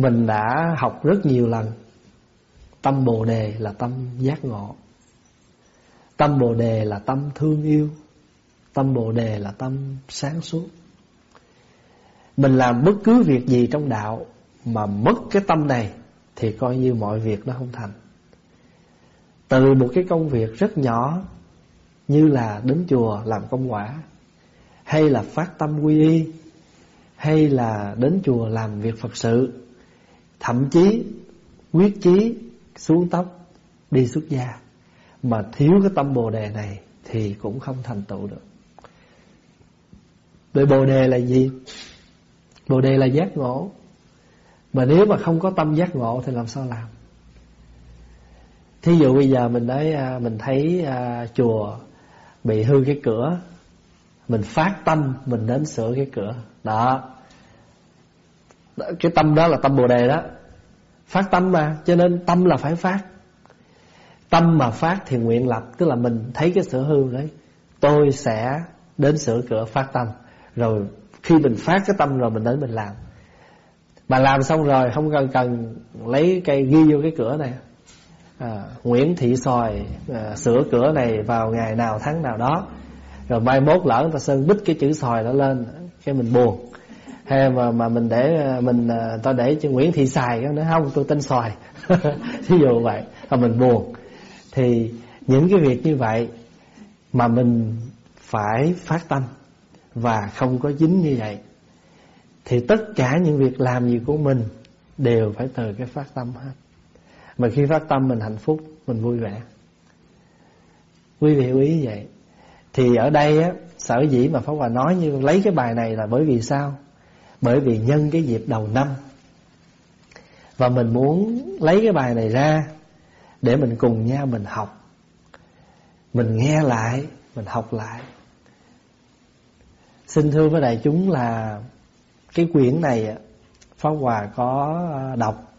mình đã học rất nhiều lần. Tâm bồ đề là tâm giác ngộ. Tâm bồ đề là tâm thương yêu. Tâm bồ đề là tâm sáng suốt. Mình làm bất cứ việc gì trong đạo mà mất cái tâm này thì coi như mọi việc nó không thành. Từ một cái công việc rất nhỏ như là đến chùa làm công quả, hay là phát tâm quy y, hay là đến chùa làm việc Phật sự thậm chí quyết chí xuống tóc đi xuất gia. Mà thiếu cái tâm bồ đề này thì cũng không thành tựu được. Vậy bồ đề là gì? Bồ đề là giác ngộ. Mà nếu mà không có tâm giác ngộ Thì làm sao làm? Thí dụ bây giờ mình nói à, Mình thấy à, chùa Bị hư cái cửa Mình phát tâm Mình đến sửa cái cửa. Đó. Cái tâm đó là tâm bồ đề đó. Phát tâm mà Cho nên tâm là phải phát. Tâm mà phát thì nguyện lập Tức là mình thấy cái sửa hư đấy Tôi sẽ đến sửa cửa phát tâm. Rồi khi mình phát cái tâm rồi mình đến mình làm. Mà làm xong rồi không cần cần lấy cây ghi vô cái cửa này. À, Nguyễn Thị Sòi à, sửa cửa này vào ngày nào tháng nào đó. Rồi mai mốt lỡ người ta sơn bích cái chữ sòi đó lên Cái mình buồn hay mà mà mình để mình à, ta để cho Nguyễn Thị Sài nó không tôi tên Sòi ví dụ vậy mà mình buồn. Thì những cái việc như vậy mà mình phải phát tâm và không có dính như vậy thì tất cả những việc làm gì của mình đều phải từ cái phát tâm hết. Mà khi phát tâm mình hạnh phúc mình vui vẻ. Quý vị hiểu ý vậy. Thì ở đây á sở dĩ mà pháp hòa nói như lấy cái bài này là bởi vì sao? Bởi vì nhân cái dịp đầu năm. Và mình muốn lấy cái bài này ra để mình cùng nhau mình học. Mình nghe lại, mình học lại. Xin thưa với đại chúng là cái quyển này pháp hòa có à, đọc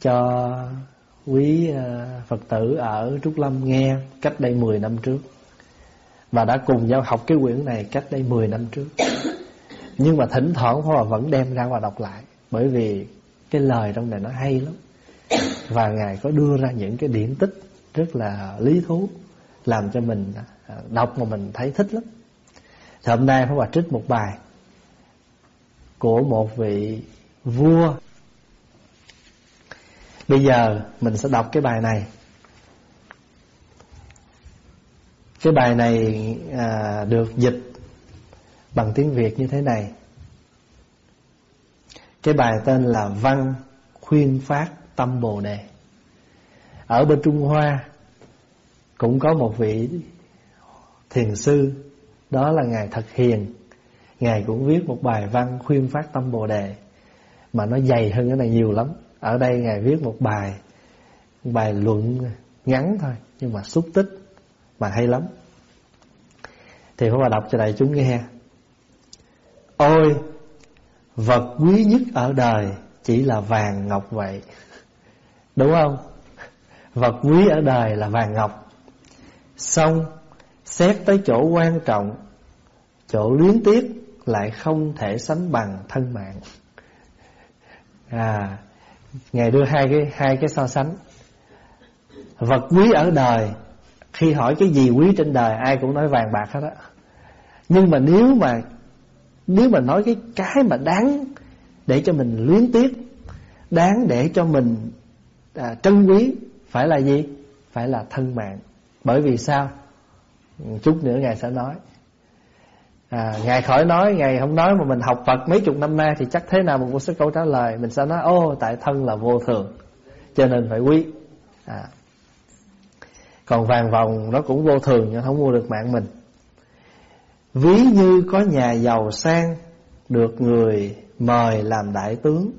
cho quý à, phật tử ở trúc lâm nghe cách đây 10 năm trước. Và đã cùng nhau học cái quyển này cách đây 10 năm trước nhưng mà thỉnh thoảng pháp hòa vẫn đem ra và đọc lại bởi vì cái lời trong này nó hay lắm. Và ngài có đưa ra những cái điển tích rất là lý thú làm cho mình à, đọc mà mình thấy thích lắm. Thì hôm nay Pháp Hòa trích một bài của một vị vua. Bây giờ mình sẽ đọc cái bài này. Cái bài này à, được dịch bằng tiếng Việt như thế này. Cái bài tên là văn khuyên phát tâm bồ đề. Ở bên trung hoa cũng có một vị thiền sư, đó là ngài thật hiền. Ngài cũng viết một bài văn khuyên phát tâm bồ đề, mà nó dày hơn cái này nhiều lắm. Ở đây ngài viết một bài một bài luận ngắn thôi, nhưng mà xúc tích, mà hay lắm. Thì phải mà đọc cho đại chúng nghe ôi, vật quý nhất ở đời chỉ là vàng ngọc vậy. Đúng không? Vật quý ở đời là vàng ngọc. Xong, Xét tới chỗ quan trọng, Chỗ luyến tiếc Lại không thể sánh bằng thân mạng. À Ngài đưa hai cái hai cái so sánh. Vật quý ở đời, Khi hỏi cái gì quý trên đời, Ai cũng nói vàng bạc hết á. Nhưng mà nếu mà nếu mà nói cái cái mà đáng Để cho mình luyến tiếc Đáng để cho mình à, trân quý phải là gì? Phải là thân mạng. Bởi vì sao? Chút nữa ngài sẽ nói. À, ngài khỏi nói ngài không nói mà mình học phật mấy chục năm nay thì chắc thế nào mình cũng sẽ câu trả lời. Mình sẽ nói ô tại thân là vô thường cho nên phải quý. À. còn vàng vòng nó cũng vô thường nhưng không mua được mạng mình ví như có nhà giàu sang được người mời làm đại tướng.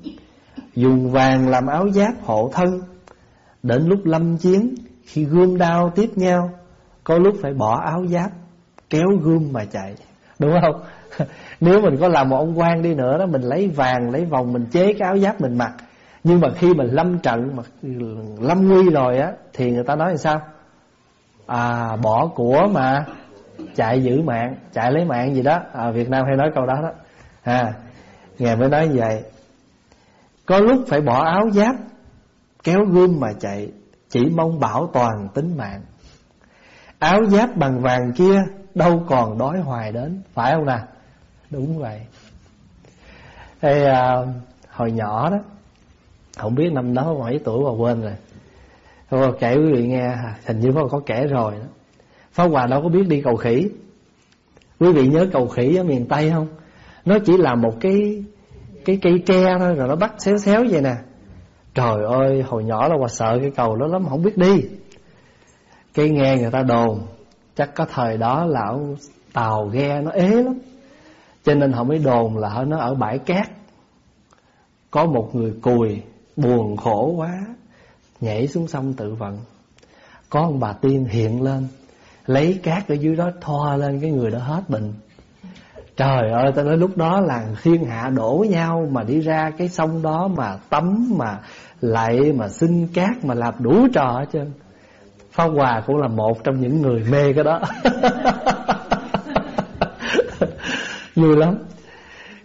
Dùng vàng làm áo giáp hộ thân. Đến lúc lâm chiến Khi gươm đao tiếp nhau Có lúc phải bỏ áo giáp Kéo gươm mà chạy. Đúng không? Nếu mình có làm một ông quan đi nữa đó Mình lấy vàng, lấy vòng Mình chế cái áo giáp mình mặc. Nhưng mà khi mình lâm trận mà Lâm nguy rồi á Thì người ta nói là sao? À bỏ của mà. Chạy giữ mạng Chạy lấy mạng gì đó. À, Việt Nam hay nói câu đó đó. À, Ngài mới nói như vậy. Có lúc phải bỏ áo giáp Kéo gươm mà chạy Chỉ mong bảo toàn tính mạng. Áo giáp bằng vàng kia Đâu còn đói hoài đến Phải không nào? Đúng vậy. Ê, à, Hồi nhỏ đó Không biết năm đó mấy tuổi mà quên rồi. Thôi kể quý vị nghe Hình như có kể rồi đó. Pháp Hòa đâu có biết đi cầu khỉ. Quý vị nhớ cầu khỉ ở miền Tây không? Nó chỉ là một cái Cái cây tre thôi, Rồi nó bắt xéo xéo vậy nè. Trời ơi, hồi nhỏ là Hòa sợ cái cầu đó lắm, Không biết đi. Cái nghe người ta đồn, Chắc có thời đó là tàu ghe nó ế lắm. Cho nên họ mới đồn là nó ở bãi cát. Có một người cùi, Buồn khổ quá, Nhảy xuống sông tự vận. Có ông bà tiên hiện lên. Lấy cát ở dưới đó thoa lên cái người đó hết bệnh. Trời ơi ta nói lúc đó là thiên hạ đổ nhau Mà đi ra cái sông đó mà tắm Mà lạy, mà xin cát Mà làm đủ trò hết trơn. Pháp Hòa cũng là một trong những người mê cái đó. Vui lắm.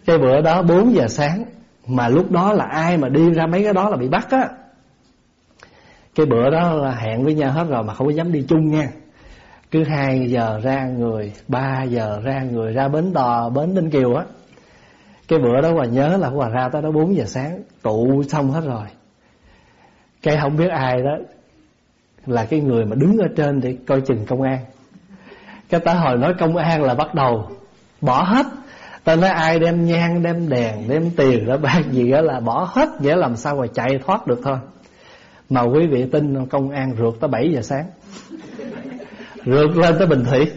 Cái bữa đó 4 giờ sáng Mà lúc đó là ai mà đi ra mấy cái đó là bị bắt á. Cái bữa đó là hẹn với nhau hết rồi Mà không có dám đi chung nha cứ hai giờ ra người, ba giờ ra người, ra bến đò bến ninh kiều á. Cái bữa đó hòa nhớ là hòa ra tới đó 4 giờ sáng, tụ xong hết rồi. Cái không biết ai đó là cái người mà đứng ở trên để coi chừng công an. Cái tới hồi nói công an là bắt đầu bỏ hết. Ta nói ai đem nhang, đem đèn, đem tiền đó bạc gì đó là bỏ hết. Dễ làm sao mà chạy thoát được thôi. Mà quý vị tin công an rượt tới 7 giờ sáng rượt lên tới bình thủy.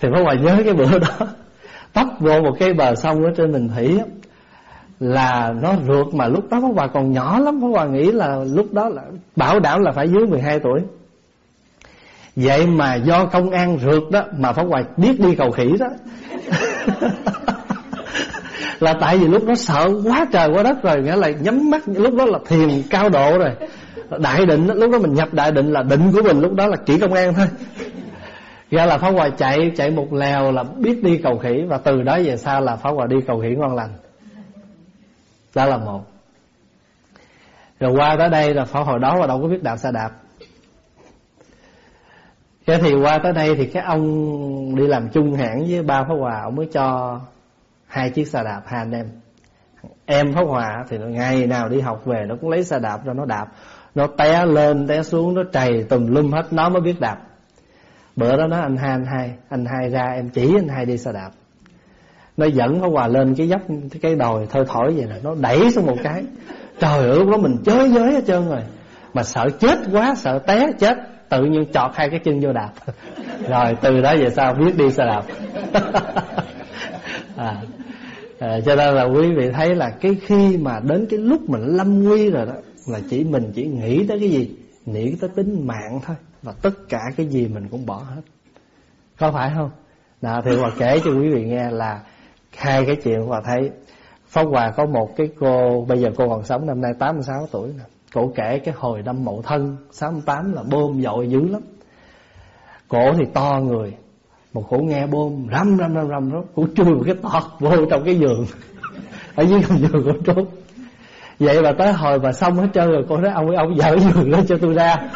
Thì Pháp Hòa nhớ cái bữa đó. Tấp vô một cái bờ sông ở trên bình thủy là nó rượt mà lúc đó Pháp Hòa còn nhỏ lắm. Pháp Hòa nghĩ là lúc đó là bảo đảm là phải dưới 12 tuổi. Vậy mà do công an rượt đó Mà Pháp Hòa biết đi cầu khỉ đó. Là tại vì lúc đó sợ quá trời quá đất rồi, Nghĩa là nhắm mắt, Lúc đó là thiền cao độ rồi. Đại định lúc đó mình nhập đại định là định của mình, Lúc đó là chỉ công an thôi. Ra là pháo Hòa chạy Chạy một lèo là biết đi cầu khỉ Và từ đó về sau là pháo Hòa đi cầu khỉ ngon lành. Đó là một. Rồi qua tới đây là pháo hồi đó là đâu có biết đạp xe đạp. Thế thì qua tới đây thì cái ông đi làm chung hãng với ba pháo Hòa, Ông mới cho hai chiếc xe đạp, hai anh em. Em pháo Hòa thì ngày nào đi học về Nó cũng lấy xe đạp cho nó đạp. Nó té lên té xuống Nó trầy tùm lum hết Nó mới biết đạp. Bữa đó nó anh hai anh hai Anh hai ra em chỉ anh hai đi xe đạp. Nó dẫn nó Hòa lên cái dốc Cái đồi thôi thổi vậy nè Nó đẩy xuống một cái. Trời ơi lúc đó mình chới giới hết trơn rồi. Mà sợ chết quá sợ té chết Tự nhiên chọt hai cái chân vô đạp. Rồi từ đó về sau biết đi xe đạp. À, à, Cho nên là quý vị thấy là cái khi mà đến cái lúc mình lâm nguy rồi đó là chỉ mình chỉ nghĩ tới cái gì, Nghĩ tới tính mạng thôi, Và tất cả cái gì mình cũng bỏ hết. Có phải không? Nào thì Hòa kể cho quý vị nghe là Hai cái chuyện Hòa thấy. Pháp Hòa có một cái cô, Bây giờ cô còn sống, năm nay 86 tuổi nè. Cổ kể cái hồi năm mậu thân 68 là bơm dội dữ lắm. Cổ thì to người Một cổ nghe bơm răm răm răm răm đó Cổ chui một cái tọt vô trong cái giường. Ở dưới gầm giường cổ trốn Vậy mà tới hồi mà xong hết trơn rồi Cô nói ông ơi ông dở giường lên cho tôi ra.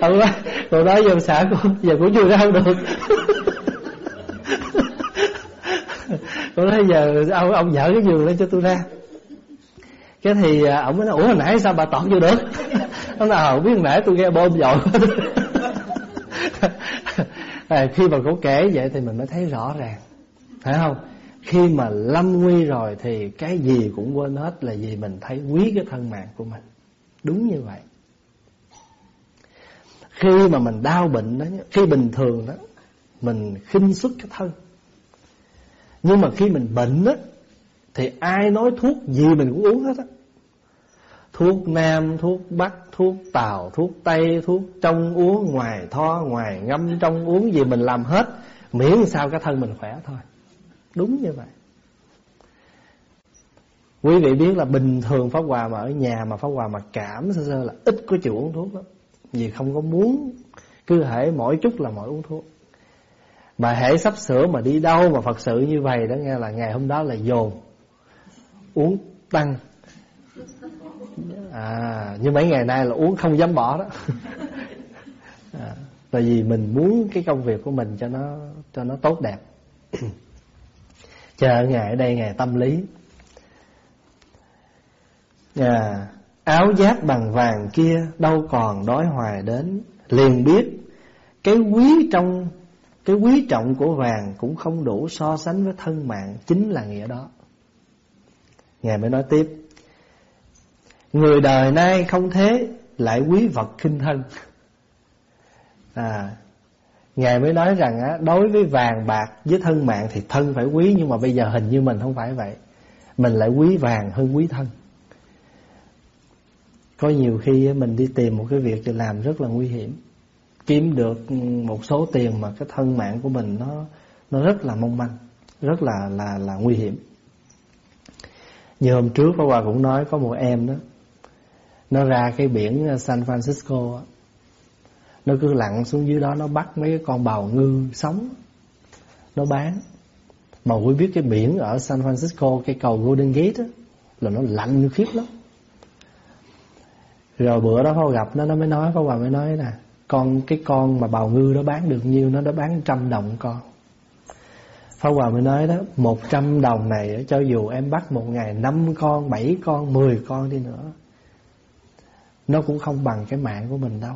Ông nói Cô nói giờ xã cô Giờ cũng chưa ra không được. Cô nói giờ ông, ông dở cái giường lên cho tôi ra. Cái thì à, ông mới nói Ủa hồi nãy sao bà tọt vô được? Ông nói ờ, không biết hồi nãy tôi nghe bom dội à, Khi mà cô kể vậy thì mình mới thấy rõ ràng. Phải không? Khi mà lâm nguy rồi Thì cái gì cũng quên hết Là vì mình thấy quý cái thân mạng của mình. Đúng như vậy. Khi mà mình đau bệnh đó Khi bình thường đó Mình khinh xuất cái thân. Nhưng mà khi mình bệnh đó Thì ai nói thuốc gì mình cũng uống hết á. Thuốc Nam, thuốc Bắc, thuốc Tàu, thuốc Tây, thuốc trong uống, ngoài tho, ngoài ngâm trong uống gì mình làm hết Miễn sao cái thân mình khỏe thôi. Đúng như vậy. Quý vị biết là bình thường Pháp Hòa mà ở nhà mà Pháp Hòa mà cảm sơ sơ là ít có chịu uống thuốc lắm. Vì không có muốn Cứ hễ mỗi chút là mỗi uống thuốc. Mà hễ sắp sửa mà đi đâu mà phật sự như vậy đó nghe là ngày hôm đó là dồn uống tăng. À như mấy ngày nay là uống không dám bỏ đó. À, tại vì mình muốn cái công việc của mình cho nó cho nó tốt đẹp chờ ngài ở đây ngài tâm lý. À, áo giáp bằng vàng kia đâu còn đói hoài đến. Liền biết cái quý trong cái quý trọng của vàng cũng không đủ so sánh với thân mạng chính là nghĩa đó. Ngài mới nói tiếp người đời nay không thế lại quý vật khinh thân. À ngài mới nói rằng á, đối với vàng bạc với thân mạng thì thân phải quý, nhưng mà bây giờ hình như mình không phải vậy. Mình lại quý vàng hơn quý thân. Có nhiều khi mình đi tìm một cái việc để làm rất là nguy hiểm. Kiếm được một số tiền mà cái thân mạng của mình nó nó rất là mong manh, rất là là là nguy hiểm. Như hôm trước Pháp Hòa cũng nói, có một em đó, nó ra cái biển San Francisco nó cứ lặn xuống dưới đó nó bắt mấy cái con bào ngư sống. Nó bán. Mà quý biết cái biển ở San Francisco cái cầu Golden Gate á là nó lạnh như khiếp lắm. Rồi bữa đó Pháp gặp nó nó mới nói Pháp Hòa mới nói nè con cái con mà bào ngư đó bán được nhiêu nó đã bán trăm đồng con. Pháp Hòa mới nói đó một trăm đồng này cho dù em bắt một ngày năm con, bảy con, mười con đi nữa Nó cũng không bằng cái mạng của mình đâu.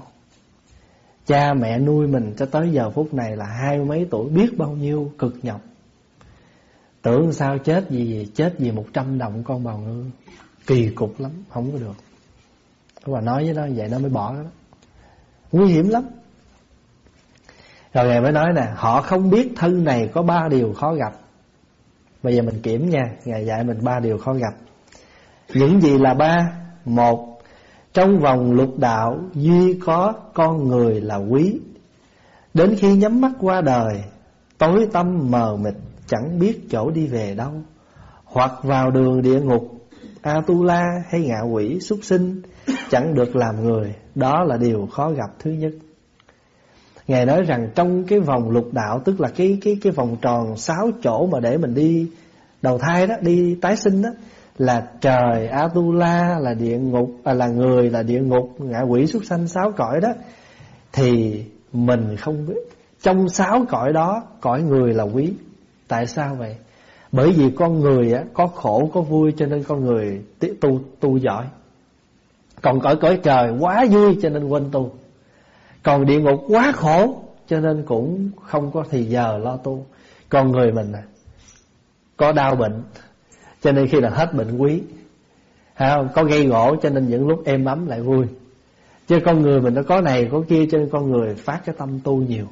Cha mẹ nuôi mình cho tới giờ phút này là hai mấy tuổi biết bao nhiêu cực nhọc. Tưởng sao chết gì chết vì một trăm đồng con bào ngư. Kỳ cục lắm, không có được. Và nói với nó vậy nó mới bỏ đó. Nguy hiểm lắm. Rồi Ngài mới nói nè Họ không biết thân này có ba điều khó gặp. Bây giờ mình kiểm nha Ngài dạy mình ba điều khó gặp. Những gì là ba? Một trong vòng lục đạo, Duy có con người là quý. Đến khi nhắm mắt qua đời, Tối tâm mờ mịt, Chẳng biết chỗ đi về đâu. Hoặc vào đường địa ngục a tu la hay ngạ quỷ súc sinh, Chẳng được làm người. Đó là điều khó gặp thứ nhất. Ngài nói rằng trong cái vòng lục đạo, Tức là cái cái cái vòng tròn, sáu chỗ mà để mình đi đầu thai đó, Đi tái sinh đó là trời Atula là địa ngục à, Là người là địa ngục Ngạ quỷ xuất sanh sáu cõi đó Thì mình không biết. Trong sáu cõi đó Cõi người là quý. Tại sao vậy? Bởi vì con người á, có khổ có vui Cho nên con người tu tu giỏi. Còn cõi cõi trời quá vui cho nên quên tu. Còn địa ngục quá khổ Cho nên cũng không có thì giờ lo tu. Còn người mình à Có đau bệnh cho nên khi là hết bệnh quý ha, Có gây gỗ cho nên những lúc êm ấm lại vui. Chứ con người mình nó có này có kia Cho nên con người phát cái tâm tu nhiều.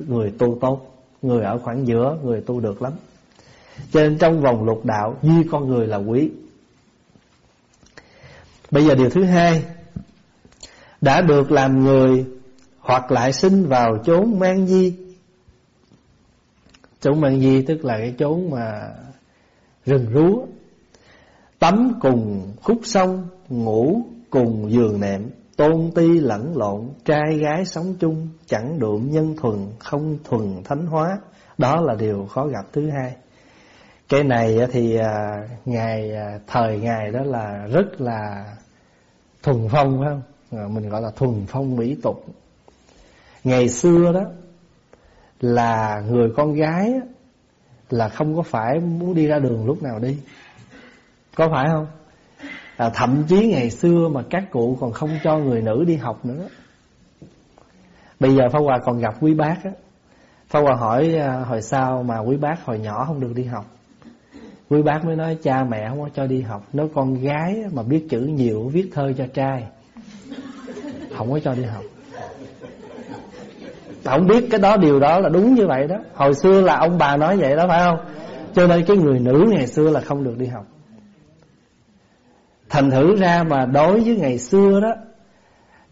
Người tu tốt Người ở khoảng giữa người tu được lắm. Cho nên trong vòng lục đạo Duy con người là quý. Bây giờ điều thứ hai. Đã được làm người Hoặc lại sinh vào chốn mang di. Chốn mang di tức là cái chốn mà Rừng rúa Tắm cùng khúc sông, Ngủ cùng giường nệm, Tôn ti lẫn lộn, Trai gái sống chung, Chẳng đượm nhân thuần, Không thuần thánh hóa. Đó là điều khó gặp thứ hai. Cái này thì à, ngày à, thời ngày đó là rất là thuần phong, phải không? À, mình gọi là thuần phong mỹ tục. Ngày xưa đó là người con gái là không có phải muốn đi ra đường lúc nào đi. Có phải không? À, thậm chí ngày xưa mà các cụ còn không cho người nữ đi học nữa. Bây giờ Pháp Hòa còn gặp quý bác á. Pháp Hòa hỏi à, hồi sau mà quý bác hồi nhỏ không được đi học? Quý bác mới nói cha mẹ không có cho đi học. Nói con gái mà biết chữ nhiều Viết thơ cho trai. Không có cho đi học. Không biết cái đó điều đó là đúng như vậy đó. Hồi xưa là ông bà nói vậy đó phải không? Cho nên cái người nữ ngày xưa là không được đi học. Thành thử ra mà đối với ngày xưa đó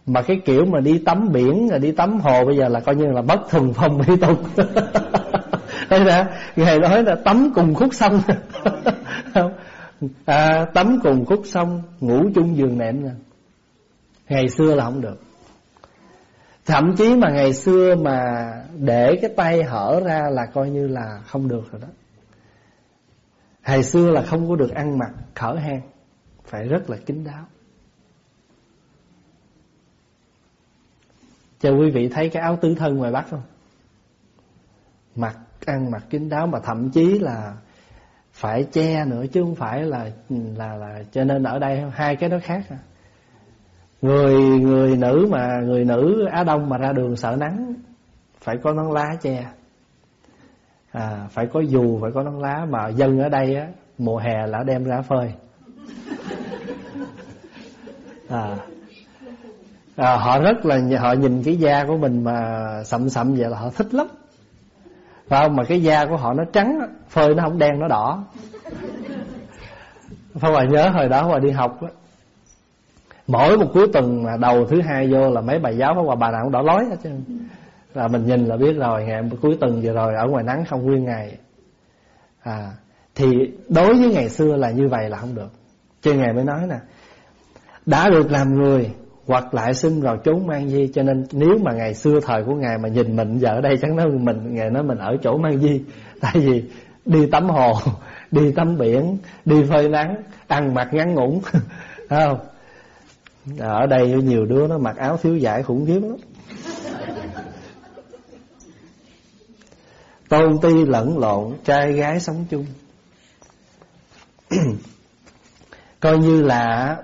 Mà cái kiểu mà đi tắm biển Rồi đi tắm hồ bây giờ là coi như là bất thuần phong mỹ tục. Đây nè ngày nói là tắm cùng khúc sông. À, tắm cùng khúc sông ngủ chung giường nệm nè. Ngày xưa là không được thậm chí mà ngày xưa mà để cái tay hở ra là coi như là không được rồi đó. Ngày xưa là không có được ăn mặc, khở hang, phải rất là kín đáo. Cho quý vị thấy cái áo tứ thân ngoài Bắc không? Mặc, ăn mặc kín đáo mà thậm chí là phải che nữa chứ không phải là là là cho nên ở đây hai cái đó khác à người người nữ mà người nữ á đông mà ra đường sợ nắng phải có nón lá che. À, phải có dù phải có nón lá mà dân ở đây á mùa hè là đem ra phơi. À, à họ rất là họ nhìn cái da của mình mà sậm sậm vậy là họ thích lắm. Phải không? Mà cái da của họ nó trắng phơi nó không đen nó đỏ. Phong Hòa nhớ hồi đó Hòa đi học á Mỗi một cuối tuần mà đầu thứ hai vô là mấy bài giáo Phong Hòa bà nào cũng đỏ lói hết chứ Là mình nhìn là biết rồi Ngày cuối tuần vừa rồi ở ngoài nắng không nguyên ngày. À, Thì đối với ngày xưa là như vậy là không được. Chứ Ngài mới nói nè Đã được làm người hoặc lại sinh vào chốn mang di cho nên nếu mà ngày xưa thời của ngài mà nhìn mình giờ ở đây chẳng nói mình ngài nói mình ở chỗ mang di. Tại vì đi tắm hồ đi tắm biển đi phơi nắng ăn mặc ngắn ngủn không? Ở đây nhiều đứa nó mặc áo thiếu vải khủng khiếp lắm. Tôn ti lẫn lộn, trai gái sống chung. Coi như là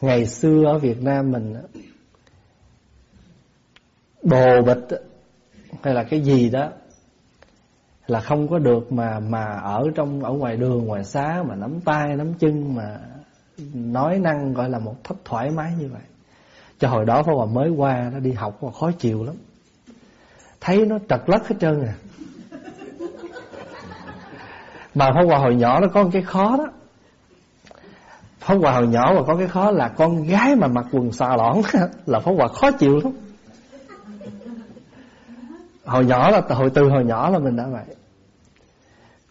ngày xưa ở Việt Nam mình bồ bịch hay là cái gì đó, là không có được mà mà ở trong, ở ngoài đường, ngoài xá mà nắm tay, nắm chân mà nói năng gọi là một thấp thoải mái như vậy. Cho hồi đó Pháp Hòa mới qua, nó đi học và khó chịu lắm. Thấy nó trật lất hết trơn à. Mà Pháp Hòa hồi nhỏ nó có một cái khó đó. Pháp Hòa hồi nhỏ mà có cái khó là con gái mà mặc quần xà lõn là Pháp Hòa khó chịu lắm. Hồi nhỏ là, hồi, từ hồi nhỏ là mình đã vậy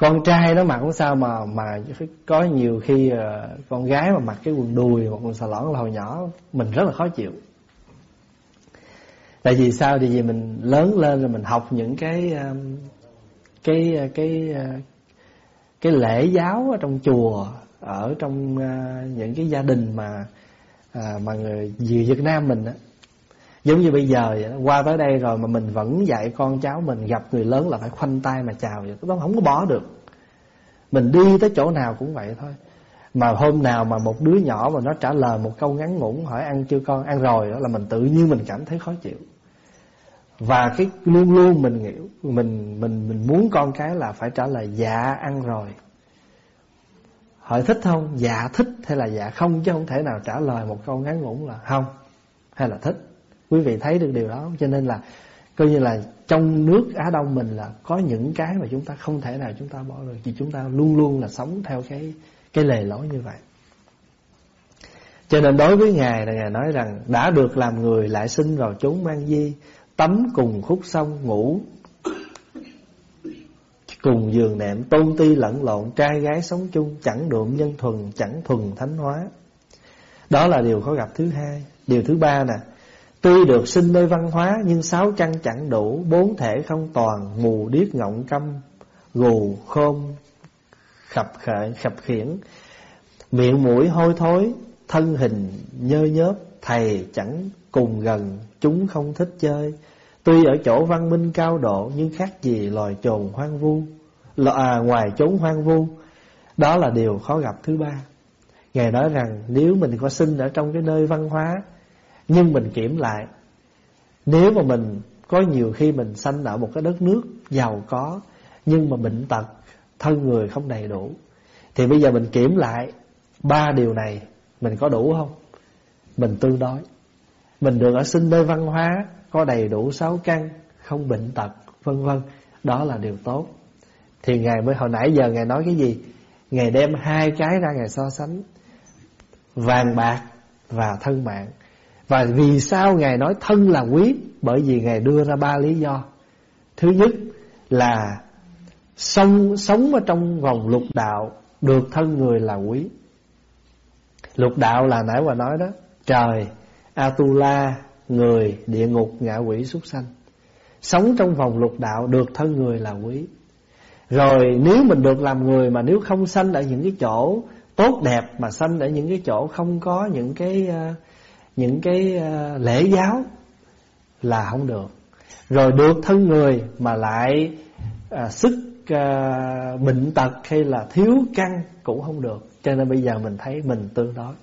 con trai nó mặc cũng sao mà mà có nhiều khi uh, con gái mà mặc cái quần đùi hoặc quần xà lõn là hồi nhỏ mình rất là khó chịu. Tại vì sao? Thì vì mình lớn lên rồi mình học những cái um, cái ờ, cái uh, cái lễ giáo ở trong chùa ở trong uh, những cái gia đình mà uh, mà người Việt Nam mình á. Giống như bây giờ vậy, qua tới đây rồi mà mình vẫn dạy con cháu mình gặp người lớn là phải khoanh tay mà chào vậy nó không có bỏ được mình đi tới chỗ nào cũng vậy thôi. Mà hôm nào mà một đứa nhỏ mà nó trả lời một câu ngắn ngủn, hỏi ăn chưa con? Ăn rồi đó là mình tự nhiên mình cảm thấy khó chịu. Và cái luôn luôn mình nghĩ, mình mình mình muốn con cái là phải trả lời dạ ăn rồi. Hỏi thích không? Dạ thích. Hay là dạ không? Chứ không thể nào trả lời một câu ngắn ngủn là không. Hay là thích. Quý vị thấy được điều đó cho nên là coi như là trong nước Á Đông mình là có những cái mà chúng ta không thể nào chúng ta bỏ được vì chúng ta luôn luôn là sống theo cái cái lề lối như vậy. Cho nên đối với ngài là ngài nói rằng đã được làm người lại sinh vào chốn mang di, tắm cùng khúc sông ngủ cùng giường nệm tôn ti lẫn lộn trai gái sống chung chẳng đượm nhân thuần chẳng thuần thánh hóa. Đó là điều khó gặp thứ hai. Điều thứ ba nè, Tuy được sinh nơi văn hóa nhưng sáu chân chẳng đủ, bốn thể không toàn, mù điếc ngọng câm, gù khôn khập khệ khập khiển, miệng mũi hôi thối, thân hình nhơ nhớp, thầy chẳng cùng gần, chúng không thích chơi. Tuy ở chỗ văn minh cao độ nhưng khác gì loài trồn hoang vu, à, ngoài chốn hoang vu. Đó là điều khó gặp thứ ba. Ngài nói rằng nếu mình có sinh ở trong cái nơi văn hóa nhưng mình kiểm lại. Nếu mà mình Có nhiều khi mình sanh ở một cái đất nước Giàu có, Nhưng mà bệnh tật, Thân người không đầy đủ, Thì bây giờ mình kiểm lại Ba điều này, Mình có đủ không? Mình tương đối. Mình được ở sinh nơi văn hóa, Có đầy đủ sáu căn, Không bệnh tật, Vân vân. Đó là điều tốt. Thì Ngài mới, hồi nãy giờ Ngài nói cái gì? Ngài đem hai cái ra Ngài so sánh, Vàng bạc và thân mạng và vì sao Ngài nói thân là quý? Bởi vì Ngài đưa ra ba lý do. Thứ nhất là Sống, sống ở trong vòng lục đạo Được thân người là quý. Lục đạo là nãy mà nói đó Trời, Atula Người, địa ngục, ngạ quỷ, súc sanh. Sống trong vòng lục đạo Được thân người là quý. Rồi nếu mình được làm người Mà nếu không sanh ở những cái chỗ Tốt đẹp mà sanh ở những cái chỗ Không có những cái uh, những cái ờ, lễ giáo Là không được. Rồi được thân người Mà lại à, sức à, bệnh tật Hay là thiếu căn Cũng không được. Cho nên bây giờ mình thấy mình tương đối.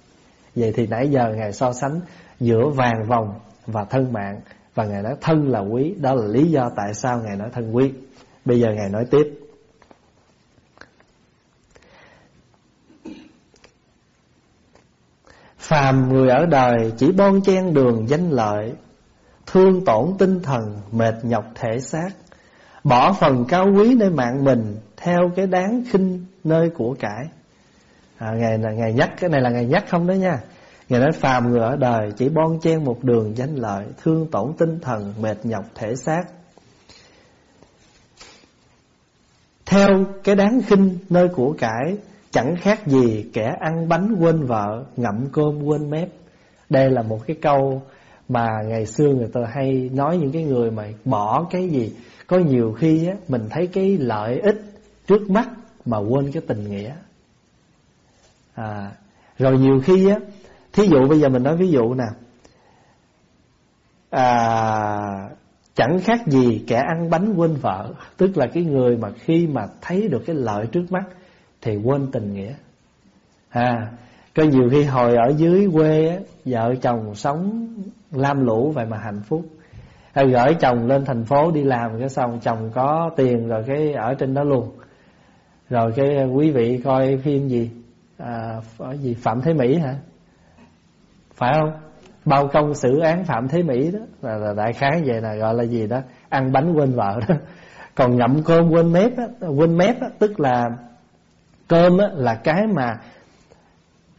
Vậy thì nãy giờ Ngài so sánh giữa vàng vòng và thân mạng. Và Ngài nói thân là quý. Đó là lý do tại sao Ngài nói thân quý. Bây giờ Ngài nói tiếp. Phàm người ở đời chỉ bon chen đường danh lợi Thương tổn tinh thần mệt nhọc thể xác Bỏ phần cao quý nơi mạng mình Theo cái đáng khinh nơi của cải. À, Ngày ngày nhắc Cái này là ngày nhắc không đó nha. Ngài nói phàm người ở đời chỉ bon chen một đường danh lợi Thương tổn tinh thần mệt nhọc thể xác. Theo cái đáng khinh nơi của cải Chẳng khác gì kẻ ăn bánh quên vợ Ngậm cơm quên mép. Đây là một cái câu mà ngày xưa người ta hay nói những cái người mà bỏ cái gì. Có nhiều khi á, mình thấy cái lợi ích trước mắt mà quên cái tình nghĩa. À, Rồi nhiều khi á Thí dụ bây giờ mình nói ví dụ nè. À, Chẳng khác gì kẻ ăn bánh quên vợ Tức là cái người mà khi mà thấy được cái lợi trước mắt thì quên tình nghĩa. À, Có nhiều khi hồi ở dưới quê á, Vợ chồng sống lam lũ vậy mà hạnh phúc. Hay Gửi chồng lên thành phố đi làm cái xong Chồng có tiền rồi cái ở trên đó luôn. Rồi cái quý vị coi phim gì? À, gì? Phạm Thế Mỹ hả? Phải không? Bao công xử án phạm thế mỹ đó. Là, là đại khái vậy là gọi là gì đó? Ăn bánh quên vợ đó. Còn ngậm cơm quên mép á, quên mép á, tức là cơm á, là cái mà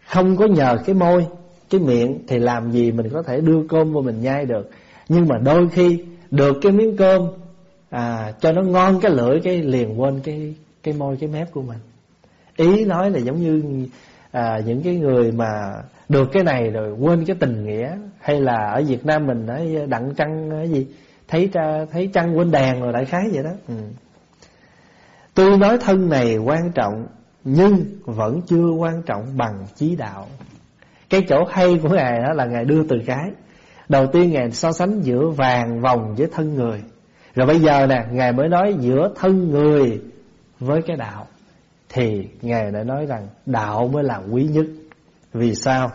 không có nhờ cái môi cái miệng thì làm gì mình có thể đưa cơm vô mình nhai được. Nhưng mà đôi khi được cái miếng cơm à, cho nó ngon cái lưỡi cái liền quên cái cái môi cái mép của mình. Ý nói là giống như à, những cái người mà được cái này rồi quên cái tình nghĩa hay là ở Việt Nam mình nói đặng trăng cái gì thấy thấy trăng quên đèn rồi đại khái vậy đó. Ừ. tuy nói thân này quan trọng nhưng vẫn chưa quan trọng bằng chí đạo. Cái chỗ hay của ngài đó là ngài đưa từ cái. Đầu tiên ngài so sánh giữa vàng vòng với thân người. Rồi bây giờ nè, ngài mới nói giữa thân người với cái đạo. Thì ngài đã nói rằng đạo mới là quý nhất. Vì sao?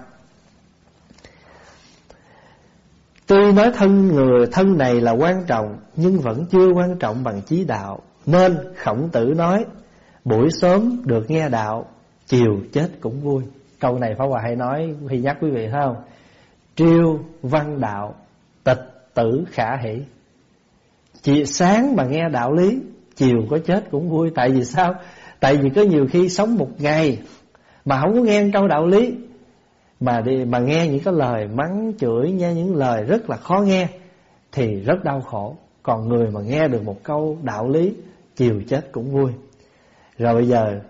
Tuy nói thân người, thân này là quan trọng, Nhưng vẫn chưa quan trọng bằng chí đạo. Nên khổng tử nói Buổi sớm được nghe đạo, Chiều chết cũng vui. Câu này Pháp Hòa hay nói Hay nhắc quý vị thấy không? Triêu văn đạo, Tịch tử khả hỷ. Chị sáng mà nghe đạo lý, Chiều có chết cũng vui. Tại vì sao? Tại vì có nhiều khi sống một ngày Mà không có nghe câu đạo lý, mà đi, mà nghe những cái lời mắng chửi, nghe những lời rất là khó nghe, thì rất đau khổ. Còn người mà nghe được một câu đạo lý, chiều chết cũng vui rồi bây giờ,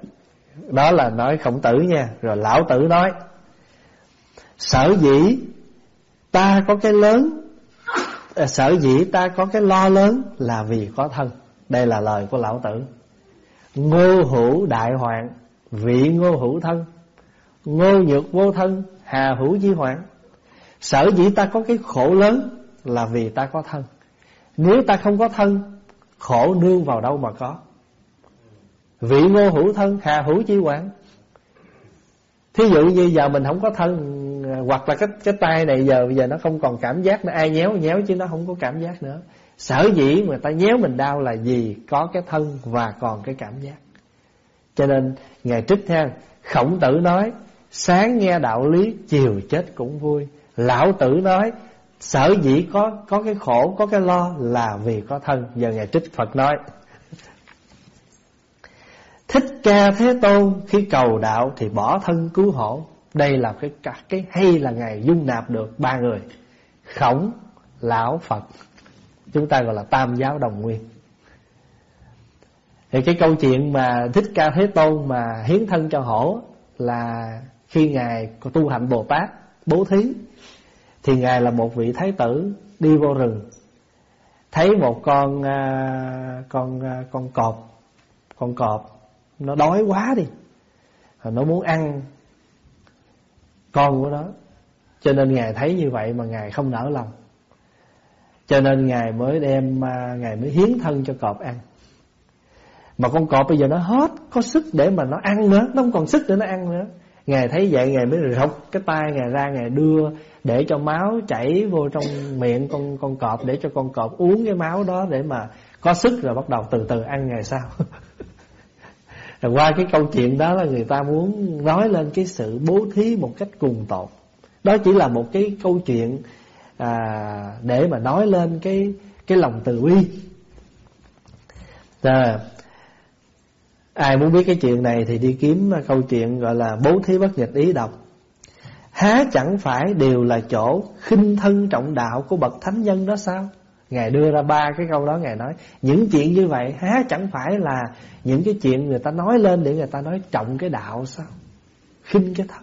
đó là nói khổng tử nha. Rồi lão tử nói, sở dĩ ta có cái lớn à, sở dĩ ta có cái lo lớn là vì có thân. Đây là lời của lão tử. Ngô hữu đại hoạn vị ngô hữu thân. Ngô nhược vô thân, Hà hữu di hoạn Sở dĩ ta có cái khổ lớn Là vì ta có thân. Nếu ta không có thân, Khổ nương vào đâu mà có? Vị ngô hữu thân, Hà hữu chi quản Thí dụ như giờ mình không có thân, Hoặc là cái cái tay này giờ, bây giờ nó không còn cảm giác nữa. Ai nhéo nhéo chứ nó không có cảm giác nữa. Sở dĩ mà ta nhéo mình đau là gì Có cái thân và còn cái cảm giác. Cho nên Ngài trích theo Khổng tử nói, Sáng nghe đạo lý, Chiều chết cũng vui. Lão tử nói, Sở dĩ có có cái khổ, Có cái lo là vì có thân. Giờ Ngài trích Phật nói Thích ca Thế Tôn, Khi cầu đạo thì bỏ thân cứu hộ. Đây là cái cái hay là ngày dung nạp được ba người. Khổng Lão Phật. Chúng ta gọi là Tam giáo đồng nguyên. Thì cái câu chuyện mà Thích Ca Thế Tôn mà hiến thân cho hổ Là khi ngài tu hạnh bồ tát, bố thí, thì ngài là một vị thái tử đi vô rừng. Thấy một con à, con à, con cọp con cọp nó đói quá đi. Nó muốn ăn con của nó. Cho nên ngài thấy như vậy mà ngài không nỡ lòng. Cho nên ngài mới đem à, ngài mới hiến thân cho cọp ăn. Mà con cọp bây giờ nó hết có sức để mà nó ăn nữa. Nó không còn sức để nó ăn nữa. Ngài thấy vậy, ngài mới rọc cái tay ngài ra, ngài đưa để cho máu chảy vô trong miệng con con cọp để cho con cọp uống cái máu đó để mà có sức rồi bắt đầu từ từ ăn ngày sau. rồi qua cái câu chuyện đó là người ta muốn nói lên cái sự bố thí một cách cùng tột. Đó chỉ là một cái câu chuyện à, để mà nói lên cái cái lòng từ bi. À, ai muốn biết cái chuyện này thì đi kiếm câu chuyện gọi là bố thí bất nhật ý đọc Há chẳng phải đều là chỗ khinh thân trọng đạo của bậc thánh nhân đó sao? Ngài đưa ra ba cái câu đó Ngài nói Những chuyện như vậy há chẳng phải là Những cái chuyện người ta nói lên Để người ta nói trọng cái đạo sao? Khinh cái thật.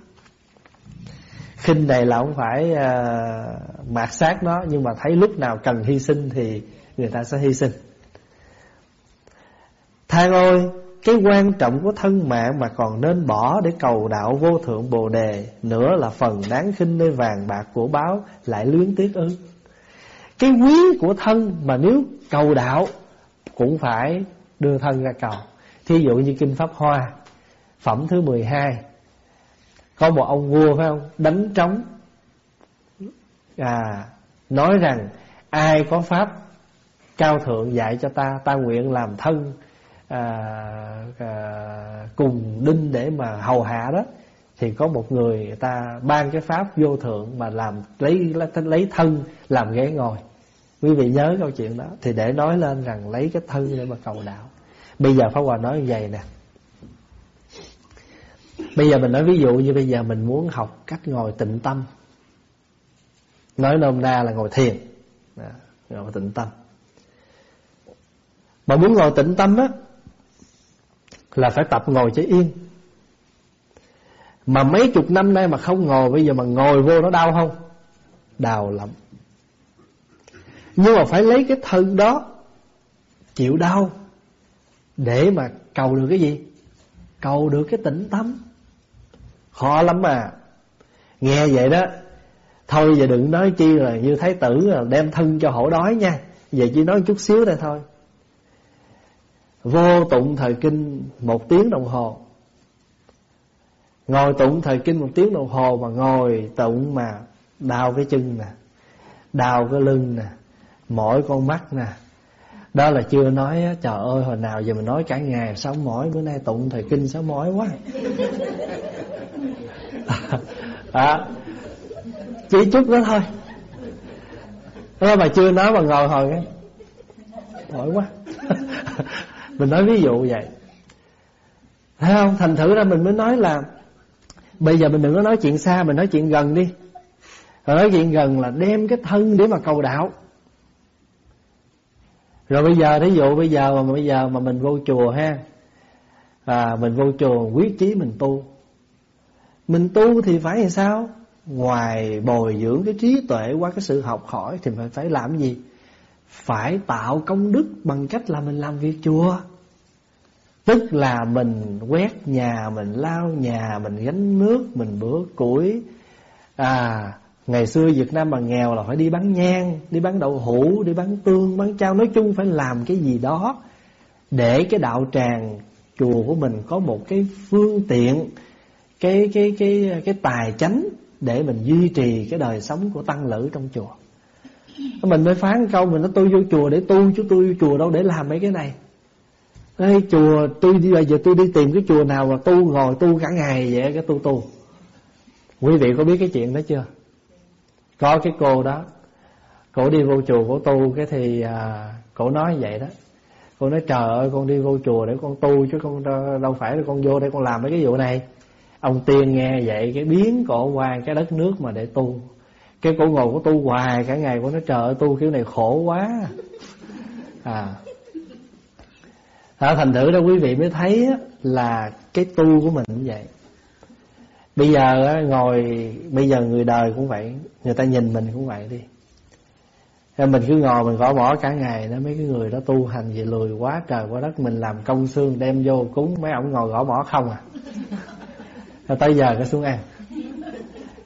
Khinh này là không phải uh, mạt sát nó Nhưng mà thấy lúc nào cần hy sinh Thì người ta sẽ hy sinh. Thang ơi cái quan trọng của thân mạng mà còn nên bỏ để cầu đạo vô thượng bồ đề Nữa là phần đáng khinh nơi vàng bạc của báo lại luyến tiếc ư? Cái quý của thân mà nếu cầu đạo cũng phải đưa thân ra cầu. Thí dụ như Kinh Pháp Hoa Phẩm thứ 12 Có một ông vua phải không? Đánh trống. À, Nói rằng Ai có Pháp cao thượng dạy cho ta Ta nguyện làm thân à, à, cùng đinh để mà hầu hạ đó thì có một người, người ta ban cái pháp vô thượng mà làm lấy lấy thân làm ghế ngồi. Quý vị nhớ câu chuyện đó. Thì để nói lên rằng lấy cái thân để mà cầu đạo. Bây giờ pháp hòa nói như vậy nè. Bây giờ mình nói ví dụ như bây giờ mình muốn học cách ngồi tịnh tâm. Nói nôm na là ngồi thiền. À, ngồi tịnh tâm. Mà muốn ngồi tịnh tâm á là phải tập ngồi cho yên. Mà mấy chục năm nay mà không ngồi, Bây giờ mà ngồi vô nó đau không? Đau lắm. Nhưng mà phải lấy cái thân đó, Chịu đau, Để mà cầu được cái gì? Cầu được cái tĩnh tâm. Khó lắm mà. Nghe vậy đó, Thôi giờ đừng nói chi là như thái tử là đem thân cho hổ đói nha. Giờ chỉ nói chút xíu đây thôi. Vô tụng thời kinh một tiếng đồng hồ Ngồi tụng thời kinh một tiếng đồng hồ Mà ngồi tụng mà đau cái chân nè Đau cái lưng nè Mỏi con mắt nè. Đó là chưa nói Trời ơi hồi nào giờ mình nói cả ngày Sao mỏi bữa nay tụng thời kinh sao mỏi quá. À, Chỉ chút đó thôi. Đó mà chưa nói mà ngồi hồi cái Mỏi quá. Mình nói ví dụ vậy. Thấy không? Thành thử ra mình mới nói là Bây giờ mình đừng có nói chuyện xa Mình nói chuyện gần đi. Rồi nói chuyện gần là đem cái thân để mà cầu đạo. Rồi bây giờ thí dụ bây giờ mà bây giờ mà mình vô chùa ha à, Mình vô chùa quyết chí mình tu. Mình tu thì phải làm sao? Ngoài bồi dưỡng cái trí tuệ qua cái sự học hỏi Thì mình phải làm gì? Phải tạo công đức bằng cách là mình làm việc chùa. Tức là mình quét nhà, mình lau nhà, mình gánh nước, mình bữa củi. À, ngày xưa Việt Nam mà nghèo là phải đi bán nhang, đi bán đậu hũ, đi bán tương, bán chao Nói chung phải làm cái gì đó Để cái đạo tràng chùa của mình có một cái phương tiện Cái cái cái cái tài chánh để mình duy trì cái đời sống của tăng lữ trong chùa. Mình mới phán câu mình nói tôi vô chùa để tu chứ tôi vô chùa đâu để làm mấy cái này. Ê, chùa tôi đi bây giờ tôi đi tìm cái chùa nào mà tu ngồi tu cả ngày vậy cái tu tu. Quý vị có biết cái chuyện đó chưa? Có cái cô đó cổ đi vô chùa cổ tu cái thì à, cổ nói vậy đó. Cô nói trời ơi con đi vô chùa để con tu chứ con đâu phải là con vô để con làm mấy cái vụ này. Ông tiên nghe vậy cái biến cổ qua cái đất nước mà để tu. Cái cổ ngồi cổ tu hoài cả ngày cổ nó trời ơi tu kiểu này khổ quá. À đó thành thử đó quý vị mới thấy là cái tu của mình như vậy. Bây giờ ngồi bây giờ người đời cũng vậy người ta nhìn mình cũng vậy đi. Mình cứ ngồi mình gõ bỏ cả ngày đó mấy cái người đó tu hành về lười quá trời quá đất mình làm công xương đem vô cúng mấy ông ngồi gõ bỏ không à. Rồi tới giờ cái xuống ăn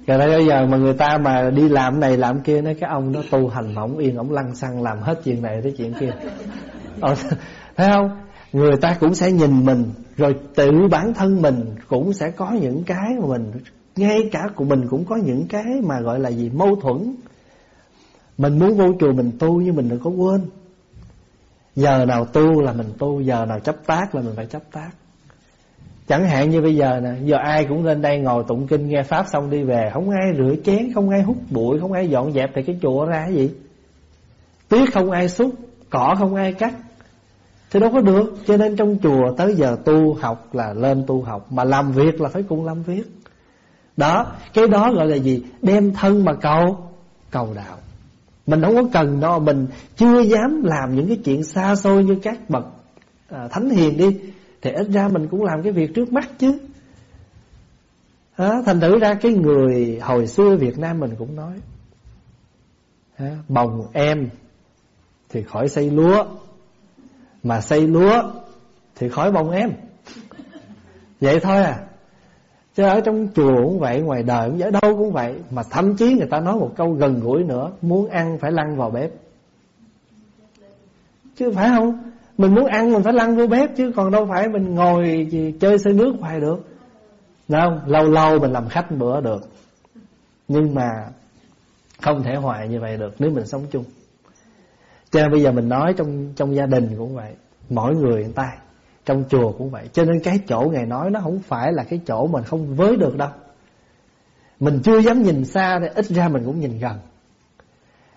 rồi tới giờ mà người ta mà đi làm này làm kia nói cái ông đó tu hành mà ổng yên ông lăn xăng làm hết chuyện này tới chuyện kia. Ờ, thấy không? Người ta cũng sẽ nhìn mình, rồi tự bản thân mình cũng sẽ có những cái mà mình, ngay cả của mình cũng có những cái mà gọi là gì? Mâu thuẫn. Mình muốn vô chùa mình tu nhưng mình đừng có quên. Giờ nào tu là mình tu, giờ nào chấp tác là mình phải chấp tác. Chẳng hạn như bây giờ nè, giờ ai cũng lên đây ngồi tụng kinh nghe pháp xong đi về, không ai rửa chén, không ai hút bụi, không ai dọn dẹp thì cái chùa ra cái gì? Tuyết không ai xúc, cỏ không ai cắt thì đâu có được. Cho nên trong chùa tới giờ tu học là lên tu học Mà làm việc là phải cùng làm việc. Đó Cái đó gọi là gì? Đem thân mà cầu Cầu đạo. Mình không có cần đâu Mình chưa dám làm những cái chuyện xa xôi Như các bậc à, thánh hiền đi Thì ít ra mình cũng làm cái việc trước mắt chứ. À, Thành thử ra cái người Hồi xưa Việt Nam mình cũng nói à, Bồng em Thì khỏi xây lúa mà xây lúa Thì khói bông em. Vậy thôi à. Chứ ở trong chùa cũng vậy, Ngoài đời cũng vậy, đâu cũng vậy. Mà thậm chí người ta nói một câu gần gũi nữa, Muốn ăn phải lăn vào bếp. Chứ phải không? Mình muốn ăn mình phải lăn vô bếp, Chứ còn đâu phải mình ngồi chơi xe nước hoài được. Đúng không Lâu lâu mình làm khách bữa được. Nhưng mà Không thể hoài như vậy được, Nếu mình sống chung cho nên bây giờ mình nói trong trong gia đình cũng vậy mỗi người người ta trong chùa cũng vậy. Cho nên cái chỗ ngài nói nó không phải là cái chỗ mình không với được đâu. Mình chưa dám nhìn xa thì ít ra mình cũng nhìn gần.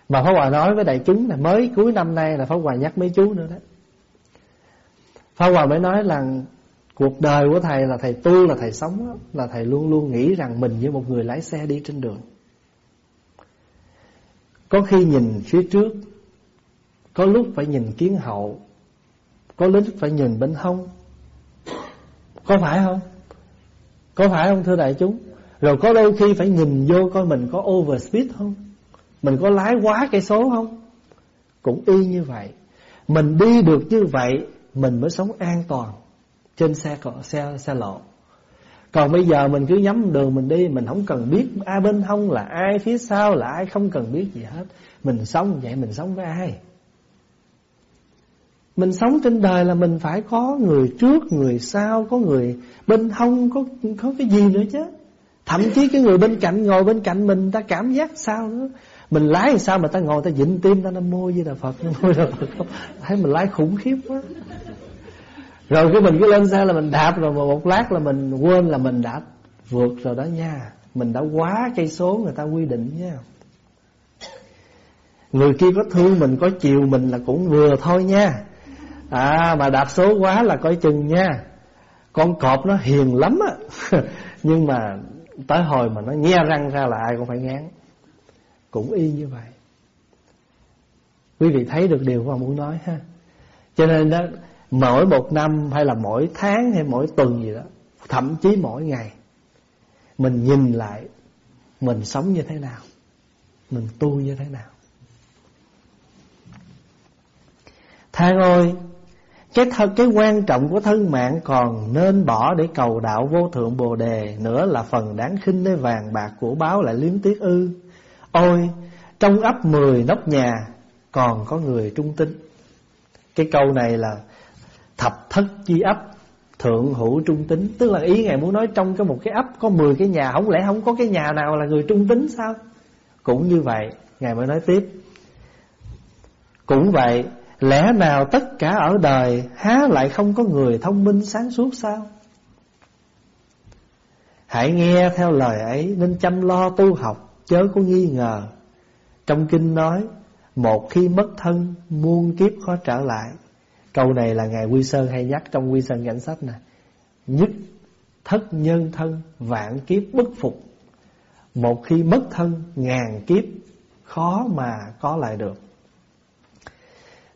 Mà Pháp Hòa nói với đại chúng là mới cuối năm nay là Pháp Hòa nhắc mấy chú nữa đó. Pháp Hòa mới nói là cuộc đời của thầy là thầy tu là thầy sống đó, là thầy luôn luôn nghĩ rằng mình như một người lái xe đi trên đường. Có khi nhìn phía trước có lúc phải nhìn kiến hậu, Có lúc phải nhìn bên hông Có phải không? Có phải không, thưa đại chúng? Rồi có đôi khi phải nhìn vô coi mình có overspeed không? Mình có lái quá cây số không? Cũng y như vậy Mình đi được như vậy, Mình mới sống an toàn Trên xe xe xe lộ còn bây giờ mình cứ nhắm đường mình đi, Mình không cần biết ai bên hông là ai, Phía sau là ai, không cần biết gì hết Mình sống vậy, mình sống với ai mình sống trên đời là mình phải có người trước, người sau, có người bên hông, có có cái gì nữa chứ. Thậm chí cái người bên cạnh ngồi bên cạnh mình ta cảm giác sao nữa. Mình lái sao mà ta ngồi ta dịnh tim ta nam mô với Đà Phật, nam mô Đà Phật không. Thấy mình lái khủng khiếp quá. Rồi cái mình cứ lên xe là mình đạp rồi mà một lát là mình quên là mình đã vượt rồi đó nha. Mình đã quá cây số người ta quy định nha. Người kia có thương mình có chiều mình là cũng vừa thôi nha À mà đạp số quá là coi chừng nha. Con cọp nó hiền lắm á. Nhưng mà tới hồi mà nó nhe răng ra là ai cũng phải ngán. Cũng y như vậy. Quý vị thấy được điều mà muốn nói ha. Cho nên đó, Mỗi một năm hay là mỗi tháng hay mỗi tuần gì đó, Thậm chí mỗi ngày, Mình nhìn lại Mình sống như thế nào, Mình tu như thế nào. Thang ơi cái thân, cái quan trọng của thân mạng còn nên bỏ để cầu đạo vô thượng bồ đề, nữa là phần đáng khinh nơi vàng bạc của báo lại liếm tiếc ư. Ôi, trong ấp mười nóc nhà còn có người trung tín. Cái câu này là thập thất chi ấp, thượng hữu trung tín. Tức là ý ngài muốn nói trong cái một cái ấp có 10 cái nhà, không lẽ không có cái nhà nào là người trung tín sao? Cũng như vậy, ngài mới nói tiếp. Cũng vậy Lẽ nào tất cả ở đời Há lại không có người thông minh sáng suốt sao? Hãy nghe theo lời ấy Nên chăm lo tu học, Chớ có nghi ngờ. Trong kinh nói, Một khi mất thân, Muôn kiếp khó trở lại. Câu này là Ngài Quy Sơn hay nhắc Trong Quy Sơn cảnh sách nè. Nhất thất nhân thân, Vạn kiếp bất phục. Một khi mất thân, Ngàn kiếp khó mà có lại được.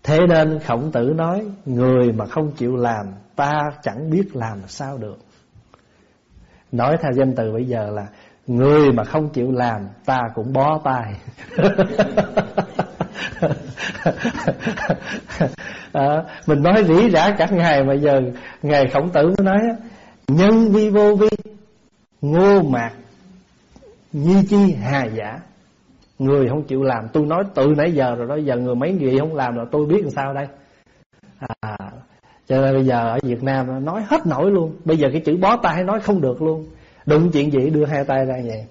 Thế nên khổng tử nói Người mà không chịu làm Ta chẳng biết làm sao được. Nói theo danh từ bây giờ là người mà không chịu làm ta cũng bó tay. À, mình nói rỉ rả cả ngày mà giờ ngày khổng tử mới nói nhân vi vô vi ngô mạc nhi chi hà giả người không chịu làm. Tôi nói từ nãy giờ rồi đó, giờ người mấy người không làm là tôi biết làm sao đây. À cho nên bây giờ ở Việt Nam nói hết nổi luôn. Bây giờ cái chữ bó tay nói không được luôn. Đụng chuyện gì đưa hai tay ra vậy?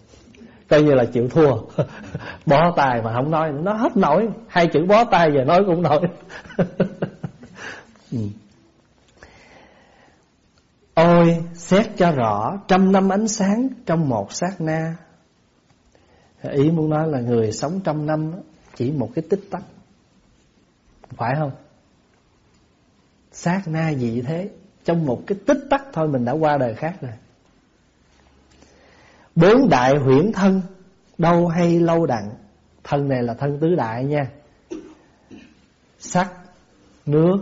Coi như là chịu thua. Bó tay mà không nói, nó hết nổi. Hai chữ bó tay giờ nói cũng nổi. Ừ. Ôi, xét cho rõ, trăm năm ánh sáng trong một sát na ý muốn nói là người sống trăm năm chỉ một cái tích tắc. Phải không? Sát na gì thế? Trong một cái tích tắc thôi mình đã qua đời khác rồi. Bốn đại huyễn thân Đâu hay lâu đặng. Thân này là thân tứ đại nha. Sắc Nước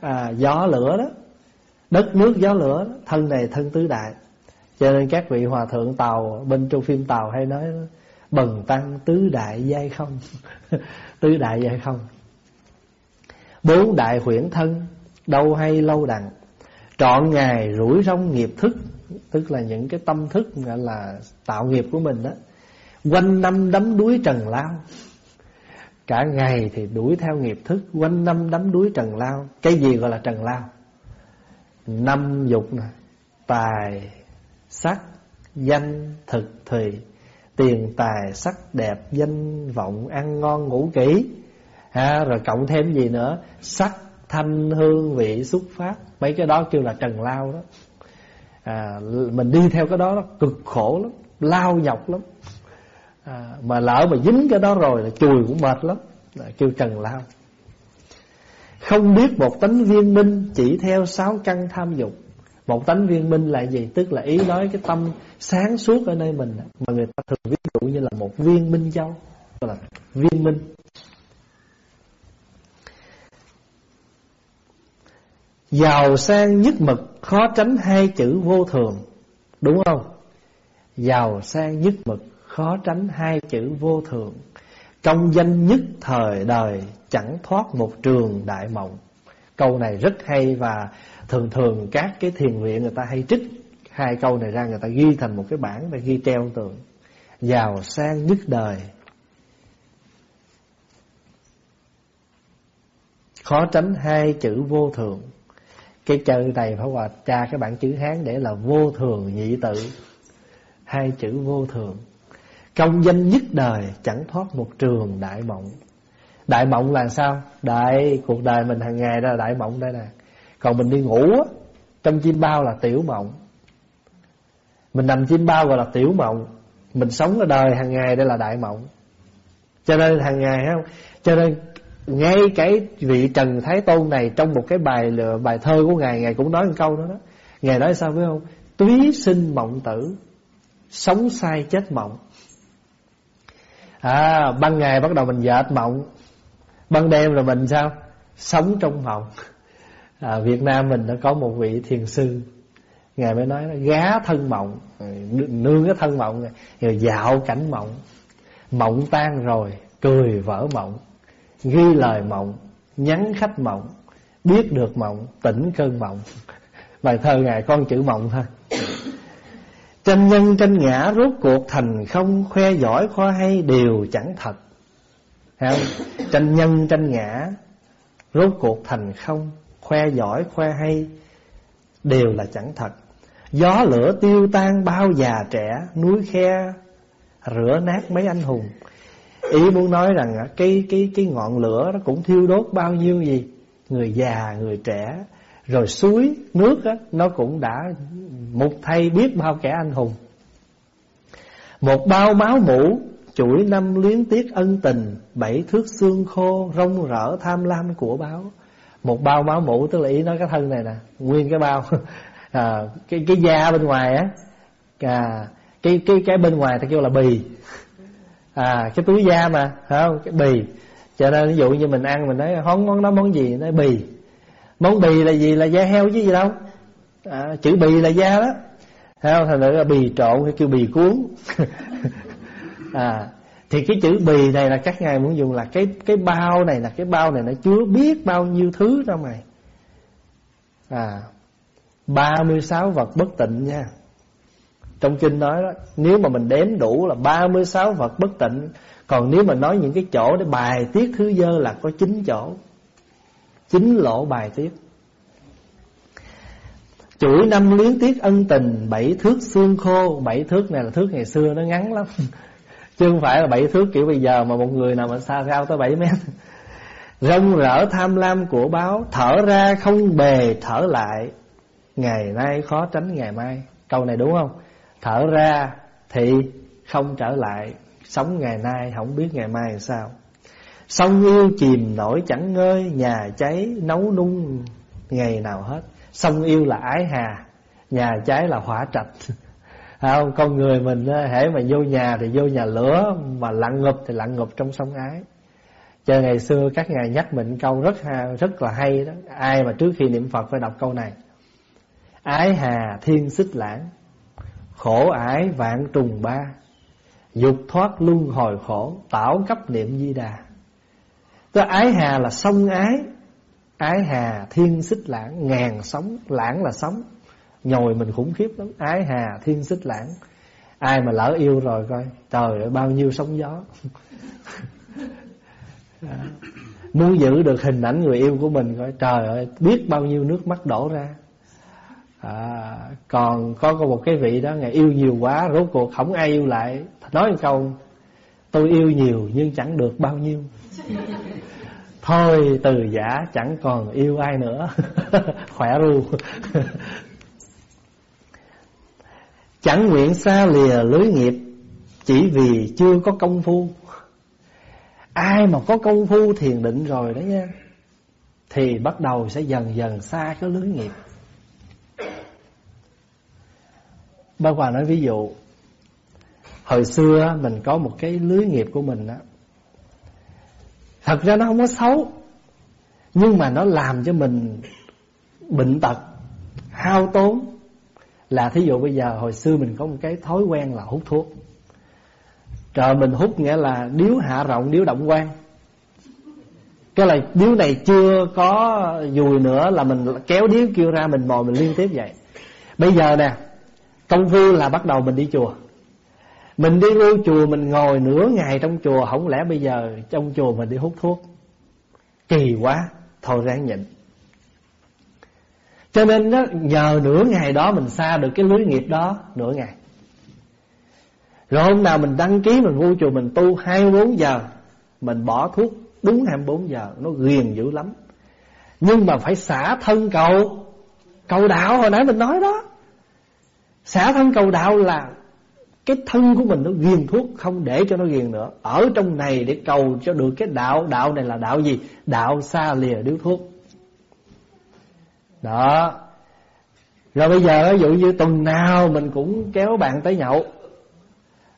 à, Gió lửa đó. Đất nước gió lửa đó. Thân này thân tứ đại. Cho nên các vị hòa thượng Tàu, Bên trong phim Tàu hay nói, Bần tăng tứ đại giai không? Tứ đại giai không. Bốn đại huyễn thân, Đâu hay lâu đặng Trọn ngày rủi rong nghiệp thức, Tức là những cái tâm thức là tạo nghiệp của mình đó. Quanh năm đấm đuối trần lao. Cả ngày thì đuổi theo nghiệp thức, Quanh năm đắm đuối trần lao. Cái gì gọi là trần lao? Năm dục nè, Tài Sắc Danh Thực Thùy Tiền tài sắc đẹp Danh vọng ăn ngon ngủ kỹ. Ha, Rồi cộng thêm gì nữa? Sắc thanh hương vị xuất phát. Mấy cái đó kêu là trần lao đó. À, mình đi theo cái đó nó cực khổ lắm lao nhọc lắm. À, mà lỡ mà dính cái đó rồi là chùi cũng mệt lắm. Là kêu trần lao. Không biết một tánh viên minh chỉ theo sáu căn tham dục một tánh viên minh là gì? Tức là ý nói cái tâm sáng suốt ở nơi mình. Mà người ta thường ví dụ như là một viên minh châu là viên minh. Giàu sang nhất mực, khó tránh hai chữ vô thường. Đúng không? Giàu sang nhất mực, khó tránh hai chữ vô thường. Công danh nhất thời đời, chẳng thoát một trường đại mộng. Câu này rất hay và thường thường các cái thiền viện người ta hay trích Hai câu này ra, người ta ghi thành một cái bảng và ghi treo tường Giàu sang nhất đời. Khó tránh hai chữ vô thường. Cái chữ này phải hòa tra cái bản chữ hán để là vô thường nhị tự. Hai chữ vô thường. Công danh nhất đời chẳng thoát một trường đại mộng. Đại mộng là sao? Đại, cuộc đời mình hàng ngày đó là đại mộng đây nè còn mình đi ngủ á, trong chim bao là tiểu mộng. Mình nằm chim bao gọi là tiểu mộng. Mình sống ở đời hàng ngày đây là đại mộng. Cho nên hàng ngày không cho nên ngay cái vị Trần Thái Tôn này trong một cái bài bài thơ của ngài ngài cũng nói một câu đó đó. Ngài nói sao phải không? Túy sinh mộng tử, sống sai chết mộng. À ban ngày bắt đầu mình dệt mộng, ban đêm rồi mình sao? Sống trong mộng à, Việt Nam mình đã có một vị thiền sư. Ngài mới nói gá thân mộng. Nương cái thân mộng rồi dạo cảnh mộng. Mộng tan rồi cười vỡ mộng. Ghi lời mộng Nhắn khách mộng Biết được mộng Tỉnh cơn mộng. Bài thơ ngài con chữ mộng thôi. Tranh nhân tranh ngã rốt cuộc thành không Khoe giỏi khoa hay đều chẳng thật. Không? Tranh nhân tranh ngã Rốt cuộc thành không Khoe giỏi, khoe hay, Đều là chẳng thật. Gió lửa tiêu tan bao già trẻ, Núi khe rửa nát mấy anh hùng. Ý muốn nói rằng à, cái cái cái ngọn lửa nó cũng thiêu đốt bao nhiêu gì? Người già, người trẻ. Rồi suối, nước á, nó cũng đã một thay biết bao kẻ anh hùng. Một bao máu mũ, chuỗi năm luyến tiếc ân tình, bảy thước xương khô rong rỡ tham lam của báo một bao máu mũ tức là ý nói cái thân này nè nguyên cái bao. À, cái cái da bên ngoài á à, cái cái cái bên ngoài ta kêu là bì. À cái túi da mà phải không? Cái bì. Cho nên ví dụ như mình ăn mình nói món món đó món gì? Nói bì. Món bì là gì? Là da heo chứ gì đâu. À, chữ bì là da đó. Thấy không? Thành là bì trộn hay kêu bì cuốn. À, thì cái chữ bì này là các ngài muốn dùng là Cái cái bao này là cái bao này Nó chứa biết bao nhiêu thứ đâu mày À 36 vật bất tịnh nha. Trong kinh nói đó, Nếu mà mình đếm đủ là 36 vật bất tịnh, Còn nếu mà nói những cái chỗ để bài tiết thứ dơ là có 9 chỗ. 9 lỗ bài tiết. Chuỗi năm liên tiết ân tình, Bảy thước xương khô. Bảy thước này là thước ngày xưa nó ngắn lắm. Chứ không phải là bảy thước kiểu bây giờ Mà một người nào mà xa cao tới 7 mét. Rông rỡ tham lam của báo, Thở ra không bề, thở lại. Ngày nay khó tránh ngày mai. Câu này đúng không? Thở ra thì không trở lại. Sống ngày nay không biết ngày mai làm sao. Sông yêu chìm nổi chẳng ngơi, Nhà cháy nấu nung ngày nào hết. Sông yêu là ái hà, Nhà cháy là hỏa trạch. À, không con người mình hễ mà vô nhà thì vô nhà lửa mà lặn ngụp thì lặn ngụp trong sông ái. Cho ngày xưa các ngài nhắc mình câu rất ha, rất là hay đó. Ai mà trước khi niệm phật phải đọc câu này. Ái hà thiên xích lãng khổ ái vạn trùng ba. Dục thoát luân hồi khổ tảo cấp niệm di đà. Tức ái hà là sông ái Ái hà thiên xích lãng Ngàn sóng lãng là sóng. Nhồi mình khủng khiếp lắm. Ái hà thiên xích lãng. Ai mà lỡ yêu rồi coi Trời ơi bao nhiêu sóng gió. À, muốn giữ được hình ảnh người yêu của mình coi Trời ơi biết bao nhiêu nước mắt đổ ra. À, Còn có một cái vị đó Ngày yêu nhiều quá Rốt cuộc không ai yêu lại. Nói một câu Tôi yêu nhiều nhưng chẳng được bao nhiêu. Thôi từ giả chẳng còn yêu ai nữa. Khỏe ru Chẳng nguyện xa lìa lưới nghiệp, Chỉ vì chưa có công phu. Ai mà có công phu thiền định rồi đó nha, Thì bắt đầu sẽ dần dần xa cái lưới nghiệp. Bác Hòa nói ví dụ, Hồi xưa mình có một cái lưới nghiệp của mình đó Thật ra nó không có xấu, Nhưng mà nó làm cho mình Bệnh tật, Hao tốn. Là thí dụ bây giờ hồi xưa mình có một cái thói quen là hút thuốc. Trời mình hút nghĩa là điếu hạ rộng, điếu động quan. Cái là điếu này chưa có dùi nữa Là mình kéo điếu kêu ra mình mồi mình liên tiếp vậy. Bây giờ nè, Công phu là bắt đầu mình đi chùa. Mình đi vô chùa, mình ngồi nửa ngày trong chùa, Không lẽ bây giờ trong chùa mình đi hút thuốc? Kỳ quá, Thôi ráng nhịn. Cho nên đó, nhờ nửa ngày đó Mình xa được cái lưới nghiệp đó Nửa ngày. Rồi hôm nào mình đăng ký mình vô chùa Mình tu 24 giờ Mình bỏ thuốc đúng 24 giờ Nó ghiền dữ lắm. Nhưng mà phải xả thân cầu Cầu đạo hồi nãy mình nói đó. Xả thân cầu đạo là cái thân của mình nó ghiền thuốc không để cho nó ghiền nữa. Ở trong này để cầu cho được cái đạo đạo này là đạo gì? Đạo xa lìa điếu thuốc đó. Rồi bây giờ ví dụ như tuần nào mình cũng kéo bạn tới nhậu.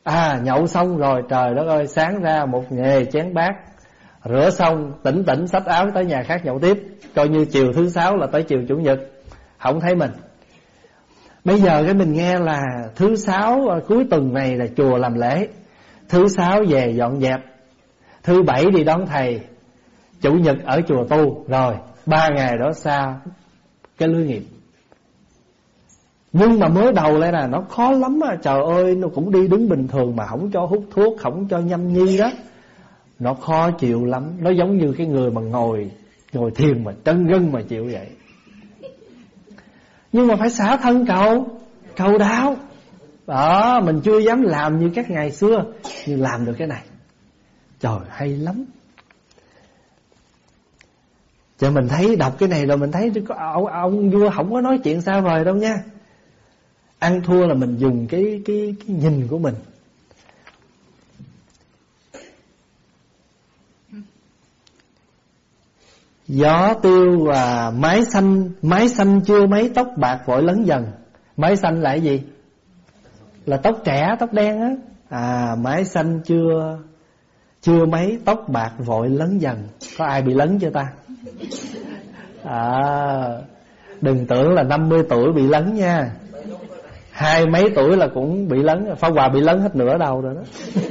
À nhậu xong rồi, trời đất ơi, sáng ra một nghề chén bát. Rửa xong, tỉnh tỉnh xách áo tới nhà khác nhậu tiếp. Coi như chiều thứ sáu là tới chiều chủ nhật. Không thấy mình. Bây giờ cái mình nghe là thứ sáu à, cuối tuần này là chùa làm lễ. Thứ sáu về dọn dẹp. Thứ bảy đi đón thầy. Chủ nhật ở chùa tu. Rồi, ba ngày đó sao? Cái lưới nghiệp Nhưng mà mới đầu lại là nó khó lắm à Trời ơi, nó cũng đi đứng bình thường Mà không cho hút thuốc, Không cho nhâm nhi đó. Nó khó chịu lắm. Nó giống như cái người mà ngồi Ngồi thiền mà chân gân mà chịu vậy. Nhưng mà phải xả thân cầu Cầu đáo. Đó, mình chưa dám làm như các ngày xưa. Nhưng làm được cái này. Trời, hay lắm. Cho mình thấy đọc cái này rồi mình thấy ông, ông vua không có nói chuyện xa vời đâu nha. Ăn thua là mình dùng cái cái cái nhìn của mình. Gió tiêu và mái xanh Mái xanh chưa mấy tóc bạc vội lớn dần. Mái xanh là cái gì? Là tóc trẻ, tóc đen á. À mái xanh chưa Chưa mấy tóc bạc vội lớn dần. Có ai bị lấn chưa ta? À Đừng tưởng là 50 tuổi bị lấn nha. Hai mấy tuổi là cũng bị lấn phá hòa bị lấn hết nửa đầu rồi đó.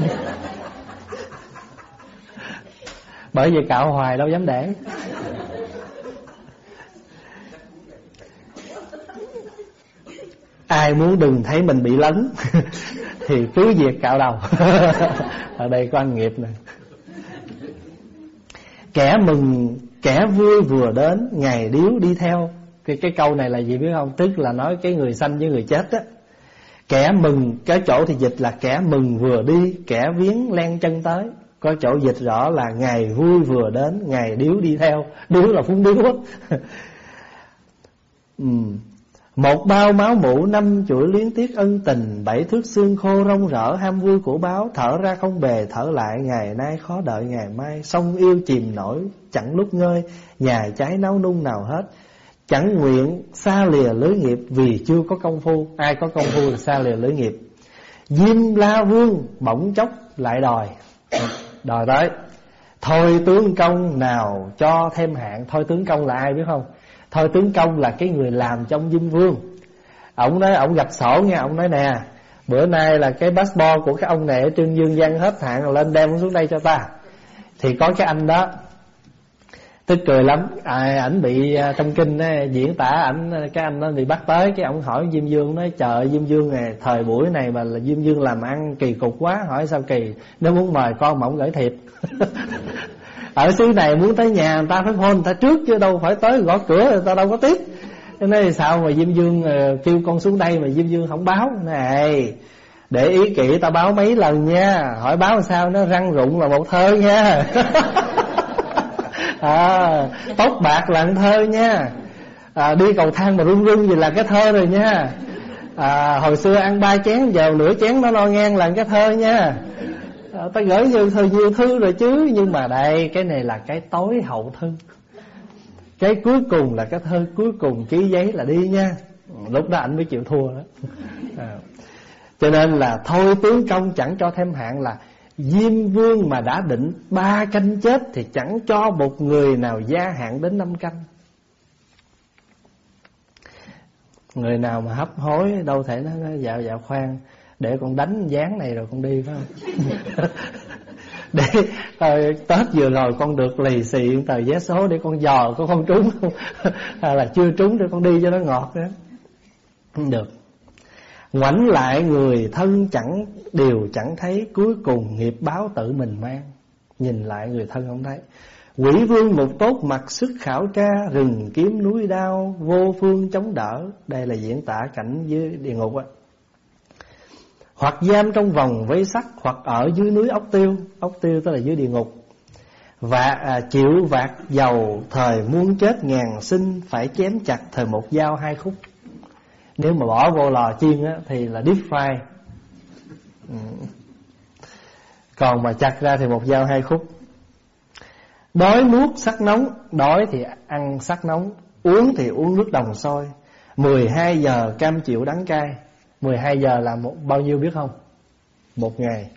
Bởi vì cạo hoài đâu dám để. Ai muốn đừng thấy mình bị lấn, thì cứ việc cạo đầu. Ở đây có anh nghiệp nè. Kẻ mừng kẻ vui vừa đến ngày điếu đi theo. Cái cái câu này là gì biết không? Tức là nói cái người sanh với người chết á. Kẻ mừng cái chỗ thì dịch là kẻ mừng vừa đi, kẻ viếng len chân tới. Có chỗ dịch rõ là ngày vui vừa đến ngày điếu đi theo. Điếu là phúng điếu ừ. Một bao máu mũ, năm chuỗi liên tiếc ân tình, Bảy thước xương khô rong rỡ, ham vui của báo, Thở ra không bề, thở lại, ngày nay khó đợi, ngày mai Sông yêu chìm nổi, chẳng lúc ngơi, Nhà cháy nấu nung nào hết. Chẳng nguyện xa lìa lưới nghiệp Vì chưa có công phu, Ai có công phu thì xa lìa lưới nghiệp. Diêm la vương bỗng chốc lại đòi Đòi tới, Thôi tướng công nào cho thêm hạn Thôi tướng công là ai biết không? Thôi tướng công là cái người làm trong dinh vương. Ông nói ông gặp sổ nha Ông nói nè Bữa nay là cái passport của cái ông này ở Trương Dương giang hết hạn Lên đem xuống đây cho ta. Thì có cái anh đó tức cười lắm. À, ảnh bị à, trong kinh ấy, diễn tả ảnh à, cái anh đó bị bắt tới cái ông hỏi diêm dương nói chờ diêm dương này thời buổi này mà là diêm dương làm ăn kỳ cục quá hỏi sao kỳ nếu muốn mời con mà ông gửi thiệp. ở xứ này muốn tới nhà người ta phải hôn người ta trước chứ đâu phải tới gõ cửa người ta đâu có tiếp. Cho nên sao mà diêm dương ờ, kêu con xuống đây mà diêm dương không báo? Này để ý kỹ ta báo mấy lần nha. Hỏi báo sao? Nó răng rụng là một thơ nha. À, tóc bạc là thơ nha. À, đi cầu thang mà run run gì là cái thơ rồi nha. À, hồi xưa ăn ba chén giờ nửa chén nó lo ngang là cái thơ nha. Ờ, à, ta gửi nhiều thời nhiều thư rồi chứ nhưng mà đây cái này là cái tối hậu thư. Cái cuối cùng là cái thơ cuối cùng ký giấy là đi nha. Ừ, lúc đó anh mới chịu thua đó. À. cho nên là thôi tướng công chẳng cho thêm hạn là Diêm vương mà đã định ba canh chết Thì chẳng cho một người nào gia hạn đến năm canh. Người nào mà hấp hối Đâu thể nó, nó dạo dạo khoan. Để con đánh dáng này rồi con đi phải không? Để rồi, Tết vừa rồi con được lì xì tờ vé số Để con dò con không? Trúng Hay là chưa trúng để con đi cho nó ngọt đó Không được. Ngoảnh lại người thân chẳng Đều chẳng thấy Cuối cùng nghiệp báo tự mình mang. Nhìn lại người thân không thấy. Quỷ vương một tốt mặt sức khảo tra Rừng kiếm núi đao Vô phương chống đỡ. Đây là diễn tả cảnh dưới địa ngục á. Hoặc giam trong vòng vây sắt Hoặc ở dưới núi ốc tiêu. Ốc tiêu tức là dưới địa ngục. Và à, chịu vạt dầu thời muốn chết ngàn sinh phải chém chặt thời một dao hai khúc. Nếu mà bỏ vô lò chiên á, thì là deep fry. Ừ. còn mà chặt ra thì một dao hai khúc. Đói nuốt sắc nóng đói thì ăn sắc nóng uống thì uống nước đồng sôi. 12 giờ cam chịu đắng cay. 12 giờ là một bao nhiêu biết không? Một ngày.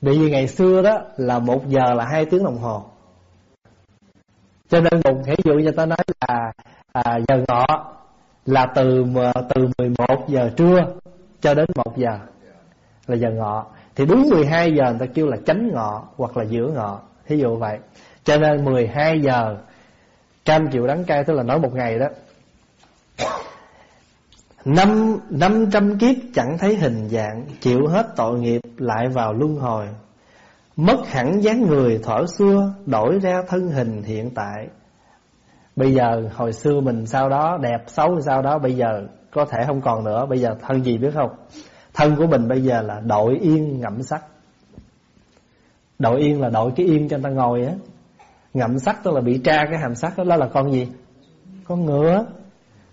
Bởi vì ngày xưa đó là một giờ là hai tiếng đồng hồ. Cho nên một ví dụ như ta nói là à, giờ ngọ là từ từ 11 giờ trưa cho đến 1 giờ là giờ ngọ. Thì đúng 12 giờ người ta kêu là chánh ngọ hoặc là giữa ngọ. Thí dụ vậy. Cho nên 12 giờ trăm triệu đắng cay tức là nói một ngày đó năm năm trăm kiếp chẳng thấy hình dạng chịu hết tội nghiệp lại vào luân hồi. Mất hẳn dáng người thở xưa đổi ra thân hình hiện tại. Bây giờ hồi xưa mình sau đó đẹp xấu sau đó bây giờ có thể không còn nữa. Bây giờ thân gì biết không? Thân của mình bây giờ là đội yên ngậm sắc. Đội yên là đội cái yên cho người ta ngồi á. Ngậm sắc tức là bị tra cái hàm sắc đó, đó là con gì? Con ngựa.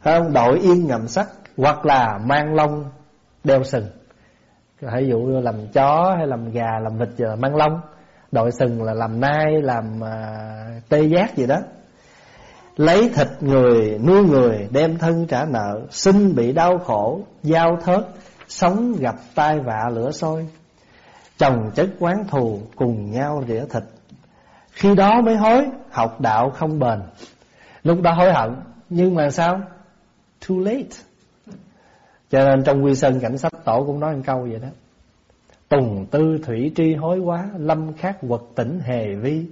Không Đội yên ngậm sắc. Hoặc là mang lông đeo sừng. Ví dụ như làm chó hay làm gà làm vịt giờ mang lông. Đội sừng là làm nai Làm uh, tê giác gì đó. Lấy thịt người nuôi người đem thân trả nợ Sinh bị đau khổ Giao thớt Sống gặp tai vạ lửa sôi. Chồng chất quán thù Cùng nhau rỉa thịt. Khi đó mới hối Học đạo không bền. Lúc đó hối hận Nhưng mà sao? Too late cho nên trong quy sơn cảnh sách tổ cũng nói một câu vậy đó. Tùng tư thủy tri hối quá, lâm khát quật tỉnh hề vi.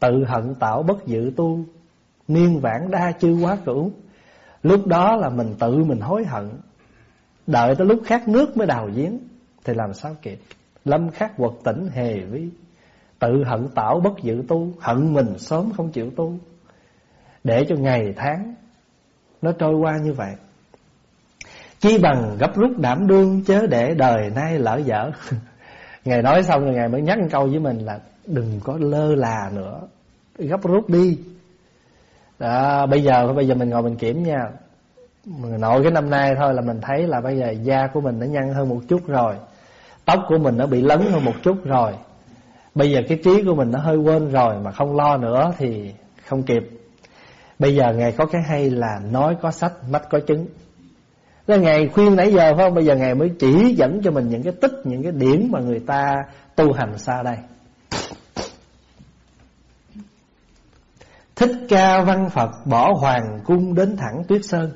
Tự hận tạo bất dự tu, niên vãn đa chư quá cửu. Lúc đó là mình tự mình hối hận. Đợi tới lúc khát nước mới đào giếng, thì làm sao kịp? Lâm khát quật tỉnh hề vi. Tự hận tạo bất dự tu, hận mình sớm không chịu tu. Để cho ngày tháng nó trôi qua như vậy chi bằng gấp rút đảm đương chớ để đời nay lỡ dở. Ngài nói xong rồi ngài mới nhắc một câu với mình là đừng có lơ là nữa gấp rút đi. Đó, bây giờ bây giờ mình ngồi mình kiểm nha. Nội cái năm nay thôi là mình thấy là bây giờ da của mình nó nhăn hơn một chút rồi tóc của mình nó bị lấn hơn một chút rồi. Bây giờ cái trí của mình nó hơi quên rồi mà không lo nữa thì không kịp. Bây giờ ngài có cái hay là nói có sách mắt có chứng là ngài khuyên nãy giờ, phải không? Bây giờ ngài mới chỉ dẫn cho mình những cái tích, những cái điểm mà người ta tu hành xa đây. Thích ca văn Phật bỏ hoàng cung đến thẳng tuyết sơn.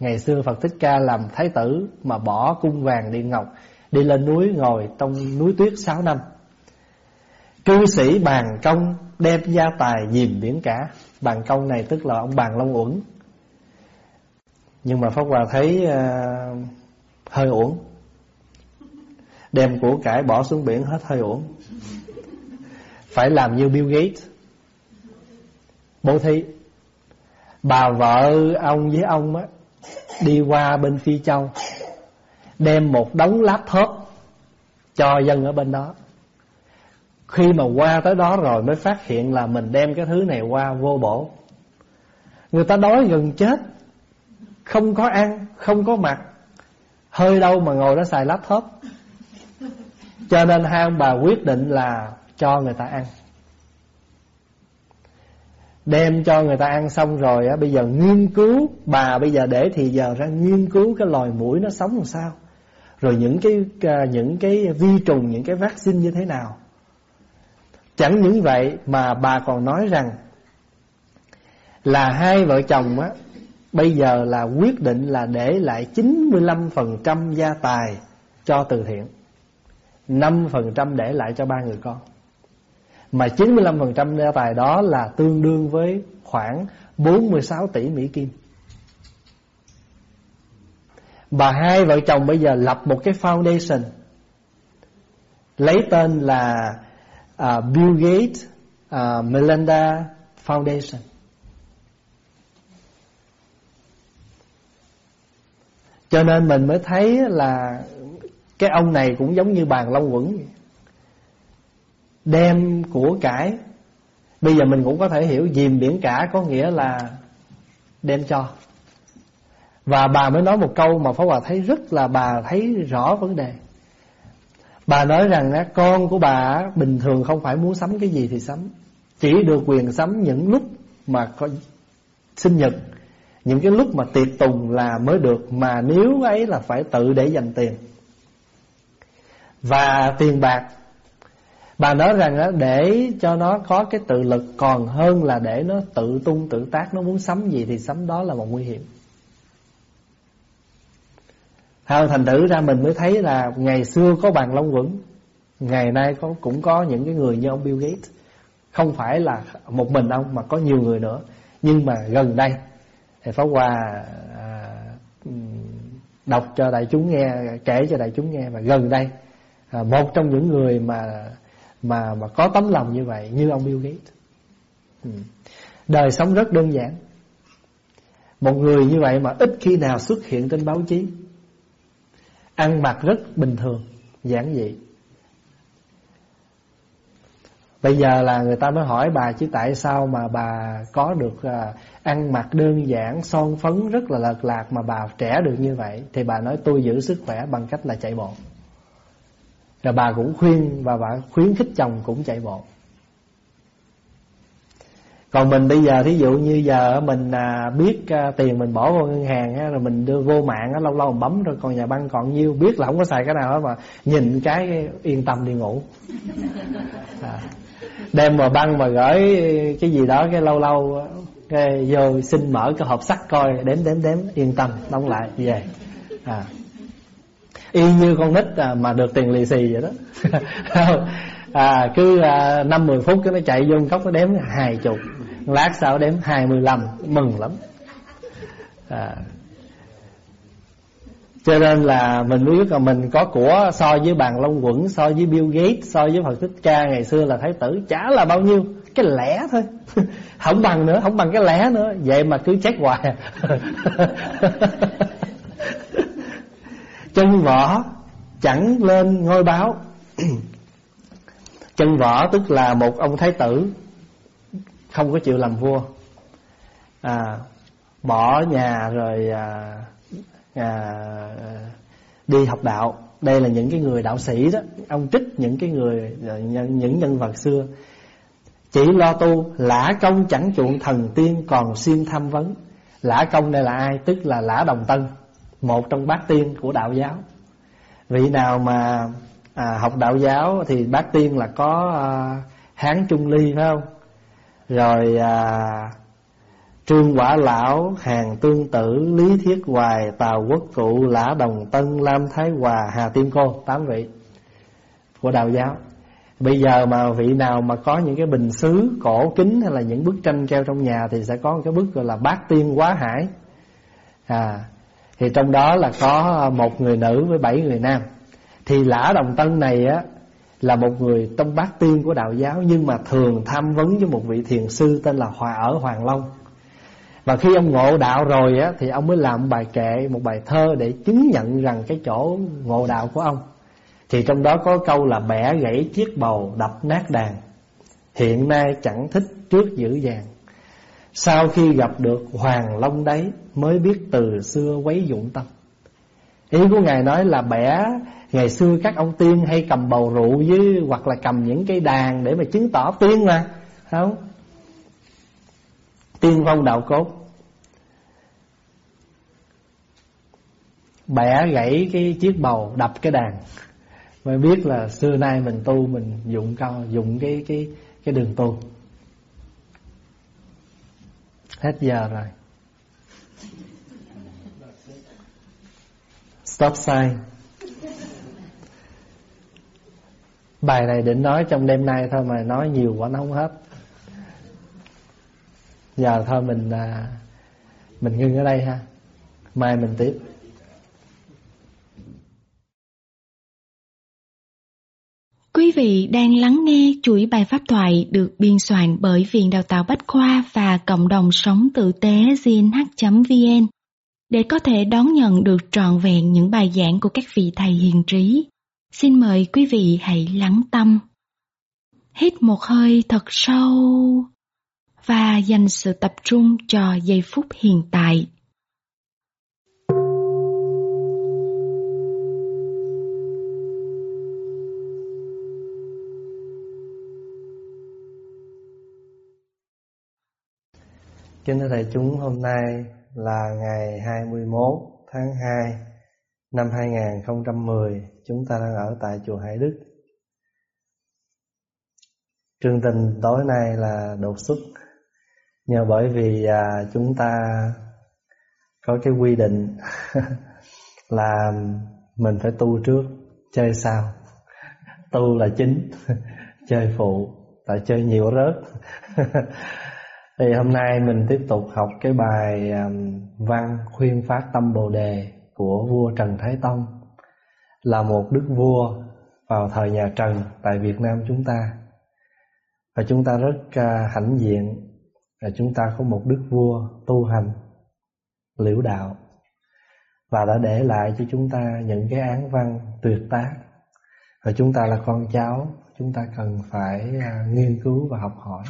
Ngày xưa Phật Thích Ca làm thái tử Mà bỏ cung vàng điện ngọc, Đi lên núi ngồi trong núi tuyết 6 năm. Cư sĩ bàn công đem gia tài dìm biển cả. Bàn công này tức là ông bàn Long Uẩn. Nhưng mà Pháp Hòa thấy uh, hơi uổng. Đem của cải bỏ xuống biển hết hơi uổng. Phải làm như Bill Gates. Bố thí Bà vợ ông với ông á Đi qua bên Phi Châu Đem một đống laptop Cho dân ở bên đó. Khi mà qua tới đó rồi Mới phát hiện là mình đem cái thứ này qua vô bổ. Người ta đói gần chết. Không có ăn, Không có mặc. Hơi đâu mà ngồi đó xài laptop. Cho nên hai ông bà quyết định là Cho người ta ăn. Đem cho người ta ăn xong rồi á, Bây giờ nghiên cứu, Bà bây giờ để thì giờ ra nghiên cứu Cái loài mũi nó sống làm sao. Rồi những cái à, những cái vi trùng, Những cái vaccine như thế nào. Chẳng những vậy Mà bà còn nói rằng Là hai vợ chồng á Bây giờ là quyết định là để lại 95% gia tài cho từ thiện 5% để lại cho ba người con. Mà 95% gia tài đó là tương đương với khoảng 46 tỷ Mỹ Kim. Bà hai vợ chồng bây giờ lập một cái foundation Lấy tên là uh, Bill Gates uh, Melinda Foundation. Cho nên mình mới thấy là Cái ông này cũng giống như bàn long quẩn đem của cải. Bây giờ mình cũng có thể hiểu dìm biển cả có nghĩa là đem cho. Và bà mới nói một câu mà Pháp Hòa thấy rất là bà thấy rõ vấn đề. Bà nói rằng á, con của bà bình thường không phải muốn sắm cái gì thì sắm. Chỉ được quyền sắm những lúc mà có sinh nhật. Những cái lúc mà tiệc tùng là mới được Mà nếu ấy là phải tự để dành tiền. Và tiền bạc. Bà nói rằng để cho nó có cái tự lực Còn hơn là để nó tự tung tự tác Nó muốn sắm gì thì sắm đó là một nguy hiểm. Thành thử ra mình mới thấy là Ngày xưa có bàn long quẩn Ngày nay có, cũng có những cái người như ông Bill Gates. Không phải là một mình ông Mà có nhiều người nữa Nhưng mà gần đây thì Pháp Hòa à, Đọc cho đại chúng nghe Kể cho đại chúng nghe Và gần đây à, Một trong những người mà mà mà có tấm lòng như vậy như ông Bill Gates. Ừ. Đời sống rất đơn giản. Một người như vậy mà ít khi nào xuất hiện trên báo chí. Ăn mặc rất bình thường, giản dị. Bây giờ là người ta mới hỏi bà chứ tại sao mà bà có được à, ăn mặc đơn giản, son phấn rất là lợt lạc mà bà trẻ được như vậy. Thì bà nói tôi giữ sức khỏe bằng cách là chạy bộ. Rồi bà cũng khuyên và bà khuyến khích chồng cũng chạy bộ còn mình bây giờ thí dụ như giờ mình à, biết à, tiền mình bỏ vô ngân hàng rồi mình đưa vô mạng á, lâu lâu mình bấm rồi còn nhà băng còn nhiêu biết là không có xài cái nào hết mà nhìn cái yên tâm đi ngủ à, đem vào băng mà gửi cái gì đó cái lâu lâu cái vô xin mở cái hộp sắt coi đếm đếm đếm yên tâm đóng lại về. À. Y như con nít à, mà được tiền lì xì vậy đó. À cứ à, năm mười phút cái nó chạy vô cốc nó đếm hai chục. Lát sau đếm hai mươi lăm mừng lắm. À cho nên là mình biết là mình có của so với bàn long quẩn so với bill gates so với phật thích ca ngày xưa là thái tử chả là bao nhiêu. Cái lẻ thôi. Không bằng nữa không bằng cái lẻ nữa. Vậy mà cứ chết hoài. Chân võ chẳng lên ngôi báo. Chân võ tức là một ông thái tử không có chịu làm vua. À bỏ nhà rồi à, à, đi học đạo. Đây là những cái người đạo sĩ đó. Ông trích những cái người à, những nhân vật xưa. Chỉ lo tu lã công chẳng chuộng thần tiên còn xuyên tham vấn. Lã công đây là ai? Tức là lã đồng tân một trong bát tiên của đạo giáo. Vị nào mà à, học đạo giáo thì bát tiên là có à, hán trung ly phải không? Rồi à, Trương Quả Lão, Hàng Tương Tử, Lý Thiết Hoài, Tào Quốc Cụ, Lã Đồng Tân, Lam Thái Hòa, Hà Tiên Cô, tám vị của đạo giáo. Bây giờ mà vị nào mà có những cái bình xứ cổ kính hay là những bức tranh treo trong nhà thì sẽ có một cái bức gọi là Bát Tiên Quá Hải. À, thì trong đó là có một người nữ với bảy người nam. Thì Lã Đồng Tân này á là một người trong bát tiên của đạo giáo nhưng mà thường tham vấn với một vị thiền sư tên là Hòa ở Hoàng Long. Và khi ông ngộ đạo rồi á, Thì ông mới làm bài kệ, Một bài thơ để chứng nhận rằng Cái chỗ ngộ đạo của ông. Thì trong đó có câu là Bẻ gãy chiếc bầu, đập nát đàn Hiện nay chẳng thích trước dữ dàng Sau khi gặp được Hoàng Long đấy, Mới biết từ xưa quấy dụng tâm. Ý của Ngài nói là bẻ, Ngày xưa các ông tiên hay cầm bầu rượu với, Hoặc là cầm những cái đàn để mà chứng tỏ tiên mà Không? Tiên phong đạo cốt. Bẻ gãy cái chiếc bầu, Đập cái đàn. Mới biết là xưa nay mình tu, Mình dụng cao, Dụng cái cái cái đường tu. Hết giờ rồi. Stop sign. Bài này định nói trong đêm nay thôi mà nói nhiều quá nó không hết giờ thôi mình à, mình ngưng ở đây ha mai mình tiếp Quý vị đang lắng nghe chuỗi bài pháp thoại được biên soạn bởi Viện Đào tạo Bách Khoa và Cộng đồng Sống Tử tế gnh.vn để có thể đón nhận được trọn vẹn những bài giảng của các vị thầy hiền trí. Xin mời quý vị hãy lắng tâm. Hít một hơi thật sâu và dành sự tập trung cho giây phút hiện tại. Kính thưa thầy chúng, hôm nay là ngày 21 tháng 2 năm 2010, chúng ta đang ở tại chùa Hải Đức. Chương trình tối nay là đột xuất nhờ bởi vì à, chúng ta có cái quy định là mình phải tu trước chơi sau. Tu là chính chơi phụ tại chơi nhiều rớt. Thì hôm nay mình tiếp tục học cái bài à, văn khuyên phát tâm bồ đề của vua trần thái tông. Là một đức vua vào thời nhà trần tại việt nam chúng ta. Và chúng ta rất à, hãnh diện là chúng ta có một đức vua tu hành liễu đạo và đã để lại cho chúng ta những cái án văn tuyệt tác. Và chúng ta là con cháu chúng ta cần phải à, nghiên cứu và học hỏi.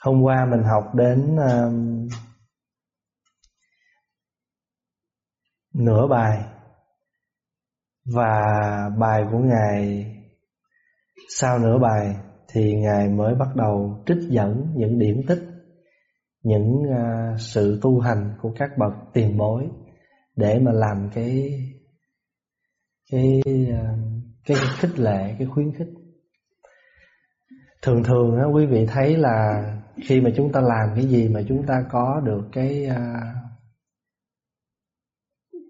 Hôm qua mình học đến um, nửa bài và bài của ngài sau nửa bài thì ngài mới bắt đầu trích dẫn những điểm tích những uh, sự tu hành của các bậc tiền bối để mà làm cái cái uh, cái khích lệ cái khuyến khích. Thường thường á quý vị thấy là khi mà chúng ta làm cái gì mà chúng ta có được cái à,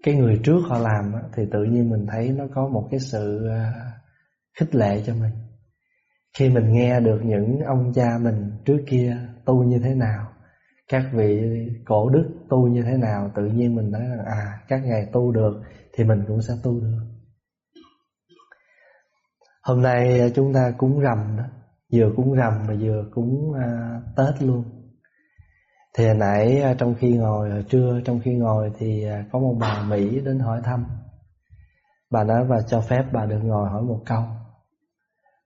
cái người trước họ làm thì tự nhiên mình thấy nó có một cái sự à, khích lệ cho mình. Khi mình nghe được những ông cha mình trước kia tu như thế nào các vị cổ đức tu như thế nào tự nhiên mình nói rằng à các ngài tu được thì mình cũng sẽ tu được. Hôm nay à, chúng ta cúng rằm đó vừa cúng rằm mà vừa cúng à, tết luôn thì hồi nãy à, trong khi ngồi, hồi trưa, trong khi ngồi thì à, có một bà mỹ đến hỏi thăm. Bà nói và cho phép bà được ngồi hỏi một câu.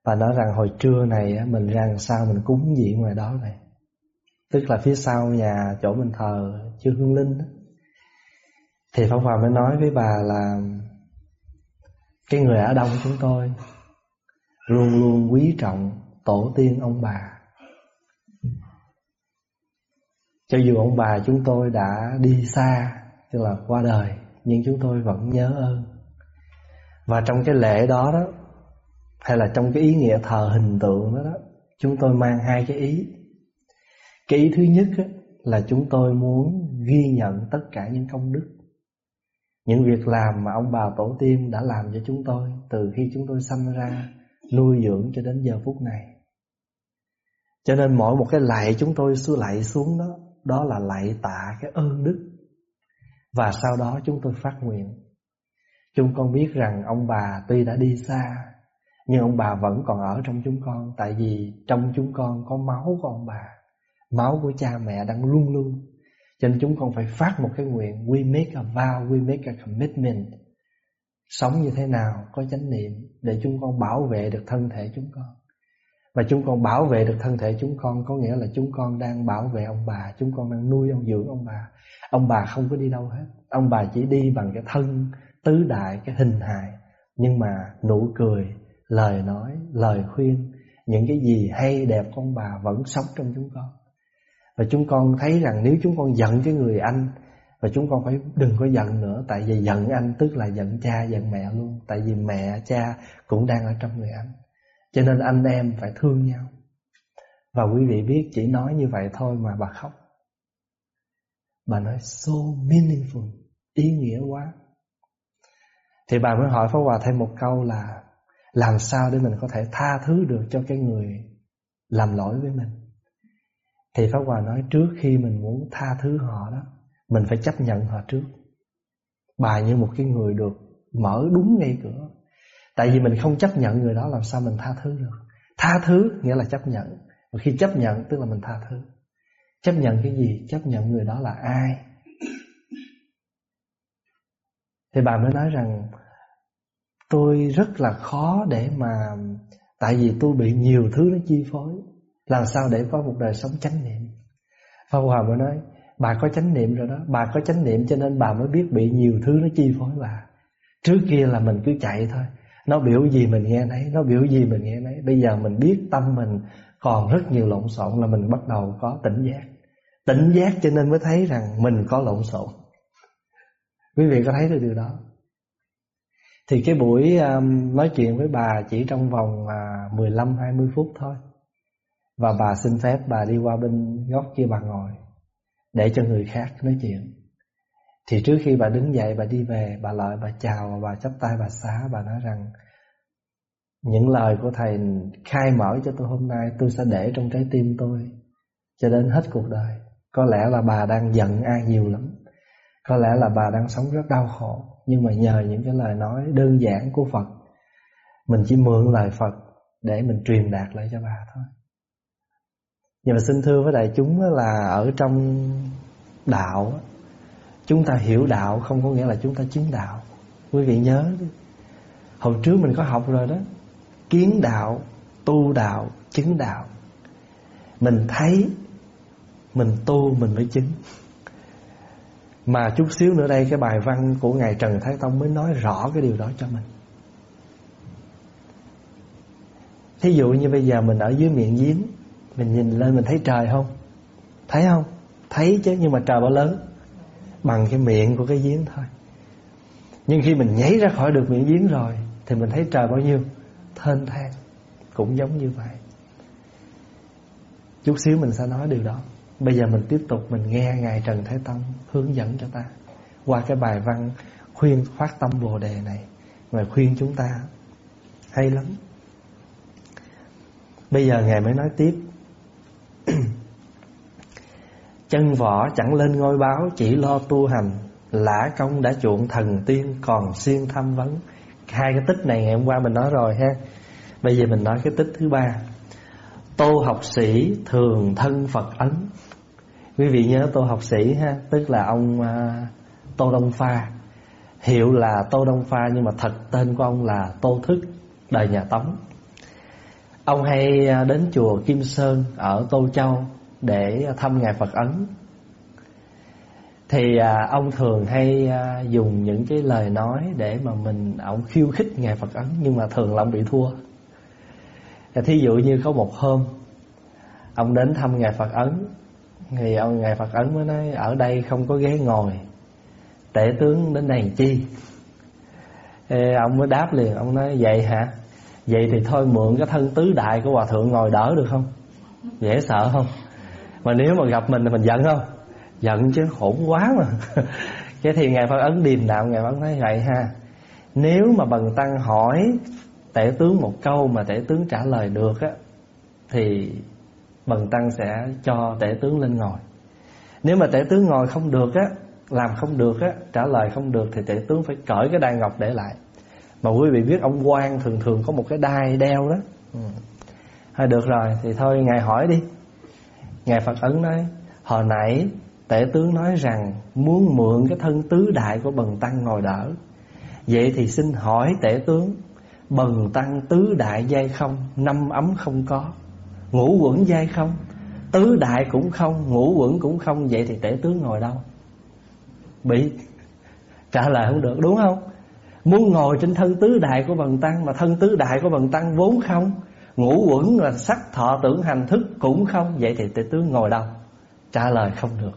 Bà nói rằng, hồi trưa này mình ra làm sao mình cúng gì ngoài đó này tức là phía sau nhà, chỗ mình thờ, chư hương linh đó. thì phong hòa mới nói với bà là, cái người ở đông chúng tôi luôn luôn quý trọng tổ tiên ông bà. Cho dù ông bà chúng tôi đã đi xa tức là qua đời nhưng chúng tôi vẫn nhớ ơn. Và trong cái lễ đó đó hay là trong cái ý nghĩa thờ hình tượng đó đó chúng tôi mang hai cái ý. Cái ý thứ nhất đó, là chúng tôi muốn ghi nhận tất cả những công đức những việc làm mà ông bà tổ tiên đã làm cho chúng tôi từ khi chúng tôi sanh ra nuôi dưỡng cho đến giờ phút này. Cho nên mỗi một cái lạy chúng tôi xưa lạy xuống đó đó là lạy tạ cái ơn đức. Và sau đó chúng tôi phát nguyện. Chúng con biết rằng ông bà tuy đã đi xa, nhưng ông bà vẫn còn ở trong chúng con. Tại vì trong chúng con có máu của ông bà, máu của cha mẹ đang luôn luôn. Cho nên chúng con phải phát một cái nguyện, we make a vow, we make a commitment. Sống như thế nào, có chánh niệm để chúng con bảo vệ được thân thể chúng con và chúng con bảo vệ được thân thể chúng con, có nghĩa là chúng con đang bảo vệ ông bà, chúng con đang nuôi ông, dưỡng ông bà. Ông bà không có đi đâu hết. Ông bà chỉ đi bằng cái thân tứ đại, cái hình hài. Nhưng mà nụ cười, lời nói, lời khuyên, những cái gì hay đẹp của ông bà vẫn sống trong chúng con. Và chúng con thấy rằng nếu chúng con giận cái người anh, và chúng con phải đừng có giận nữa, Tại vì giận anh tức là giận cha, giận mẹ luôn. Tại vì mẹ, cha cũng đang ở trong người anh. Cho nên anh em phải thương nhau. Và quý vị biết chỉ nói như vậy thôi mà bà khóc. Bà nói, so meaningful, Ý nghĩa quá. Thì bà mới hỏi Pháp Hòa thêm một câu là, Làm sao để mình có thể tha thứ được cho cái người làm lỗi với mình? Thì Pháp Hòa nói, trước khi mình muốn tha thứ họ đó, mình phải chấp nhận họ trước. Bà như một cái người được mở đúng ngay cửa. Tại vì mình không chấp nhận người đó, làm sao mình tha thứ được? Tha thứ nghĩa là chấp nhận. Và khi chấp nhận, tức là mình tha thứ. Chấp nhận cái gì? Chấp nhận người đó là ai? Thì bà mới nói rằng, Tôi rất là khó để mà, Tại vì tôi bị nhiều thứ nó chi phối, Làm sao để có một đời sống chánh niệm? Pháp Hòa mới nói, Bà có chánh niệm rồi đó. Bà có chánh niệm cho nên bà mới biết bị nhiều thứ nó chi phối bà. Trước kia là mình cứ chạy thôi. Nó biểu gì mình nghe nấy Nó biểu gì mình nghe nấy. Bây giờ mình biết tâm mình còn rất nhiều lộn xộn Là mình bắt đầu có tỉnh giác. Tỉnh giác cho nên mới thấy rằng Mình có lộn xộn. Quý vị có thấy được điều đó? Thì cái buổi um, nói chuyện với bà Chỉ trong vòng à, uh, 15-20 phút thôi. Và bà xin phép bà đi qua bên góc kia bà ngồi để cho người khác nói chuyện thì trước khi bà đứng dậy, bà đi về, bà lại bà chào và bà chắp tay, bà xá, bà nói rằng, những lời của thầy khai mở cho tôi hôm nay, tôi sẽ để trong trái tim tôi cho đến hết cuộc đời. Có lẽ là bà đang giận ai nhiều lắm. Có lẽ là bà đang sống rất đau khổ. Nhưng mà nhờ những cái lời nói đơn giản của Phật, mình chỉ mượn lời Phật để mình truyền đạt lại cho bà thôi. Nhưng mà xin thưa với đại chúng là ở trong đạo Chúng ta hiểu đạo không có nghĩa là chúng ta chứng đạo. Quý vị nhớ đi. Hồi trước mình có học rồi đó. Kiến đạo, tu đạo, chứng đạo. Mình thấy Mình tu mình mới chứng. Mà chút xíu nữa đây Cái bài văn của Ngài Trần Thái Tông Mới nói rõ cái điều đó cho mình. Thí dụ như bây giờ mình ở dưới miệng giếng mình nhìn lên mình thấy trời không? Thấy không? Thấy chứ nhưng mà trời bao lớn? Bằng cái miệng của cái giếng thôi. Nhưng khi mình nhảy ra khỏi được miệng giếng rồi, Thì mình thấy trời bao nhiêu Thênh thang. Cũng giống như vậy. Chút xíu mình sẽ nói điều đó. Bây giờ mình tiếp tục, mình nghe Ngài Trần Thái Tông hướng dẫn cho ta. Qua cái bài văn khuyên phát tâm Bồ Đề này, Ngài khuyên chúng ta Hay lắm. Bây giờ Ngài mới nói tiếp. Chân võ chẳng lên ngôi báo Chỉ lo tu hành. Lã công đã chuộng thần tiên Còn xuyên tham vấn. Hai cái tích này ngày hôm qua mình nói rồi ha. Bây giờ mình nói cái tích thứ ba. Tô học sĩ thường thân Phật ấn. Quý vị nhớ Tô học sĩ ha Tức là ông uh, Tô Đông Pha. Hiệu là Tô Đông Pha Nhưng mà thật tên của ông là Tô Thức Đời nhà Tống. Ông hay à, đến chùa Kim Sơn Ở Tô Châu. Để thăm Ngài Phật Ấn. Thì à, ông thường hay à, dùng những cái lời nói Để mà mình Ông khiêu khích Ngài Phật Ấn Nhưng mà thường là ông bị thua. Thí dụ như có một hôm Ông đến thăm Ngài Phật Ấn Thì ông Ngài Phật Ấn mới nói Ở đây không có ghế ngồi Tể tướng đến đây chi? Ê, Ông mới đáp liền Ông nói vậy hả? Vậy thì thôi mượn cái thân tứ đại của Hòa Thượng ngồi đỡ được không? Dễ sợ không? Mà nếu mà gặp mình thì mình giận không? Giận chứ khổ quá mà. Cái thì Ngài Phật Ấn điềm đạo Ngài Phật nói vậy ha. Nếu mà Bần Tăng hỏi Tể tướng một câu mà tể tướng trả lời được á, Thì Bần Tăng sẽ cho tể tướng lên ngồi. Nếu mà tể tướng ngồi không được á, Làm không được á, Trả lời không được, thì tể tướng phải cởi cái đai ngọc để lại. Mà quý vị biết ông quan thường thường có một cái đai đeo đó. Ừ. Thôi được rồi, thì thôi Ngài hỏi đi. Ngài Phật Ấn nói, Hồi nãy tể tướng nói rằng Muốn mượn cái thân tứ đại của bần tăng ngồi đỡ. Vậy thì xin hỏi tể tướng, Bần tăng tứ đại dây không? Năm ấm không có. Ngũ quẩn dây không? Tứ đại cũng không, Ngũ quẩn cũng không. Vậy thì tể tướng ngồi đâu? Bị trả lời không được, đúng không? Muốn ngồi trên thân tứ đại của bần tăng Mà thân tứ đại của bần tăng vốn không Ngũ quẩn là sắc thọ tưởng hành thức cũng không. Vậy thì tỷ tướng ngồi đâu? Trả lời không được.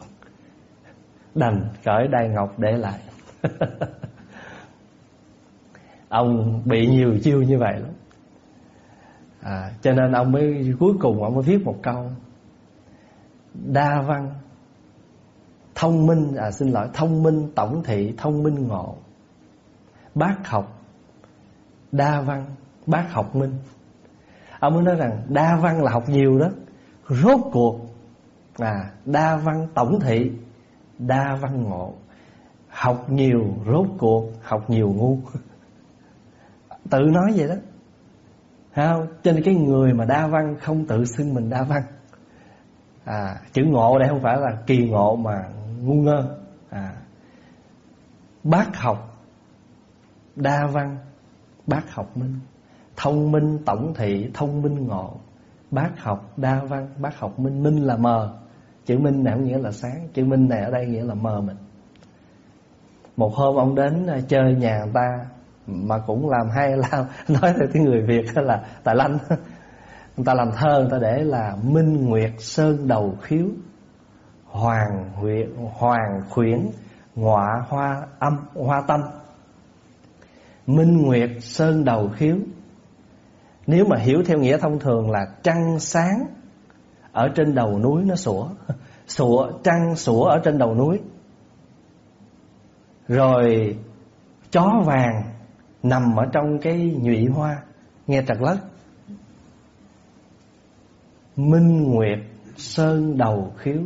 Đành cởi đai ngọc để lại. Ông bị nhiều chiêu như vậy lắm. À, Cho nên ông mới cuối cùng ông mới viết một câu. Đa văn Thông minh à xin lỗi Thông minh tổng thị thông minh ngộ. Bác học Đa văn Bác học minh. Ông mới nói rằng đa văn là học nhiều đó. Rốt cuộc à, Đa văn tổng thị Đa văn ngộ. Học nhiều rốt cuộc Học nhiều ngu. Tự nói vậy đó. Không? Cho nên cái người mà đa văn Không tự xưng mình đa văn. À, Chữ ngộ đây không phải là kỳ ngộ Mà ngu ngơ. À, Bác học Đa văn Bác học minh. Thông minh tổng thị, thông minh ngộ Bác học đa văn, Bác học minh Minh là mờ. Chữ minh này không nghĩa là sáng, Chữ minh này ở đây nghĩa là mờ mình. Một hôm ông đến ờ, chơi nhà người ta, Mà cũng làm hay làm, Nói theo tiếng người Việt là Tài lanh. Người ta làm thơ, người ta để là Minh Nguyệt Sơn Đầu Khiếu. Hoàng huyện Hoàng khuyển, Ngọa hoa âm, Hoa tâm. Minh Nguyệt Sơn Đầu Khiếu. Nếu mà hiểu theo nghĩa thông thường là Trăng sáng Ở trên đầu núi nó sủa. Sủa, Trăng sủa ở trên đầu núi. Rồi Chó vàng Nằm ở trong cái nhụy hoa. Nghe trật lất. Minh Nguyệt Sơn đầu khiếu,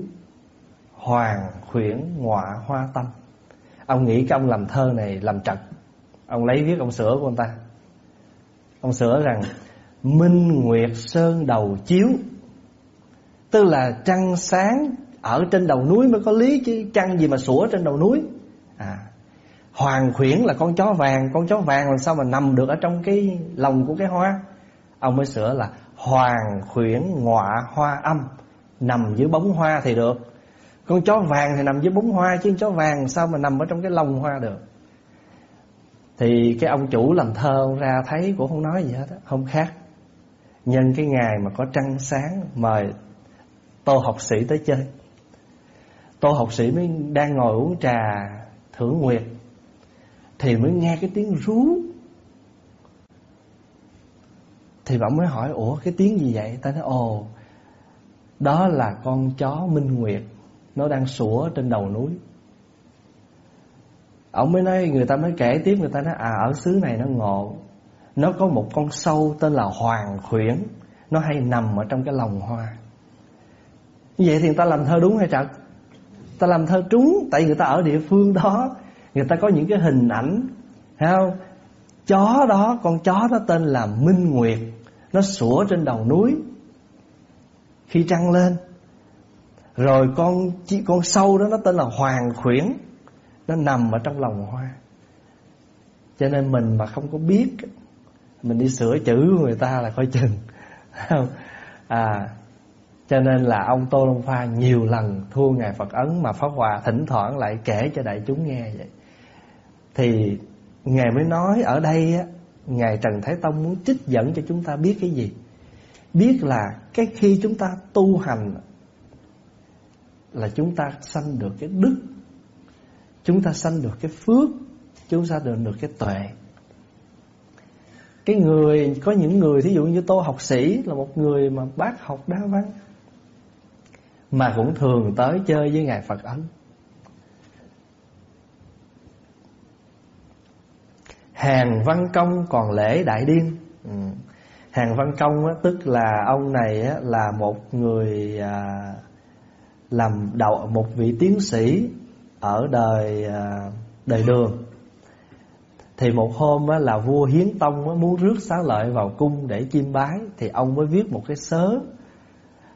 Hoàng khuyển ngọa hoa tâm. Ông nghĩ cái ông làm thơ này làm trật. Ông lấy viết ông sửa của ông ta. Ông sửa rằng Minh Nguyệt Sơn đầu chiếu. Tức là trăng sáng Ở trên đầu núi mới có lý chứ Trăng gì mà sủa trên đầu núi. À, Hoàng khuyển là con chó vàng Con chó vàng làm sao mà nằm được Ở trong cái lòng của cái hoa? Ông mới sửa là Hoàng khuyển ngọa hoa âm Nằm dưới bóng hoa thì được. Con chó vàng thì nằm dưới bóng hoa Chứ chó vàng sao mà nằm ở trong cái lồng hoa được? Thì cái ông chủ làm thơ ông ra thấy cũng không nói gì hết Không khác. Nhân cái ngày mà có trăng sáng Mời tô học sĩ tới chơi. Tô học sĩ mới đang ngồi uống trà Thưởng nguyệt Thì mới nghe cái tiếng rú. Thì ông mới hỏi, Ủa, cái tiếng gì vậy? Ta nói, ồ, đó là con chó minh nguyệt. Nó đang sủa trên đầu núi. Ông mới nói, người ta mới kể tiếp, người ta nói à ở xứ này nó ngộ nó có một con sâu tên là hoàng khuyển. Nó hay nằm ở trong cái lồng hoa. Như vậy thì người ta làm thơ đúng hay trật ta làm thơ trúng, tại người ta ở địa phương đó. Người ta có những cái hình ảnh, thấy không? Chó đó, con chó đó tên là minh nguyệt. Nó sủa trên đầu núi khi trăng lên. Rồi con con sâu đó nó tên là hoàng khuyển. Nó nằm ở trong lòng hoa. Cho nên mình mà không có biết mình đi sửa chữ của người ta là coi chừng. À cho nên là ông tô long pha nhiều lần thua ngài phật ấn mà pháp hòa thỉnh thoảng lại kể cho đại chúng nghe vậy. Thì ngài mới nói ở đây á, ngài trần thái tông muốn trích dẫn cho chúng ta biết cái gì? Biết là cái khi chúng ta tu hành là chúng ta sanh được cái đức, chúng ta sanh được cái phước, chúng ta được được cái tuệ cái người có những người thí dụ như tôi học sĩ là một người mà bác học đa văn mà cũng thường tới chơi với ngài Phật ấn. Hàng văn công còn lễ đại điên. Ừ. hàng văn công á, tức là ông này á, là một người à, làm đầu một vị tiến sĩ ở đời à, đời đường thì một hôm á, là vua hiến tông á, muốn rước xá lợi vào cung để chiêm bái thì ông mới viết một cái sớ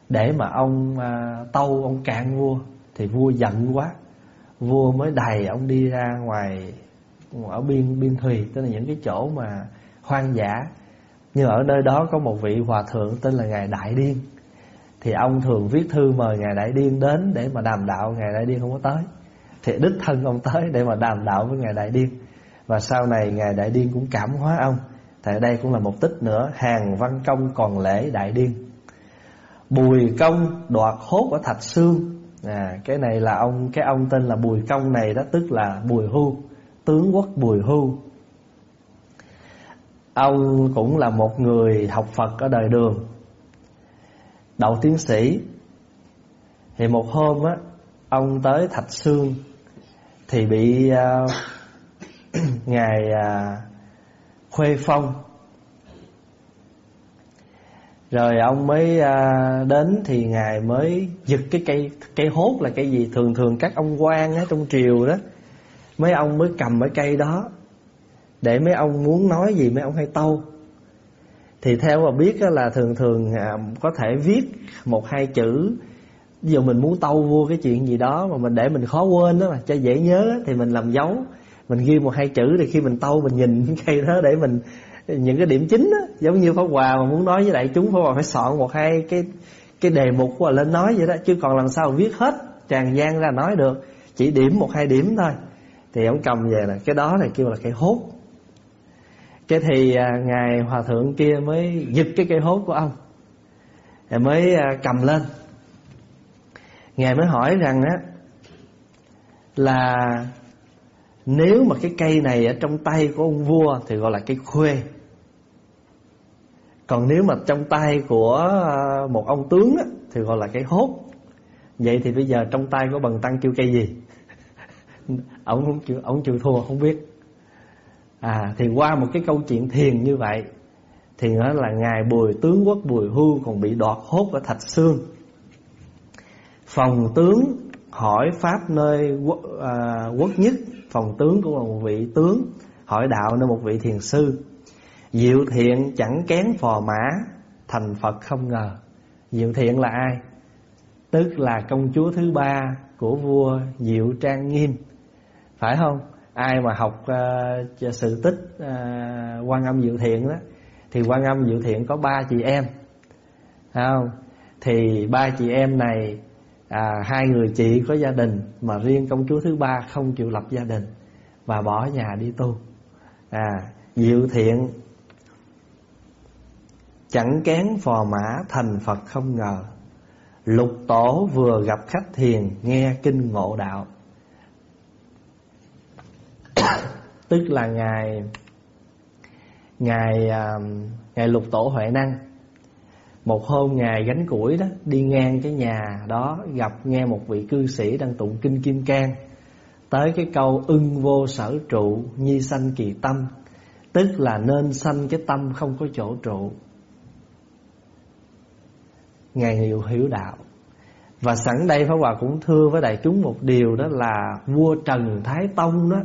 để mà ông à, tâu ông cạn vua. Thì vua giận quá. Vua mới đày ông đi ra ngoài ở biên biên thùy tức là những cái chỗ mà hoang dã. Nhưng ở nơi đó có một vị hòa thượng tên là ngài đại điên. Thì ông thường viết thư mời ngài đại điên đến để mà đàm đạo. Ngài đại điên không có tới. Thì đích thân ông tới để mà đàm đạo với ngài đại điên và sau này ngài đại điên cũng cảm hóa ông. Tại đây cũng là một tích nữa hàng văn công còn lễ đại điên. Bùi công đoạt hốt ở thạch xương à cái này là ông cái ông tên là bùi công này đó tức là bùi hưu tướng quốc bùi hưu. Ông cũng là một người học phật ở đời đường. Đậu tiến sĩ. Thì một hôm á ông tới thạch xương thì bị uh, ngài à, khuê phong. Rồi ông mới à, đến thì ngài mới giật cái cây cây hốt là cây gì? Thường thường các ông quan á trong triều đó mấy ông mới cầm cái cây đó để mấy ông muốn nói gì mấy ông hay tâu. Thì theo mà biết là thường thường à, có thể viết một hai chữ. Ví dụ mình muốn tâu vua cái chuyện gì đó mà mình để mình khó quên đó mà cho dễ nhớ thì mình làm dấu mình ghi một hai chữ thì khi mình tâu mình nhìn cái cây đó để mình những cái điểm chính đó, giống như pháp hòa mà muốn nói với đại chúng pháp hòa phải soạn một hai cái cái đề mục của lên nói vậy đó chứ còn làm sao viết hết tràn gian ra nói được chỉ điểm một hai điểm thôi. Thì ông cầm về là cái đó này kêu là cây hốt. Cái thì à, ngài hòa thượng kia mới giật cái cây hốt của ông rồi mới à, cầm lên. Ngài mới hỏi rằng á là nếu mà cái cây này ở trong tay của ông vua thì gọi là cây khuê. Còn nếu mà trong tay của à, một ông tướng á, thì gọi là cây hốt. Vậy thì bây giờ trong tay của bần tăng kêu cây gì? Ông không chịu ông chịu thua không biết. À thì qua một cái câu chuyện thiền như vậy thì nói là ngài bùi tướng quốc bùi hưu còn bị đọt hốt ở thạch xương phòng tướng hỏi pháp nơi quốc, à, quốc nhất phòng tướng cũng là một vị tướng hỏi đạo nơi một vị thiền sư. Diệu thiện chẳng kén phò mã thành phật không ngờ. Diệu thiện là ai? Tức là công chúa thứ ba của vua diệu trang nghiêm. Phải không? Ai mà học uh, sự tích uh, quan âm diệu thiện đó thì quan âm diệu thiện có ba chị em. Phải không? Thì ba chị em này à, hai người chị có gia đình mà riêng công chúa thứ ba không chịu lập gia đình và bỏ nhà đi tu. À diệu thiện chẳng kén phò mã thành phật không ngờ. Lục tổ vừa gặp khách thiền nghe kinh ngộ đạo. Tức là ngài ngài à, ngài lục tổ huệ năng một hôm ngài gánh củi đó, đi ngang cái nhà đó, gặp nghe một vị cư sĩ đang tụng kinh kim cang. Tới cái câu ưng vô sở trụ, nhi sanh kỳ tâm tức là nên sanh cái tâm không có chỗ trụ. Ngài hiểu hiểu đạo. Và sẵn đây Pháp Hòa cũng thưa với đại chúng một điều đó là vua Trần Thái Tông đó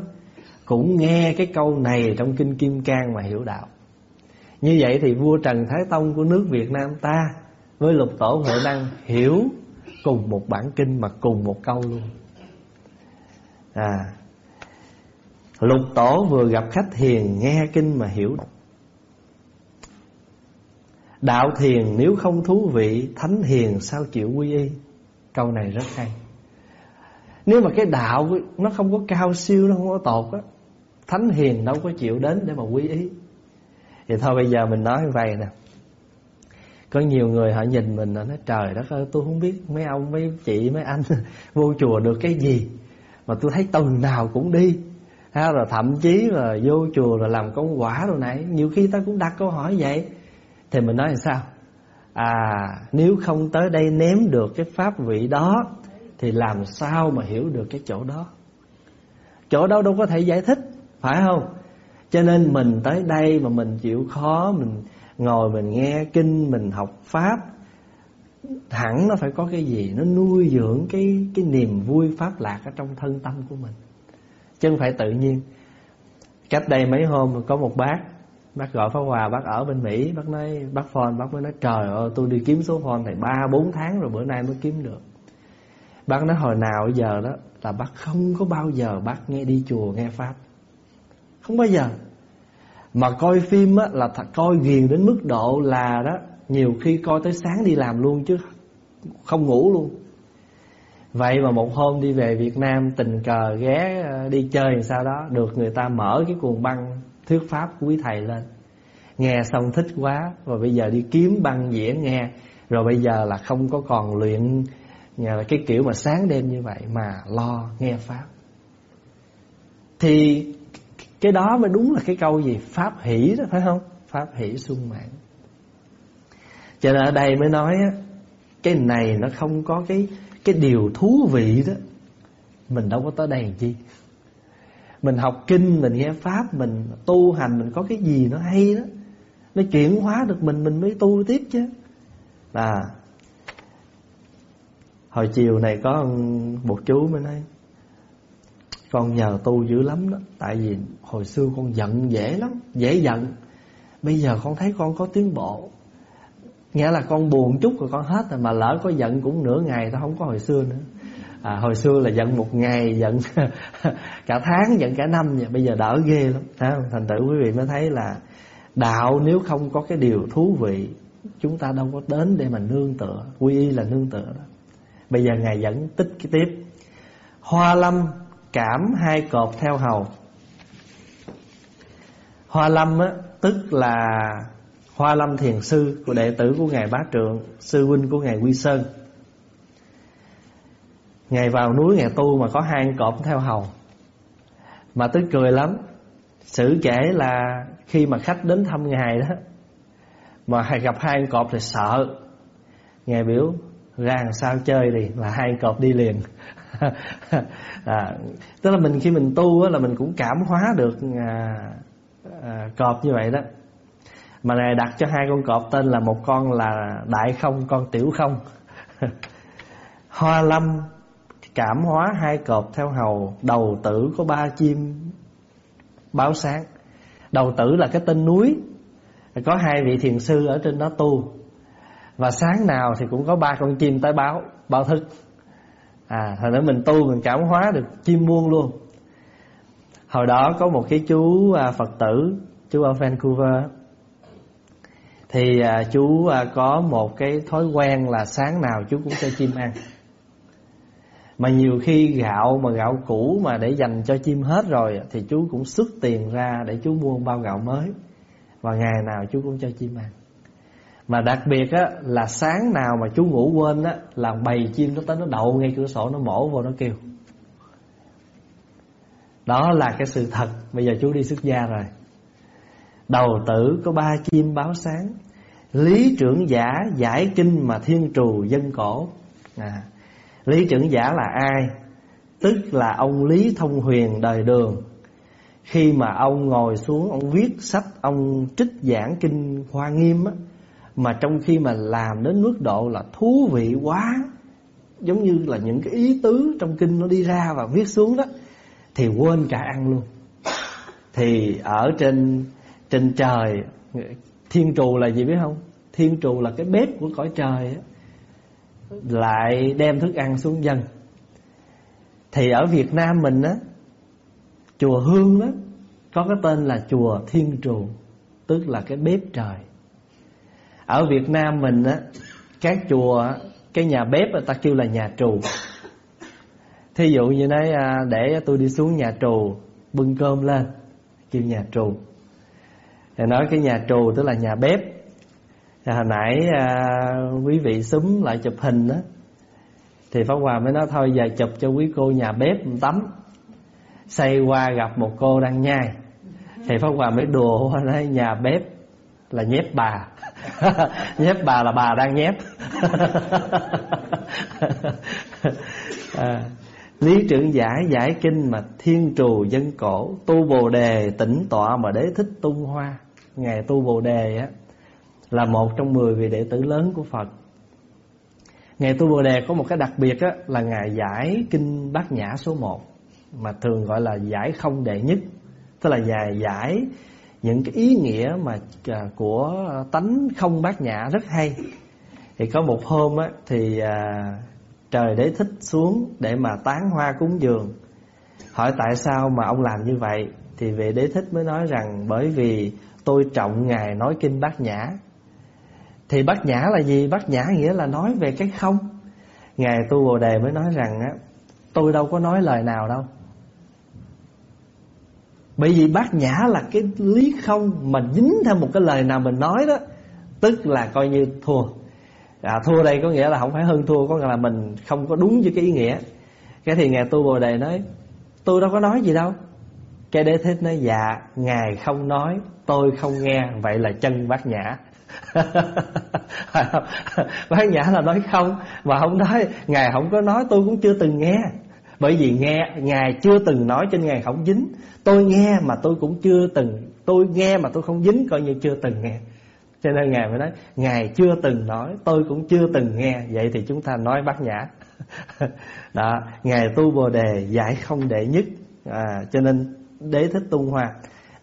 cũng nghe cái câu này trong kinh Kim Cang mà hiểu đạo. Như vậy thì vua Trần Thái Tông của nước Việt Nam ta với lục tổ Huệ Năng hiểu cùng một bản kinh mà cùng một câu luôn. À, lục tổ vừa gặp khách thiền nghe kinh mà hiểu. Đạo thiền nếu không thú vị Thánh thiền sao chịu quy y? Câu này rất hay. Nếu mà cái đạo Nó không có cao siêu Nó không có tột á Thánh hiền đâu có chịu đến để mà quy ý thì thôi bây giờ mình nói như vậy nè. Có nhiều người họ nhìn mình Nói trời đất ơi tôi không biết Mấy ông, mấy chị, mấy anh Vô chùa được cái gì Mà tôi thấy tuần nào cũng đi. Ha, Rồi thậm chí là vô chùa Rồi làm công quả rồi này Nhiều khi ta cũng đặt câu hỏi vậy. Thì mình nói là sao? À nếu không tới đây ném được cái pháp vị đó Thì làm sao mà hiểu được cái chỗ đó? Chỗ đâu đâu có thể giải thích Phải không? Cho nên mình tới đây mà mình chịu khó, Mình ngồi mình nghe kinh, Mình học pháp, Hẳn nó phải có cái gì? Nó nuôi dưỡng cái cái niềm vui pháp lạc Ở trong thân tâm của mình. Chứ không phải tự nhiên. Cách đây mấy hôm có một bác Bác gọi Pháp Hòa, bác ở bên Mỹ, Bác nói, bác phone bác mới nói, Trời ơi, tôi đi kiếm số phone này 3-4 tháng rồi bữa nay mới kiếm được. Bác nói, hồi nào giờ đó Là bác không có bao giờ bác nghe đi chùa nghe Pháp. Không bao giờ. Mà coi phim á, là coi ghiền đến mức độ là đó Nhiều khi coi tới sáng đi làm luôn chứ Không ngủ luôn. Vậy mà một hôm đi về Việt Nam tình cờ ghé ờ, đi chơi làm sao đó Được người ta mở cái cuồng băng thuyết pháp của quý thầy lên. Nghe xong thích quá và bây giờ đi kiếm băng diễn nghe. Rồi bây giờ là không có còn luyện là cái kiểu mà sáng đêm như vậy mà lo nghe pháp. Thì cái đó mới đúng là cái câu gì? Pháp hỷ đó, phải không? Pháp hỷ sung mãn. Cho nên ở đây mới nói á, cái này nó không có cái cái điều thú vị đó. Mình đâu có tới đây làm chi? Mình học kinh, mình nghe pháp, mình tu hành, mình có cái gì nó hay đó. Nó chuyển hóa được mình mình mới tu tiếp chứ. Là, hồi chiều này có một chú mới nói con nhờ tu dữ lắm đó. Tại vì hồi xưa con giận dễ lắm dễ giận. Bây giờ con thấy con có tiến bộ. Nghĩa là con buồn chút rồi con hết rồi mà lỡ có giận cũng nửa ngày tao không có hồi xưa nữa. À, hồi xưa là giận một ngày giận cả tháng giận cả năm vậy. Bây giờ đỡ ghê lắm. À, thành tử quý vị mới thấy là đạo nếu không có cái điều thú vị chúng ta đâu có đến để mà nương tựa. Quy y là nương tựa đó. Bây giờ ngài vẫn tích cái tiếp. Hoa lâm cảm hai cột theo hầu. Hoa lâm á, tức là hoa lâm thiền sư của đệ tử của ngài bá trượng, sư huynh của ngài quy sơn. Ngày vào núi ngày tu mà có hai cột theo hầu. Mà tức cười lắm. Sử kể là khi mà khách đến thăm Ngài đó, Mà gặp hai cột thì sợ. Ngài biểu, ra làm sao chơi đi Là hai cột đi liền. à, Tức là mình khi mình tu á, là mình cũng cảm hóa được à, à, cọp như vậy đó. Mà này đặt cho hai con cọp tên là một con là đại không, con tiểu không. Hoa lâm Cảm hóa hai cọp theo hầu Đầu tử có ba chim Báo sáng. Đầu tử là cái tên núi Có hai vị thiền sư ở trên đó tu. Và sáng nào thì cũng có ba con chim tới báo Báo thức. À hồi nữa mình tu mình cảm hóa được chim muông luôn. Hồi đó có một cái chú à, Phật tử Chú ở Vancouver. Thì à, chú à, có một cái thói quen là sáng nào chú cũng cho chim ăn. Mà nhiều khi gạo mà gạo cũ mà để dành cho chim hết rồi Thì chú cũng xuất tiền ra để chú mua bao gạo mới. Và ngày nào chú cũng cho chim ăn. Mà đặc biệt á là sáng nào mà chú ngủ quên á Là bầy chim nó tới nó đậu ngay cửa sổ nó mổ vô nó kêu. Đó là cái sự thật. Bây giờ chú đi xuất gia rồi. Đầu tử có ba chim báo sáng. Lý trưởng giả giải kinh mà thiên trù dân cổ. À, lý trưởng giả là ai? Tức là ông lý thông huyền đời đường. Khi mà ông ngồi xuống ông viết sách ông trích giảng kinh hoa nghiêm á mà trong khi mà làm đến mức độ là thú vị quá giống như là những cái ý tứ trong kinh nó đi ra và viết xuống đó thì quên cả ăn luôn. Thì ở trên trên trời thiên trù là gì biết không? Thiên trù là cái bếp của cõi trời đó, lại đem thức ăn xuống dân thì ở Việt Nam mình á chùa Hương đó có cái tên là chùa Thiên Trù tức là cái bếp trời ở Việt Nam mình á các chùa cái nhà bếp người ta kêu là nhà trù. Thí dụ như nói à, để tôi đi xuống nhà trù bưng cơm lên kêu nhà trù. Thì nói cái nhà trù tức là nhà bếp. Thì hồi nãy à, quý vị súng lại chụp hình đó thì Pháp Hòa mới nói thôi giờ chụp cho quý cô nhà bếp một tấm. Xây qua gặp một cô đang nhai. Thì Pháp Hòa mới đùa nói nhà bếp là nhép bà. Nhép bà là bà đang nhép. À, Lý trưởng giải giải kinh mà thiên trù dân cổ Tu bồ đề tỉnh tọa mà đế thích tung hoa. Ngày tu bồ đề á Là một trong mười vị đệ tử lớn của Phật. Ngày tu Bồ Đề có một cái đặc biệt á, là Ngài giải kinh bát nhã số 1 Mà thường gọi là giải không đệ nhất Tức là Ngài giải những cái ý nghĩa mà à, của tánh không bát nhã rất hay. Thì có một hôm á, thì à, trời đế thích xuống để mà tán hoa cúng dường. Hỏi tại sao mà ông làm như vậy? Thì vị đế thích mới nói rằng bởi vì tôi trọng Ngài nói kinh bát nhã. Thì bát nhã là gì? Bát nhã nghĩa là nói về cái không. Ngài Tu Bồ Đề mới nói rằng á Tôi đâu có nói lời nào đâu. Bởi vì bát nhã là cái lý không Mà dính theo một cái lời nào mình nói đó Tức là coi như thua. À, Thua đây có nghĩa là không phải hơn thua Có nghĩa là mình không có đúng với cái ý nghĩa. Cái thì Ngài Tu Bồ Đề nói Tôi đâu có nói gì đâu. Cái đế thích nói dạ Ngài không nói Tôi không nghe. Vậy là chân bát nhã. Bác nhã là nói không mà không nói. Ngài không có nói tôi cũng chưa từng nghe bởi vì nghe ngài chưa từng nói trên ngài không dính. Tôi nghe mà tôi cũng chưa từng tôi nghe mà tôi không dính coi như chưa từng nghe. Cho nên ngài mới nói ngài chưa từng nói tôi cũng chưa từng nghe. Vậy thì chúng ta nói bát nhã. Đó ngài tu bồ đề giải không đệ nhất. À, cho nên đế thích tung hoa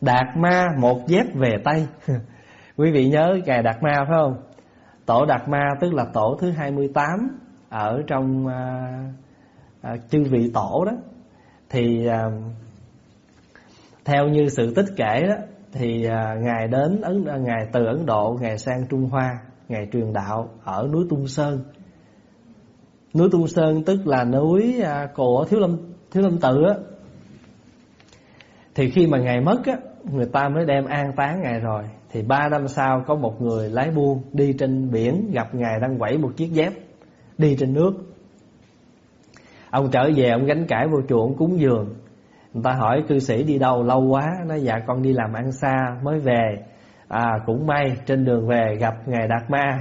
đạt ma một dép về tay. Quý vị nhớ Ngài Đạt Ma phải không? Tổ Đạt Ma tức là tổ thứ 28 Ở trong uh, à, chư vị tổ đó Thì à, theo như sự tích kể đó Thì à, Ngài đến Ấn à, Ngài từ Ấn Độ Ngài sang Trung Hoa Ngài truyền đạo ở núi Tung Sơn. Núi Tung Sơn tức là núi à, của Thiếu Lâm Thiếu Lâm Tự á. Thì khi mà Ngài mất á Người ta mới đem an táng Ngài rồi. Thì ba năm sau có một người lái buôn Đi trên biển gặp Ngài đang quẩy một chiếc dép Đi trên nước. Ông trở về, ông gánh cải vô chùa, ông cúng dường. Người ta hỏi, cư sĩ đi đâu? Lâu quá. Nói dạ con đi làm ăn xa, mới về. À cũng may, trên đường về gặp Ngài Đạt Ma.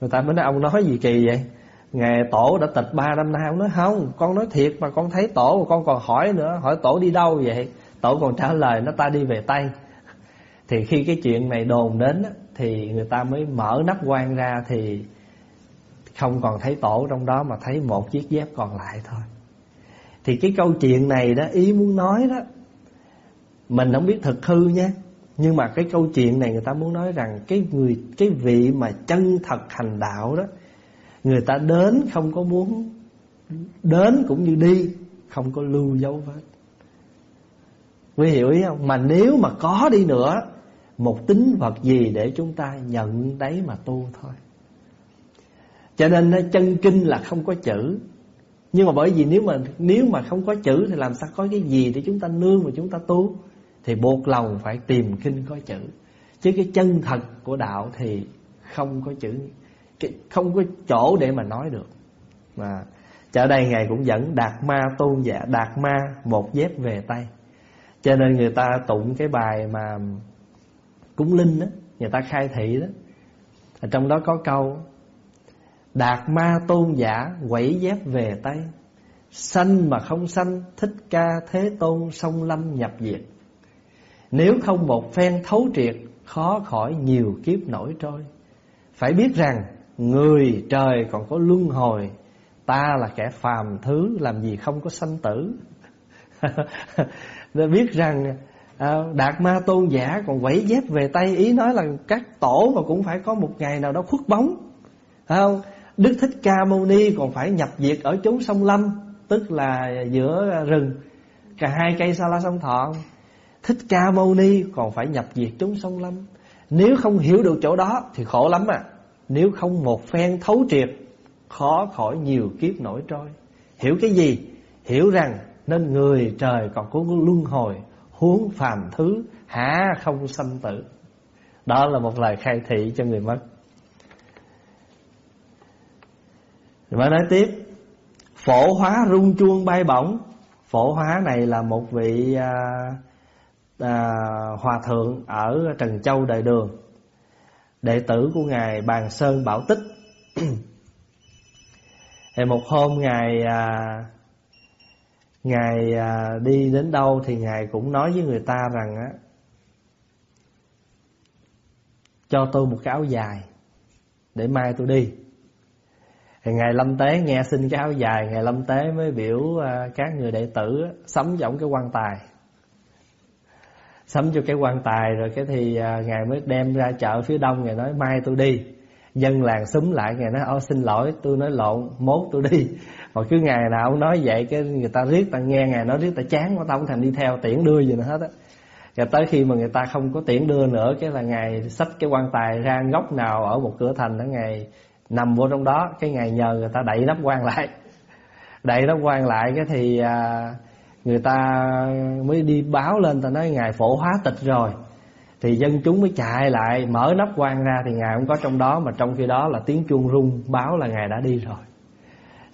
Người ta mới nói, ông nói gì kỳ vậy? Ngài tổ đã tịch ba năm nay. Ông nói, không, con nói thiệt mà con thấy tổ mà con còn hỏi nữa. Hỏi tổ đi đâu vậy? Tổ còn trả lời, nó ta đi về Tây. Thì khi cái chuyện này đồn đến Thì người ta mới mở nắp quan ra Thì không còn thấy tổ trong đó Mà thấy một chiếc dép còn lại thôi. Thì cái câu chuyện này đó, Ý muốn nói đó, Mình không biết thực hư nha. Nhưng mà cái câu chuyện này người ta muốn nói rằng Cái người, cái vị mà chân thật hành đạo đó, Người ta đến không có muốn, Đến cũng như đi, Không có lưu dấu vết. Quý hiểu ý không? Mà nếu mà có đi nữa, một tính vật gì để chúng ta nhận đấy mà tu thôi cho nên chân kinh là không có chữ. Nhưng mà bởi vì nếu mà nếu mà không có chữ thì làm sao có cái gì để chúng ta nương mà chúng ta tu? Thì buộc lòng phải tìm kinh có chữ. Chứ cái chân thật của đạo thì không có chữ. Không có chỗ để mà nói được. Mà Chợ đây Ngài cũng dẫn Đạt Ma tôn giả, Đạt Ma một dép về tay. Cho nên người ta tụng cái bài mà cúng linh đó, người ta khai thị đó. Trong đó có câu đạt ma tôn giả quẩy dép về tay sanh mà không sanh, thích ca thế tôn sông lâm nhập diệt. Nếu không một phen thấu triệt, khó khỏi nhiều kiếp nổi trôi. Phải biết rằng, người trời còn có luân hồi. Ta là kẻ phàm thứ, làm gì không có sanh tử? Để biết rằng à, đạt ma tôn giả còn quẩy dép về tay ý nói là các tổ mà cũng phải có một ngày nào đó khuất bóng không? Đức thích ca mâu ni còn phải nhập diệt ở chốn sông lâm, tức là giữa rừng. Cả hai cây sa la sông thọ. Thích ca mâu ni còn phải nhập diệt chốn sông lâm. Nếu không hiểu được chỗ đó thì khổ lắm à. Nếu không một phen thấu triệt, khó khỏi nhiều kiếp nổi trôi. Hiểu cái gì? Hiểu rằng nên người trời còn có luân hồi, huống phàm thứ Hả không sanh tử. Đó là một lời khai thị cho người mất. Rồi mới nói tiếp phổ hóa rung chuông bay bổng. Phổ hóa này là một vị à, à, hòa thượng ở trần châu đại đường đệ tử của ngài bàn sơn bảo tích. Thì một hôm ngài à, ngài à, đi đến đâu thì ngài cũng nói với người ta rằng á cho tôi một cái áo dài để mai tôi đi thì ngày lâm tế nghe xin cái áo dài, ngày lâm tế mới biểu à, các người đệ tử sắm giọng cái quan tài. Sắm cho cái quan tài rồi cái thì à, ngài mới đem ra chợ phía đông, ngài nói, mai tôi đi. Dân làng súng lại, ngài nói, ô, xin lỗi, tôi nói lộn, mốt tôi đi. Mà cứ ngày nào ông nói vậy, cái người ta riết, ta nghe ngài nói riết, ta chán quá tao không thành đi theo, tiễn đưa gì nữa hết á. Rồi tới khi mà người ta không có tiễn đưa nữa, cái là ngài xách cái quan tài ra góc nào ở một cửa thành đó, ngài nằm vô trong đó cái ngày nhờ người ta đậy nắp quan lại. Đậy nắp quan lại cái thì à, người ta mới đi báo lên ta nói ngài phổ hóa tịch rồi. Thì dân chúng mới chạy lại mở nắp quan ra thì ngài không có trong đó mà trong khi đó là tiếng chuông rung báo là ngài đã đi rồi.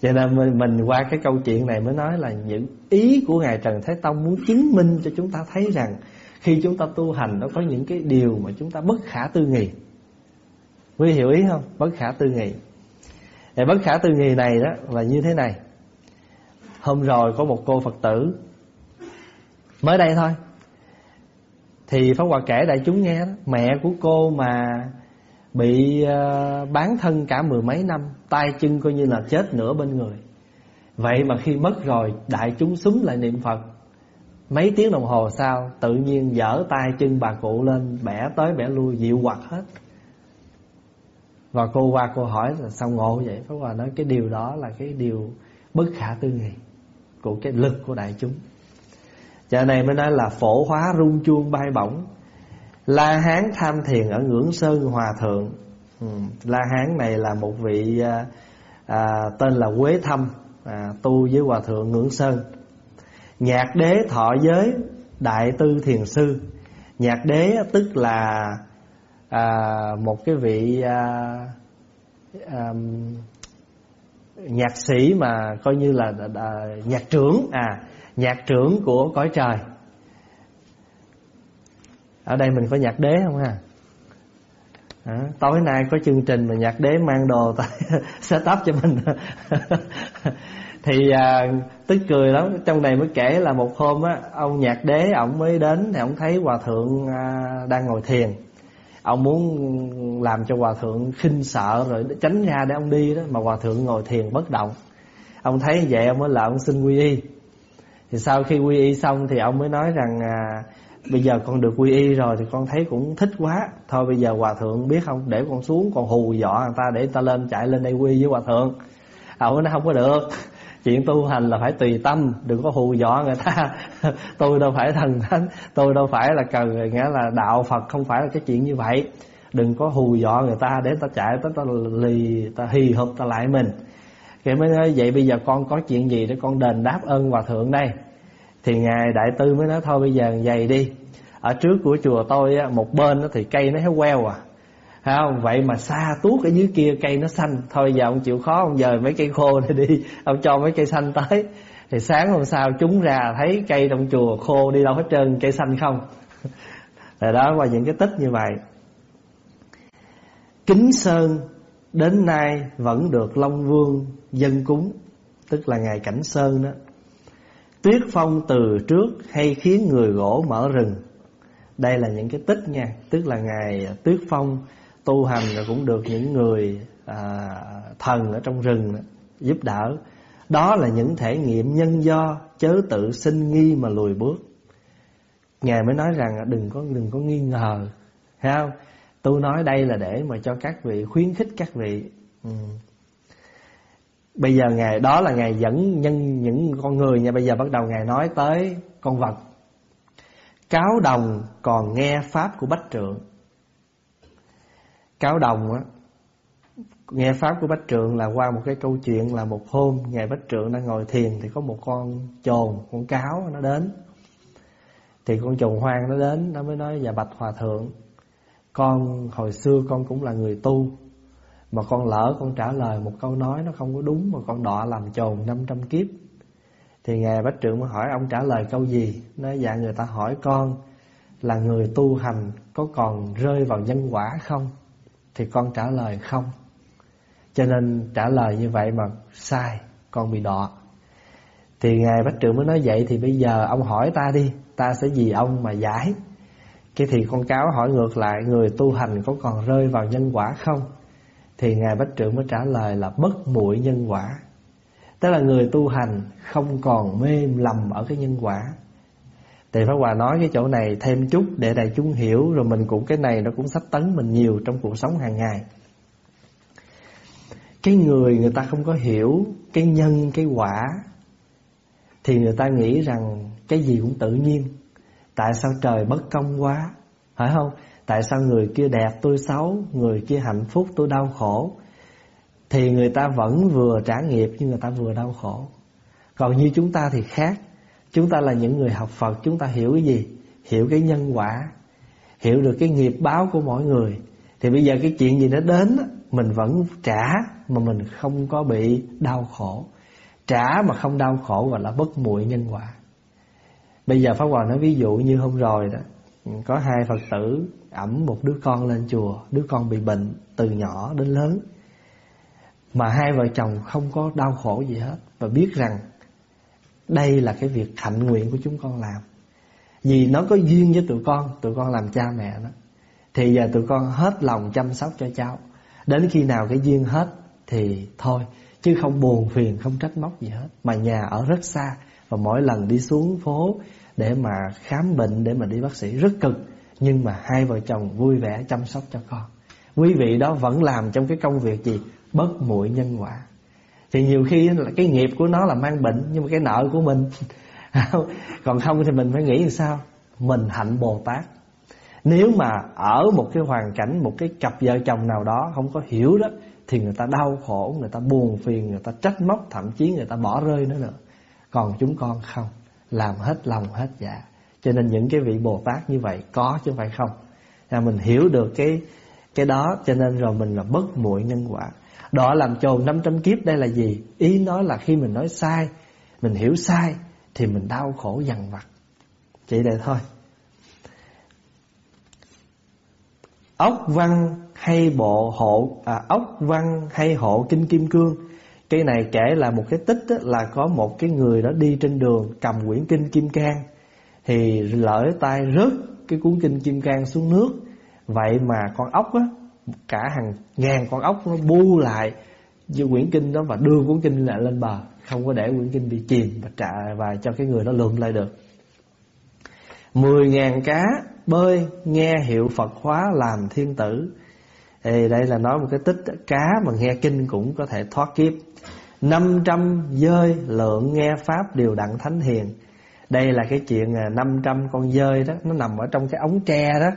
Cho nên mình, mình qua cái câu chuyện này mới nói là những ý của ngài trần thái tông muốn chứng minh cho chúng ta thấy rằng khi chúng ta tu hành nó có những cái điều mà chúng ta bất khả tư nghị quý hiểu ý không? Bất khả tư nghị. Thì bất khả tư nghị này đó là như thế này. Hôm rồi có một cô phật tử mới đây thôi thì Pháp Hòa kể đại chúng nghe đó, Mẹ của cô mà bị ờ, bán thân cả mười mấy năm tay chân coi như là chết nửa bên người. Vậy mà khi mất rồi Đại chúng súng lại niệm Phật. Mấy tiếng đồng hồ sau Tự nhiên dở tay chân bà cụ lên Bẻ tới bẻ lui dịu quặt hết. Và cô qua cô hỏi là sao ngộ vậy? Pháp Hòa nói cái điều đó là cái điều Bất khả tư nghị Của cái lực của đại chúng. Cho này mới nói là phổ hóa rung chuông bay bổng. La Hán tham thiền ở Ngưỡng Sơn Hòa Thượng. Ừ. La Hán này là một vị à, à, tên là Quế Thâm à, Tu với Hòa Thượng Ngưỡng Sơn. Nhạc đế thọ giới Đại tư thiền sư. Nhạc đế tức là à, Một cái vị à, à, Nhạc sĩ mà coi như là à, Nhạc trưởng à nhạc trưởng của cõi trời. Ở đây mình có nhạc đế không ha? À, tối nay có chương trình mà nhạc đế mang đồ tới setup cho mình. Thì à, tức cười lắm. Trong này mới kể là một hôm á ông nhạc đế ổng mới đến thì ổng thấy hòa thượng à, đang ngồi thiền ông muốn làm cho hòa thượng khinh sợ rồi tránh ra để ông đi đó mà hòa thượng ngồi thiền bất động. Ông thấy vậy ông mới là ông xin quy y. Thì sau khi quy y xong thì ông mới nói rằng à, bây giờ con được quy y rồi thì con thấy cũng thích quá. Thôi bây giờ hòa thượng biết không? Để con xuống còn hù dọa người ta để ta lên chạy lên đây quy với hòa thượng. À, ông nói không có được chuyện tu hành là phải tùy tâm đừng có hù dọa người ta. Tôi đâu phải thần thánh tôi đâu phải là cần nghĩa là đạo phật không phải là cái chuyện như vậy. Đừng có hù dọa người ta để ta chạy tới ta lì ta hì hụt ta lại mình. Cái mới nói vậy bây giờ con có chuyện gì để con đền đáp ơn hòa thượng đây? Thì ngài đại tư mới nói thôi bây giờ dày đi. Ở trước của chùa tôi á, một bên thì cây nó héo queo à. Thấy không? Vậy mà xa tuốt ở dưới kia, cây nó xanh. Thôi giờ ông chịu khó, ông dời mấy cây khô này đi. Ông cho mấy cây xanh tới. Thì sáng hôm sau chúng ra thấy cây trong chùa khô đi đâu hết trơn, cây xanh không? Rồi đó, qua những cái tích như vậy. Kính Sơn, đến nay vẫn được Long Vương dân cúng, Tức là ngày Cảnh Sơn đó. Tuyết phong từ trước hay khiến người gỗ mở rừng. Đây là những cái tích nha, Tức là ngày Tuyết phong tu hành rồi cũng được những người à, thần ở trong rừng đó, giúp đỡ. Đó là những thể nghiệm nhân do Chớ tự sinh nghi mà lùi bước. Ngài mới nói rằng đừng có đừng có nghi ngờ Thấy không? Tôi nói đây là để mà cho các vị khuyến khích các vị. Ừ. Bây giờ Ngài đó là Ngài dẫn nhân những con người nha. Bây giờ bắt đầu Ngài nói tới con vật. Cáo đồng còn nghe Pháp của Bách Trượng. Cáo đồng á Nghe Pháp của Bách Trượng là qua một cái câu chuyện là một hôm Ngài Bách Trượng đang ngồi thiền Thì có một con chồn, con cáo nó đến. Thì con chồn hoang nó đến Nó mới nói dạ bạch hòa thượng Con hồi xưa con cũng là người tu Mà con lỡ con trả lời một câu nói nó không có đúng Mà con đọa làm chồn 500 kiếp. Thì Ngài Bách Trượng mới hỏi ông trả lời câu gì? Nói dạ người ta hỏi con Là người tu hành có còn rơi vào nhân quả không? Thì con trả lời không. Cho nên trả lời như vậy mà sai, Con bị đọa. Thì Ngài Bách Trưởng mới nói vậy, Thì bây giờ ông hỏi ta đi, Ta sẽ vì ông mà giải. Cái thì con cáo hỏi ngược lại, Người tu hành có còn rơi vào nhân quả không? Thì Ngài Bách Trưởng mới trả lời là bất muội nhân quả. Tức là người tu hành không còn mê lầm ở cái nhân quả. Thì Pháp Hòa nói cái chỗ này thêm chút để đại chúng hiểu, Rồi mình cũng, cái này nó cũng sắp tấn mình nhiều trong cuộc sống hàng ngày. Cái người người ta không có hiểu cái nhân, cái quả, Thì người ta nghĩ rằng cái gì cũng tự nhiên. Tại sao trời bất công quá? Phải không? Tại sao người kia đẹp, tôi xấu, Người kia hạnh phúc, tôi đau khổ? Thì người ta vẫn vừa trả nghiệp, Nhưng người ta vừa đau khổ. Còn như chúng ta thì khác. Chúng ta là những người học Phật, Chúng ta hiểu cái gì? Hiểu cái nhân quả, Hiểu được cái nghiệp báo của mỗi người. Thì bây giờ cái chuyện gì nó đến Mình vẫn trả Mà mình không có bị đau khổ. Trả mà không đau khổ gọi là bất muội nhân quả. Bây giờ Pháp Hòa nói ví dụ như hôm rồi đó, Có hai Phật tử, ẩm một đứa con lên chùa, Đứa con bị bệnh từ nhỏ đến lớn. Mà hai vợ chồng không có đau khổ gì hết. Và biết rằng đây là cái việc hạnh nguyện của chúng con làm. Vì nó có duyên với tụi con Tụi con làm cha mẹ đó Thì giờ tụi con hết lòng chăm sóc cho cháu. Đến khi nào cái duyên hết Thì thôi, Chứ không buồn phiền, không trách móc gì hết. Mà nhà ở rất xa, Và mỗi lần đi xuống phố để mà khám bệnh, để mà đi bác sĩ rất cực. Nhưng mà hai vợ chồng vui vẻ chăm sóc cho con. Quý vị đó vẫn làm trong cái công việc gì? Bất muội nhân quả thì nhiều khi là cái nghiệp của nó là mang bệnh, nhưng mà cái nợ của mình còn không thì mình phải nghĩ làm sao? Mình hạnh bồ tát. Nếu mà ở một cái hoàn cảnh, một cái cặp vợ chồng nào đó không có hiểu đó, thì người ta đau khổ, người ta buồn phiền, người ta trách móc, thậm chí người ta bỏ rơi nữa nữa. Còn chúng con không. Làm hết lòng hết dạ. Cho nên những cái vị bồ tát như vậy có chứ không phải không. Là mình hiểu được cái cái đó, cho nên rồi mình là bất muội nhân quả đó làm chồn 500 kiếp đây là gì? Ý nói là khi mình nói sai mình hiểu sai thì mình đau khổ dằn vặt. Chỉ vậy thôi. Ốc văn hay bộ hộ à, ốc văn hay hộ kinh kim cương. Cái này kể là một cái tích á, là có một cái người đó đi trên đường cầm quyển kinh Kim Cang. Thì lỡ tay rớt cái cuốn kinh Kim Cang xuống nước. Vậy mà con ốc á cả hàng ngàn con ốc nó bu lại với quyển kinh đó và đưa cuốn kinh lại lên bờ, không có để quyển kinh bị chìm và trả và cho cái người đó lượm lại được. Mười ngàn cá bơi nghe hiệu Phật hóa làm thiên tử. Ê, đây là nói một cái tích cá mà nghe kinh cũng có thể thoát kiếp. 500 dơi lượng nghe Pháp đều đặng thánh hiền Đây là cái chuyện à, 500 con dơi đó Nó nằm ở trong cái ống tre đó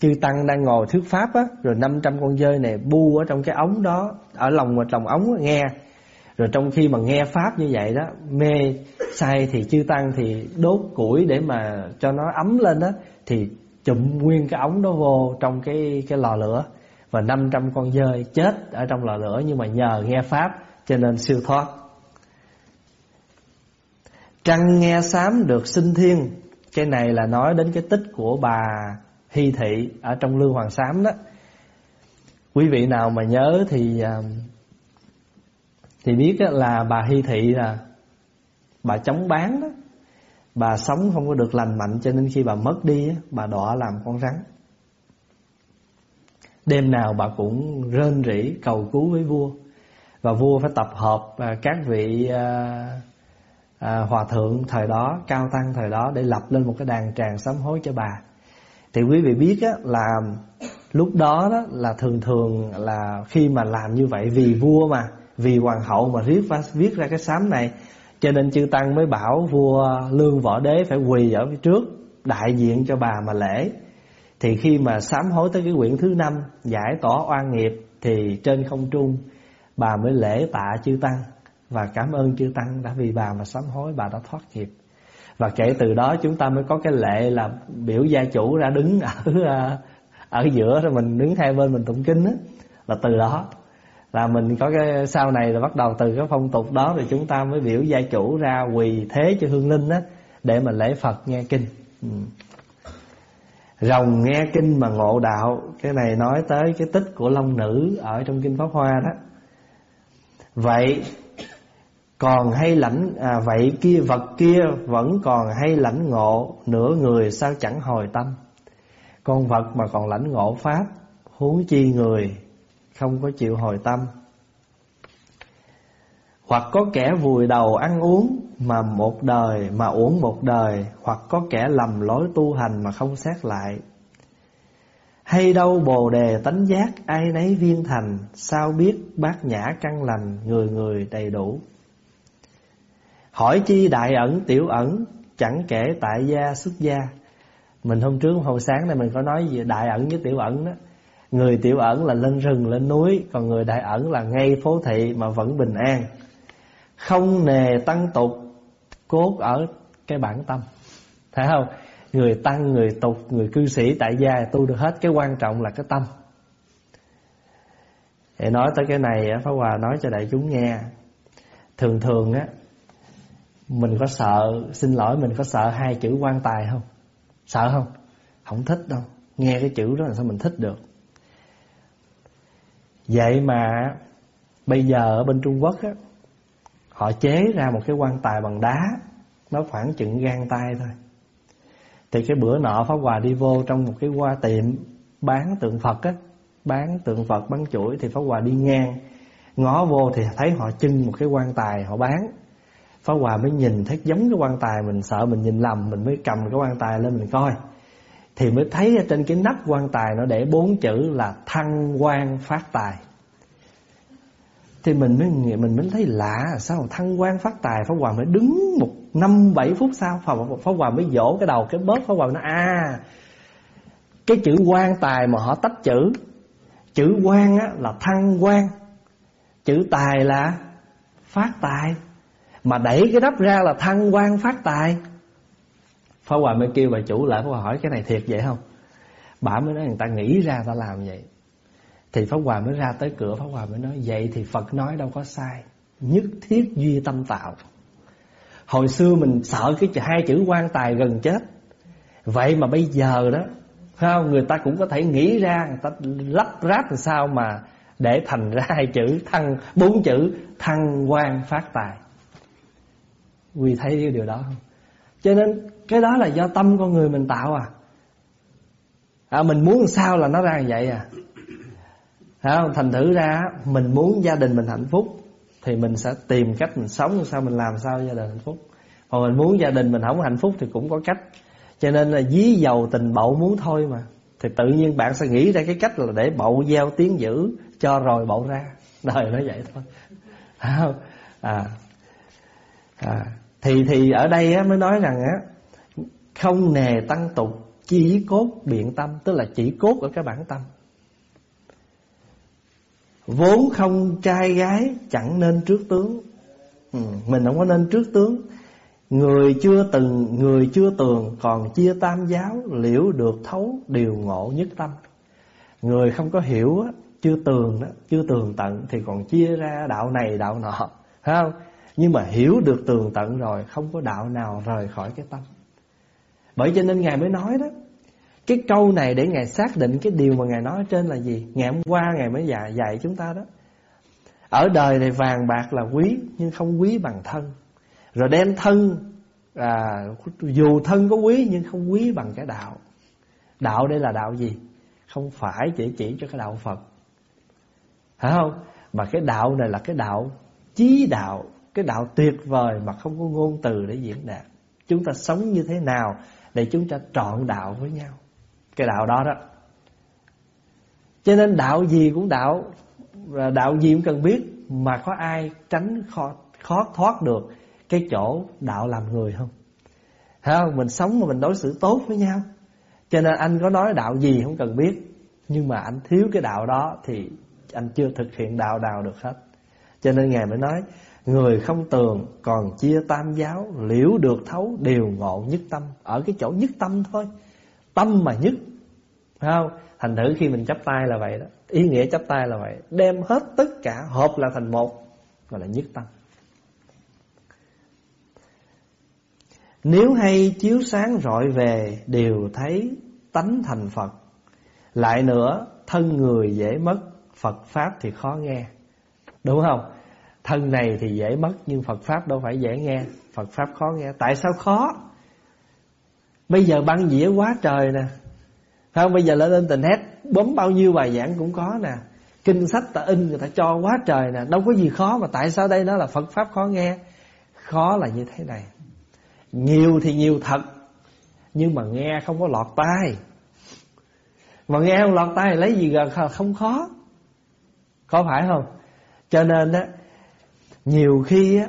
Chư Tăng đang ngồi thuyết Pháp á, Rồi 500 con dơi này bu ở trong cái ống đó, Ở lòng một lòng ống nghe. Rồi trong khi mà nghe Pháp như vậy đó, Mê, say thì chư Tăng thì đốt củi để mà cho nó ấm lên đó Thì chụm nguyên cái ống đó vô trong cái cái lò lửa. Và 500 con dơi chết ở trong lò lửa, Nhưng mà nhờ nghe Pháp cho nên siêu thoát. Trăng nghe sám được sinh thiên. Cái này là nói đến cái tích của bà Hy Thị Ở trong lưu Hoàng Sám đó. Quý vị nào mà nhớ thì à, thì biết là bà Hy Thị là bà chống bán đó. Bà sống không có được lành mạnh cho nên khi bà mất đi bà đọa làm con rắn. Đêm nào bà cũng rên rỉ cầu cứu với vua. Và vua phải tập hợp à, các vị à, à, hòa thượng thời đó cao tăng thời đó để lập lên một cái đàn tràng sám hối cho bà thì quý vị biết á, là lúc đó đó là thường thường là khi mà làm như vậy vì vua mà vì hoàng hậu mà viết viết ra cái sám này. Cho nên chư tăng mới bảo vua lương võ đế phải quỳ ở phía trước đại diện cho bà mà lễ. Thì khi mà sám hối tới cái quyển thứ năm giải tỏa oan nghiệp thì trên không trung bà mới lễ tạ chư tăng và cảm ơn chư tăng đã vì bà mà sám hối bà đã thoát nghiệp và kể từ đó chúng ta mới có cái lệ là biểu gia chủ ra đứng ở à, ở giữa, rồi mình đứng hai bên mình tụng kinh á là từ đó, là mình có cái, sau này là bắt đầu từ cái phong tục đó thì chúng ta mới biểu gia chủ ra quỳ thế cho hương linh á, để mà lễ Phật nghe kinh. Ừ. Rồng nghe kinh mà ngộ đạo, Cái này nói tới cái tích của Long Nữ Ở trong Kinh Pháp Hoa đó Vậy còn hay lãnh à, Vậy kia vật kia Vẫn còn hay lãnh ngộ Nửa người sao chẳng hồi tâm? Con vật mà còn lãnh ngộ Pháp Huống chi người Không có chịu hồi tâm. Hoặc có kẻ vùi đầu ăn uống mà một đời mà uống một đời hoặc có kẻ lầm lối tu hành mà không xét lại. Hay đâu bồ đề tánh giác ai nấy viên thành sao biết bát nhã căn lành người người đầy đủ? Hỏi chi đại ẩn, tiểu ẩn, chẳng kể tại gia, xuất gia. Mình hôm trước, hôm sáng này mình có nói về đại ẩn với tiểu ẩn đó. Người tiểu ẩn là lên rừng, lên núi, còn người đại ẩn là ngay phố thị mà vẫn bình an. Không nề tăng tục, cốt ở cái bản tâm. Thấy không? Người tăng, người tục, người cư sĩ tại gia tu được hết, cái quan trọng là cái tâm. Để nói tới cái này Pháp Hòa nói cho đại chúng nghe. Thường thường á mình có sợ, Xin lỗi, mình có sợ hai chữ quan tài không? Sợ không? Không thích đâu. Nghe cái chữ đó là sao mình thích được. Vậy mà Bây giờ ở bên Trung Quốc á, Họ chế ra một cái quan tài bằng đá. Nó khoảng chừng gan tay thôi. Thì cái bữa nọ Pháp Hòa đi vô trong một cái qua tiệm Bán tượng Phật á, Bán tượng Phật, bán chuỗi, Thì Pháp Hòa đi ngang, Ngó vô thì thấy họ trưng một cái quan tài họ bán. Pháp Hòa mới nhìn thấy giống cái quan tài Mình sợ mình nhìn lầm Mình mới cầm cái quan tài lên mình coi. Thì mới thấy ở trên cái nắp quan tài Nó để bốn chữ là thăng quan phát tài. Thì mình mới mình mới thấy lạ sao thăng quan phát tài pháp hòa mới đứng một năm bảy phút sau pháp, hòa mới vỗ cái đầu cái bớt pháp hòa nó à cái chữ quan tài mà họ tách chữ chữ quan á là thăng quan chữ tài là phát tài mà đẩy cái đắp ra là thăng quan phát tài. Pháp hòa mới kêu bà chủ lại pháp hòa hỏi, cái này thiệt vậy không? Bà mới nói, người ta nghĩ ra ta làm vậy. Thì Pháp Hòa mới ra tới cửa Pháp Hòa mới nói, Vậy thì Phật nói đâu có sai, Nhất thiết duy tâm tạo. Hồi xưa mình sợ cái hai chữ quan tài gần chết. Vậy mà bây giờ đó không? Người ta cũng có thể nghĩ ra, người ta lắp ráp làm sao mà để thành ra hai chữ thăng, bốn chữ thăng quan phát tài quỳ thấy cái điều đó không? Cho nên cái đó là do tâm con người mình tạo à, à mình muốn sao là nó ra như vậy à. Không? Thành thử ra mình muốn gia đình mình hạnh phúc Thì mình sẽ tìm cách mình sống sao mình làm sao gia đình hạnh phúc. Còn mình muốn gia đình mình không hạnh phúc thì cũng có cách. Cho nên là dí dầu tình bậu muốn thôi mà. Thì tự nhiên bạn sẽ nghĩ ra cái cách là để bậu gieo tiếng dữ Cho rồi bậu ra. Đời nó vậy thôi. Không? À, à, thì thì ở đây á, mới nói rằng á không nề tăng tục chỉ cốt biện tâm tức là chỉ cốt ở cái bản tâm. Vốn không trai gái chẳng nên trước tướng. Ừ, Mình không có nên trước tướng. Người chưa từng Người chưa tường còn chia tam giáo Liễu được thấu điều ngộ nhất tâm. Người không có hiểu Chưa tường đó, chưa tường tận Thì còn chia ra đạo này đạo nọ. Phải không? Nhưng mà hiểu được tường tận rồi Không có đạo nào rời khỏi cái tâm. Bởi cho nên Ngài mới nói đó cái câu này để ngài xác định cái điều mà ngài nói ở trên là gì? Ngày hôm qua ngài mới dạy dạy chúng ta đó. Ở đời này vàng bạc là quý nhưng không quý bằng thân. Rồi đem thân à, dù thân có quý nhưng không quý bằng cái đạo. Đạo đây là đạo gì? Không phải chỉ chỉ cho cái đạo phật. Phải không? Mà cái đạo này là cái đạo chí đạo cái đạo tuyệt vời mà không có ngôn từ để diễn đạt. Chúng ta sống như thế nào để chúng ta trọn đạo với nhau? Cái đạo đó đó. Cho nên đạo gì cũng đạo đạo gì cũng cần biết mà có ai tránh khó, khó thoát được cái chỗ đạo làm người không? Thấy không? Mình sống mà mình đối xử tốt với nhau. Cho nên anh có nói đạo gì không cần biết nhưng mà anh thiếu cái đạo đó thì anh chưa thực hiện đạo nào được hết. Cho nên ngài mới nói người không tường còn chia tam giáo, liễu được thấu đều ngộ nhất tâm. Ở cái chỗ nhất tâm thôi, tâm mà nhất. Phải không? Thành thử khi mình chắp tay là vậy đó. Ý nghĩa chắp tay là vậy. Đem hết tất cả, hợp là thành một gọi là nhất tâm. Nếu hay chiếu sáng rọi về, đều thấy tánh thành phật. Lại nữa, thân người dễ mất, phật pháp thì khó nghe. Đúng không? Thân này thì dễ mất, nhưng phật pháp đâu phải dễ nghe. Phật pháp khó nghe. Tại sao khó? Bây giờ băng dĩa quá trời nè. Không? Bây giờ lên internet bấm bao nhiêu bài giảng cũng có nè. Kinh sách ta in người ta cho quá trời nè. Đâu có gì khó mà tại sao đây nó là phật pháp khó nghe? Khó là như thế này. Nhiều thì nhiều thật, nhưng mà nghe không có lọt tai. Mà nghe không lọt tai lấy gì gần? Không khó. Có phải không? Cho nên á nhiều khi á,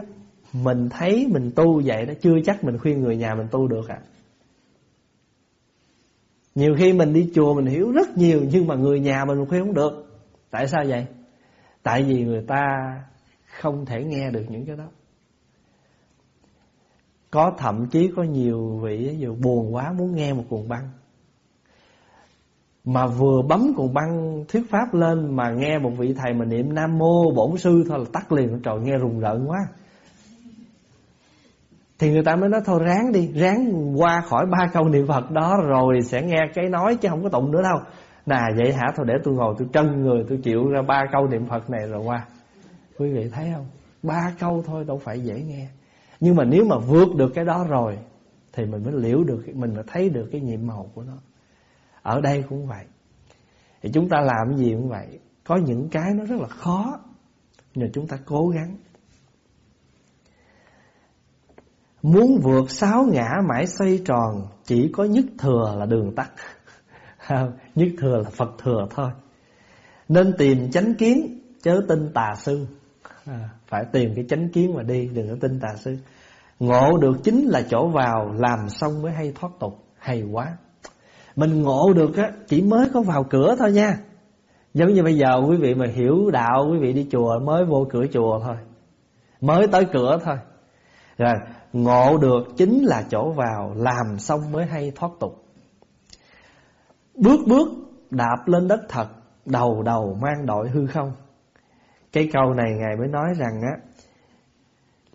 mình thấy mình tu vậy đó, chưa chắc mình khuyên người nhà mình tu được à nhiều khi mình đi chùa mình hiểu rất nhiều Nhưng mà người nhà mình khuyên không được. Tại sao vậy? Tại vì người ta không thể nghe được những cái đó. Có thậm chí có nhiều vị dù buồn quá muốn nghe một cuồng băng. Mà vừa bấm cùng băng thuyết pháp lên Mà nghe một vị thầy mà niệm Nam Mô Bổn Sư thôi là tắt liền. Trời, nghe rùng rợn quá. Thì người ta mới nói, thôi ráng đi, Ráng qua khỏi ba câu niệm Phật đó Rồi sẽ nghe cái nói chứ không có tụng nữa đâu. Nè vậy hả? Thôi để tôi ngồi tôi trân người, Tôi chịu ra ba câu niệm Phật này rồi qua. Quý vị thấy không? Ba câu thôi đâu phải dễ nghe. Nhưng mà nếu mà vượt được cái đó rồi Thì mình mới liễu được, Mình mới thấy được cái nhiệm màu của nó. Ở đây cũng vậy. Thì chúng ta làm gì cũng vậy. Có những cái nó rất là khó Nhưng chúng ta cố gắng. Muốn vượt sáu ngã mãi xoay tròn Chỉ có nhất thừa là đường tắt. Nhất thừa là Phật thừa thôi. Nên tìm chánh kiến Chớ tin tà sư. À, Phải tìm cái chánh kiến mà đi Đừng có tin tà sư. Ngộ được chính là chỗ vào Làm xong mới hay thoát tục Hay quá. Mình ngộ được á, Chỉ mới có vào cửa thôi nha. Giống như bây giờ quý vị mà hiểu đạo, Quý vị đi chùa mới vô cửa chùa thôi. Mới tới cửa thôi. Rồi, Ngộ được chính là chỗ vào, Làm xong mới hay thoát tục. Bước bước đạp lên đất thật, Đầu đầu mang đội hư không. Cái câu này Ngài mới nói rằng á,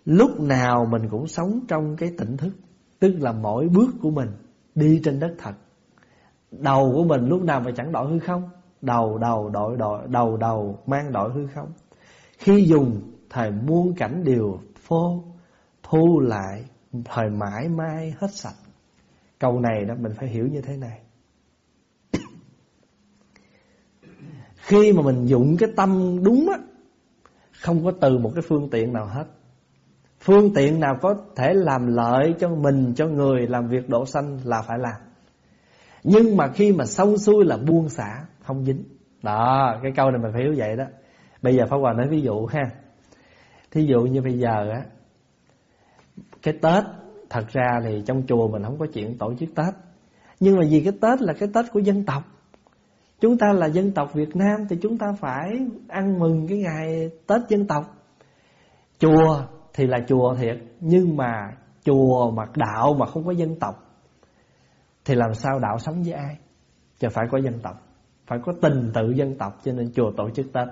Lúc nào mình cũng sống trong cái tỉnh thức, Tức là mỗi bước của mình Đi trên đất thật. Đầu của mình lúc nào mà chẳng đội hư không? Đầu đầu đội đội Đầu đầu, mang đội hư không? Khi dùng Thời muôn cảnh đều phô, thu lại, thời mãi mãi hết sạch. Câu này đó, mình phải hiểu như thế này. Khi mà mình dụng cái tâm đúng á không có từ một cái phương tiện nào hết. Phương tiện nào có thể làm lợi cho mình, cho người, làm việc độ sanh là phải làm nhưng mà khi mà xong xuôi là buông xả, không dính. Đó, cái câu này mình phải hiểu vậy đó. Bây giờ pháp hòa nói ví dụ ha. Thí dụ như bây giờ á, cái Tết, Thật ra thì trong chùa mình không có chuyện tổ chức Tết. Nhưng mà vì cái Tết là cái Tết của dân tộc. Chúng ta là dân tộc Việt Nam Thì chúng ta phải ăn mừng cái ngày Tết dân tộc. Chùa thì là chùa thiệt, Nhưng mà chùa mà đạo mà không có dân tộc thì làm sao đạo sống với ai? Chứ phải có dân tộc Phải có tình tự dân tộc Cho nên chùa tổ chức Tết.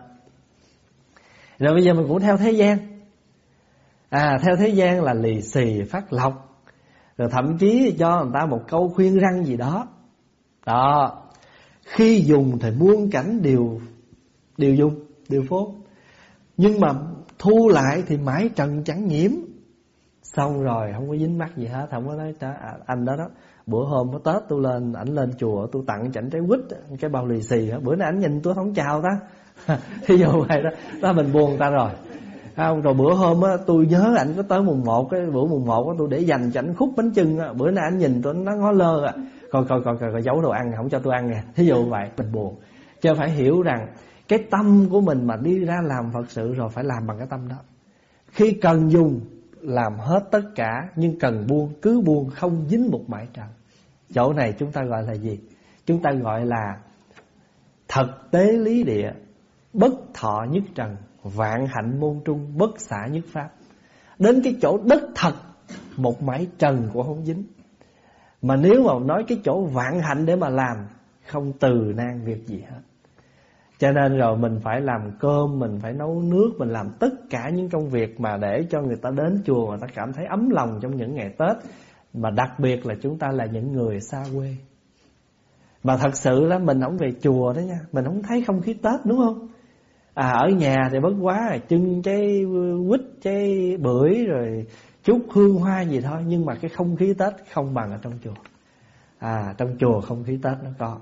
Rồi bây giờ mình cũng theo thế gian. À theo thế gian là lì xì phát lộc. Rồi thậm chí cho người ta một câu khuyên răng gì đó. Đó. Khi dùng thì muôn cảnh đều đều dùng đều phốt. Nhưng mà thu lại thì mãi trần chẳng nhiễm. Xong rồi không có dính mắt gì hết không có nói à, anh đó đó bữa hôm có tết tôi lên, ảnh lên chùa, tôi tặng chảnh trái quýt, cái bao lì xì đó. bữa nay ảnh nhìn tôi không chào ta. Thí dụ vậy đó. Đó, mình buồn ta rồi. Không, rồi bữa hôm á, tôi nhớ ảnh có tới mùng một, cái bữa mùng một á, tôi để dành cho ảnh khúc bánh chưng á. Bữa nay ảnh nhìn tôi, nó ngó lơ à coi coi coi coi giấu đồ ăn, không cho tôi ăn nè. Thí dụ vậy, mình buồn. Chứ phải hiểu rằng cái tâm của mình mà đi ra làm phật sự rồi phải làm bằng cái tâm đó. Khi cần dùng, làm hết tất cả, nhưng cần buông, cứ buông, không dính một mãi trần chỗ này chúng ta gọi là gì? Chúng ta gọi là thật tế lý địa, bất thọ nhất trần, vạn hạnh môn trung, bất xả nhất pháp. Đến cái chỗ đất thật, một mãi trần của không dính. Mà nếu mà nói cái chỗ vạn hạnh để mà làm, không từ nan việc gì hết. Cho nên rồi mình phải làm cơm, Mình phải nấu nước, Mình làm tất cả những công việc mà để cho người ta đến chùa Người ta cảm thấy ấm lòng trong những ngày Tết. Mà đặc biệt là chúng ta là những người xa quê. Mà thật sự là mình không về chùa đó nha. Mình không thấy không khí Tết đúng không? À ở nhà thì bất quá Trưng trái quýt trái bưởi Rồi chút hương hoa gì thôi. Nhưng mà cái không khí Tết không bằng ở trong chùa. À trong chùa không khí Tết nó có.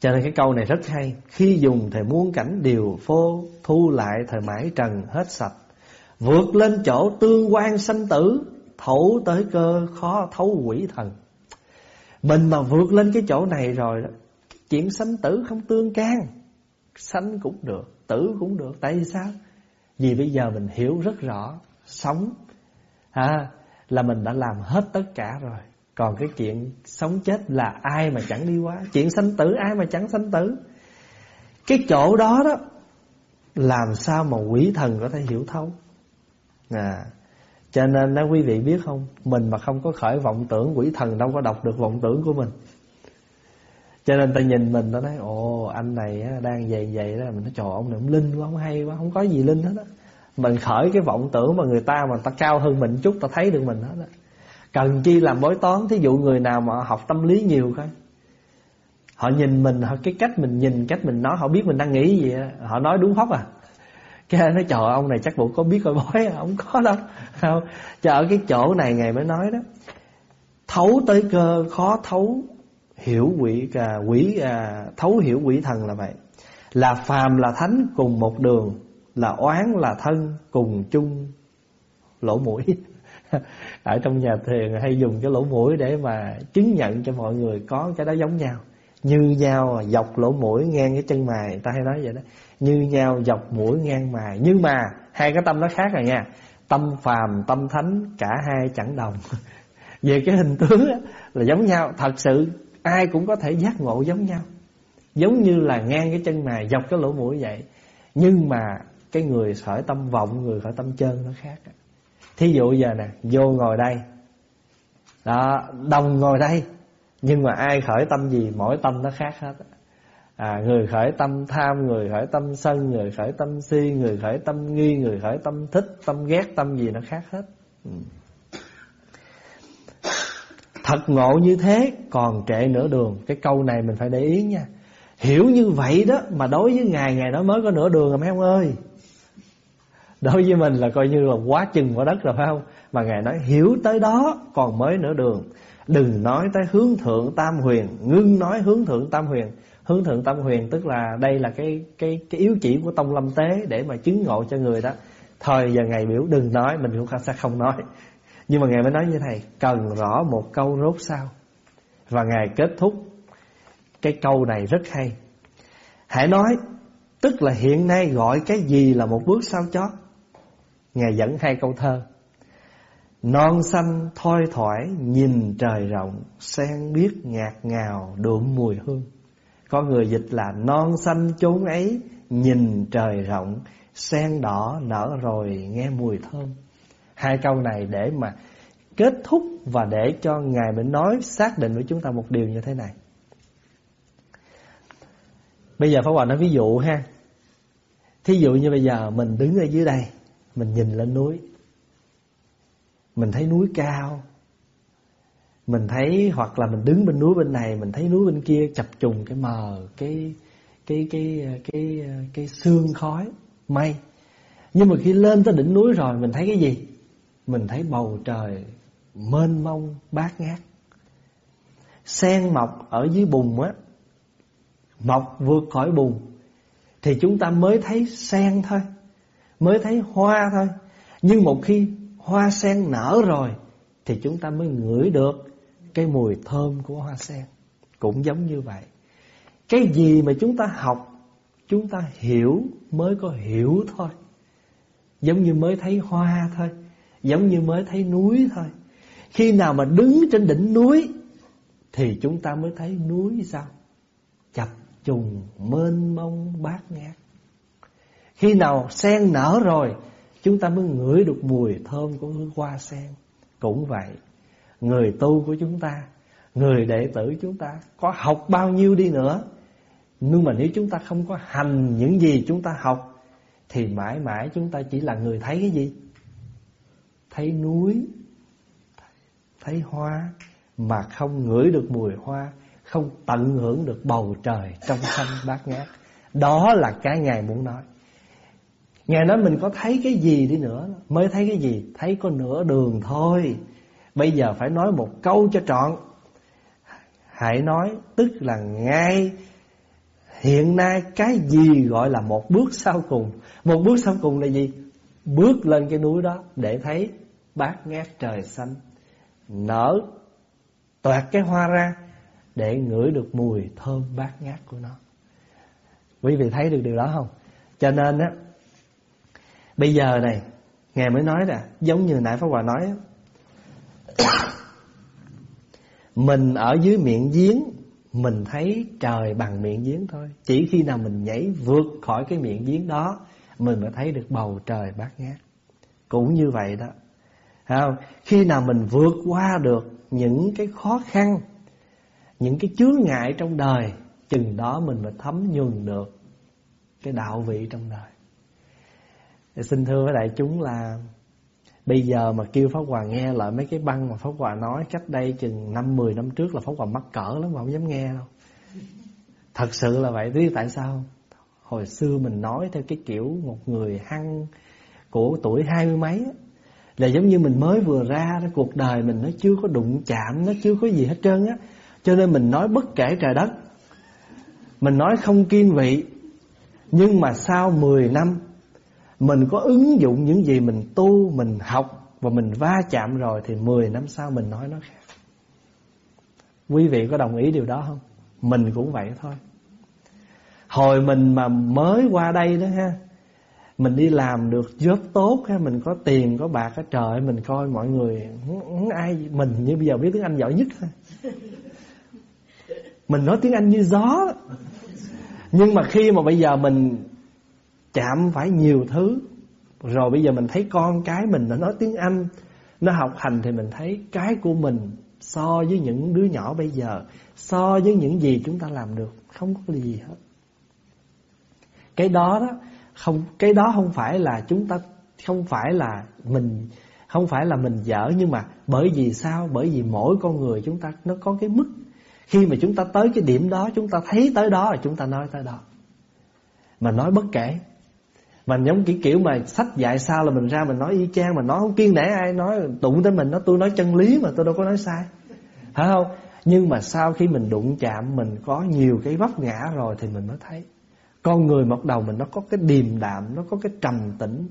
Cho nên cái câu này rất hay. Khi dùng thì muôn cảnh đều phô, Thu lại thời mãi trần hết sạch. Vượt lên chỗ tương quan sanh tử Thấu tới cơ khó thấu quỷ thần. Mình mà vượt lên cái chỗ này rồi đó Chuyện sanh tử không tương can. Sanh cũng được Tử cũng được Tại vì sao? Vì bây giờ mình hiểu rất rõ Sống à, Là mình đã làm hết tất cả rồi. Còn cái chuyện sống chết là ai mà chẳng đi qua? Chuyện sanh tử ai mà chẳng sanh tử? Cái chỗ đó đó Làm sao mà quỷ thần có thể hiểu thấu? À, cho nên đó, quý vị biết không? Mình mà không có khởi vọng tưởng Quỷ thần đâu có đọc được vọng tưởng của mình. Cho nên ta nhìn mình, ta nói Ồ, anh này đang vậy vậy đó. Mình nói, trời ông này ông linh quá Không hay quá, Không có gì linh hết á. Mình khởi cái vọng tưởng mà người ta mà ta cao hơn mình chút, Ta thấy được mình hết á. Cần chi làm bói toán, Thí dụ người nào mà học tâm lý nhiều coi Họ nhìn mình, họ Cái cách mình nhìn, cách mình nói, Họ biết mình đang nghĩ gì Họ nói đúng hóc à. Cái nói chờ ông này chắc bộ có biết coi bói Không có đâu. Không? chờ ở cái chỗ này Ngày mới nói đó. Thấu tới cơ khó thấu Hiểu quỷ à, quỷ à, Thấu hiểu quỷ thần là vậy. Là phàm là thánh cùng một đường Là oán là thân cùng chung lỗ mũi. Ở trong nhà thiền hay dùng cái lỗ mũi để mà chứng nhận cho mọi người có cái đó giống nhau. Như nhau dọc lỗ mũi ngang cái chân mày ta hay nói vậy đó như nhau dọc mũi ngang mày nhưng mà hai cái tâm nó khác rồi nha. Tâm phàm tâm thánh cả hai chẳng đồng. Về cái hình tướng là giống nhau. Thật sự ai cũng có thể giác ngộ giống nhau. Giống như là ngang cái chân mày dọc cái lỗ mũi vậy. Nhưng mà cái người khởi tâm vọng người khởi tâm chân nó khác Thí dụ giờ nè Vô ngồi đây. Đó, Đồng ngồi đây. Nhưng mà ai khởi tâm gì Mỗi tâm nó khác hết à, Người khởi tâm tham Người khởi tâm sân Người khởi tâm si Người khởi tâm nghi Người khởi tâm thích Tâm ghét tâm gì nó khác hết. Ừ. Thật ngộ như thế Còn trệ nửa đường. Cái câu này mình phải để ý nha. Hiểu như vậy đó Mà đối với Ngài Ngài đó mới có nửa đường rồi mấy ông ơi. Đối với mình là coi như là quá chừng quá đất rồi phải không? Mà Ngài nói hiểu tới đó còn mới nửa đường. Đừng nói tới hướng thượng tam huyền Ngưng nói hướng thượng tam huyền. Hướng thượng tâm huyền, tức là đây là cái cái cái yếu chỉ của tông lâm tế Để mà chứng ngộ cho người đó. Thời giờ ngày biểu đừng nói, Mình cũng sẽ không nói. Nhưng mà Ngài mới nói như thầy Cần rõ một câu rốt sao Và Ngài kết thúc Cái câu này rất hay. Hãy nói, Tức là hiện nay gọi cái gì là một bước sao chót? Ngài dẫn hai câu thơ. Non xanh thoi thoải, nhìn trời rộng, Sen biết ngạt ngào đượm mùi hương. Có người dịch là non xanh chốn ấy, Nhìn trời rộng, Sen đỏ nở rồi nghe mùi thơm. Hai câu này để mà kết thúc Và để cho Ngài mình nói, xác định với chúng ta một điều như thế này. Bây giờ Pháp Hòa nói ví dụ ha. Thí dụ như bây giờ mình đứng ở dưới đây, mình nhìn lên núi. Mình thấy núi cao mình thấy hoặc là mình đứng bên núi bên này mình thấy núi bên kia chập trùng cái mờ cái cái cái cái cái, cái sương khói mây. Nhưng mà khi lên tới đỉnh núi rồi mình thấy cái gì? Mình thấy bầu trời mênh mông bát ngát. Sen mọc ở dưới bùn á mọc vượt khỏi bùn thì chúng ta mới thấy sen thôi mới thấy hoa thôi. Nhưng một khi hoa sen nở rồi thì chúng ta mới ngửi được cái mùi thơm của hoa sen. Cũng giống như vậy. Cái gì mà chúng ta học, chúng ta hiểu mới có hiểu thôi. Giống như mới thấy hoa thôi. Giống như mới thấy núi thôi. Khi nào mà đứng trên đỉnh núi, thì chúng ta mới thấy núi sao? Chập trùng mênh mông, bát ngát. Khi nào sen nở rồi, chúng ta mới ngửi được mùi thơm của hoa sen. Cũng vậy người tu của chúng ta, người đệ tử chúng ta có học bao nhiêu đi nữa. Nhưng mà nếu chúng ta không có hành những gì chúng ta học, thì mãi mãi chúng ta chỉ là người thấy cái gì? Thấy núi, thấy hoa, mà không ngửi được mùi hoa, không tận hưởng được bầu trời trong xanh bát ngát. Đó là cái ngài muốn nói. Ngài nói mình có thấy cái gì đi nữa, mới thấy cái gì? Thấy có nửa đường thôi bây giờ phải nói một câu cho trọn. Hãy nói, tức là ngay. Hiện nay cái gì gọi là một bước sau cùng? Một bước sau cùng là gì? Bước lên cái núi đó để thấy bát ngát trời xanh. Nở toạt cái hoa ra để ngửi được mùi thơm bát ngát của nó. Quý vị thấy được điều đó không? Cho nên á, bây giờ này, ngài mới nói là giống như nãy pháp hòa nói mình ở dưới miệng giếng, mình thấy trời bằng miệng giếng thôi. Chỉ khi nào mình nhảy vượt khỏi cái miệng giếng đó, mình mới thấy được bầu trời bát ngát. Cũng như vậy đó. Không? Khi nào mình vượt qua được những cái khó khăn, Những cái chướng ngại trong đời, Chừng đó mình mới thấm nhuần được Cái đạo vị trong đời. Xin thưa với đại chúng là Bây giờ mà kêu Pháp Hòa nghe lại mấy cái băng mà Pháp Hòa nói Cách đây chừng 5-10 năm trước là Pháp Hòa mắc cỡ lắm mà không dám nghe đâu. Thật sự là vậy, biết tại sao Hồi xưa mình nói theo cái kiểu một người hăng Của tuổi hai mươi mấy là giống như mình mới vừa ra đó, cuộc đời mình nó chưa có đụng chạm nó chưa có gì hết trơn á. Cho nên mình nói bất kể trời đất. Mình nói không kiên vị. Nhưng mà sau 10 năm mình có ứng dụng những gì mình tu, mình học và mình va chạm rồi thì 10 năm sau mình nói nó khác. Quý vị có đồng ý điều đó không? Mình cũng vậy thôi. Hồi mình mà mới qua đây đó ha, mình đi làm được job tốt ha, mình có tiền, có bạc trời, mình coi mọi người ai mình như bây giờ biết tiếng anh giỏi nhất thôi. Mình nói tiếng anh như gió nhưng mà khi mà bây giờ mình chạm phải nhiều thứ. Rồi bây giờ mình thấy con cái mình, nó nói tiếng anh, nó học hành thì mình thấy cái của mình so với những đứa nhỏ bây giờ, so với những gì chúng ta làm được, không có gì hết. Cái đó đó, không, cái đó không phải là chúng ta, không phải là mình, không phải là mình dở, nhưng mà bởi vì sao? Bởi vì mỗi con người chúng ta, nó có cái mức. Khi mà chúng ta tới cái điểm đó, chúng ta thấy tới đó là chúng ta nói tới đó. Mà nói bất kể mà giống kiểu kiểu mà sách dạy sao là mình ra mình nói y chang mà nói không kiên nể ai, nói đụng tới mình, nó tôi nói chân lý mà tôi đâu có nói sai. Phải không? Nhưng mà sau khi mình đụng chạm, mình có nhiều cái vấp ngã rồi thì mình mới thấy. Con người một đầu mình nó có cái điềm đạm, Nó có cái trầm tĩnh,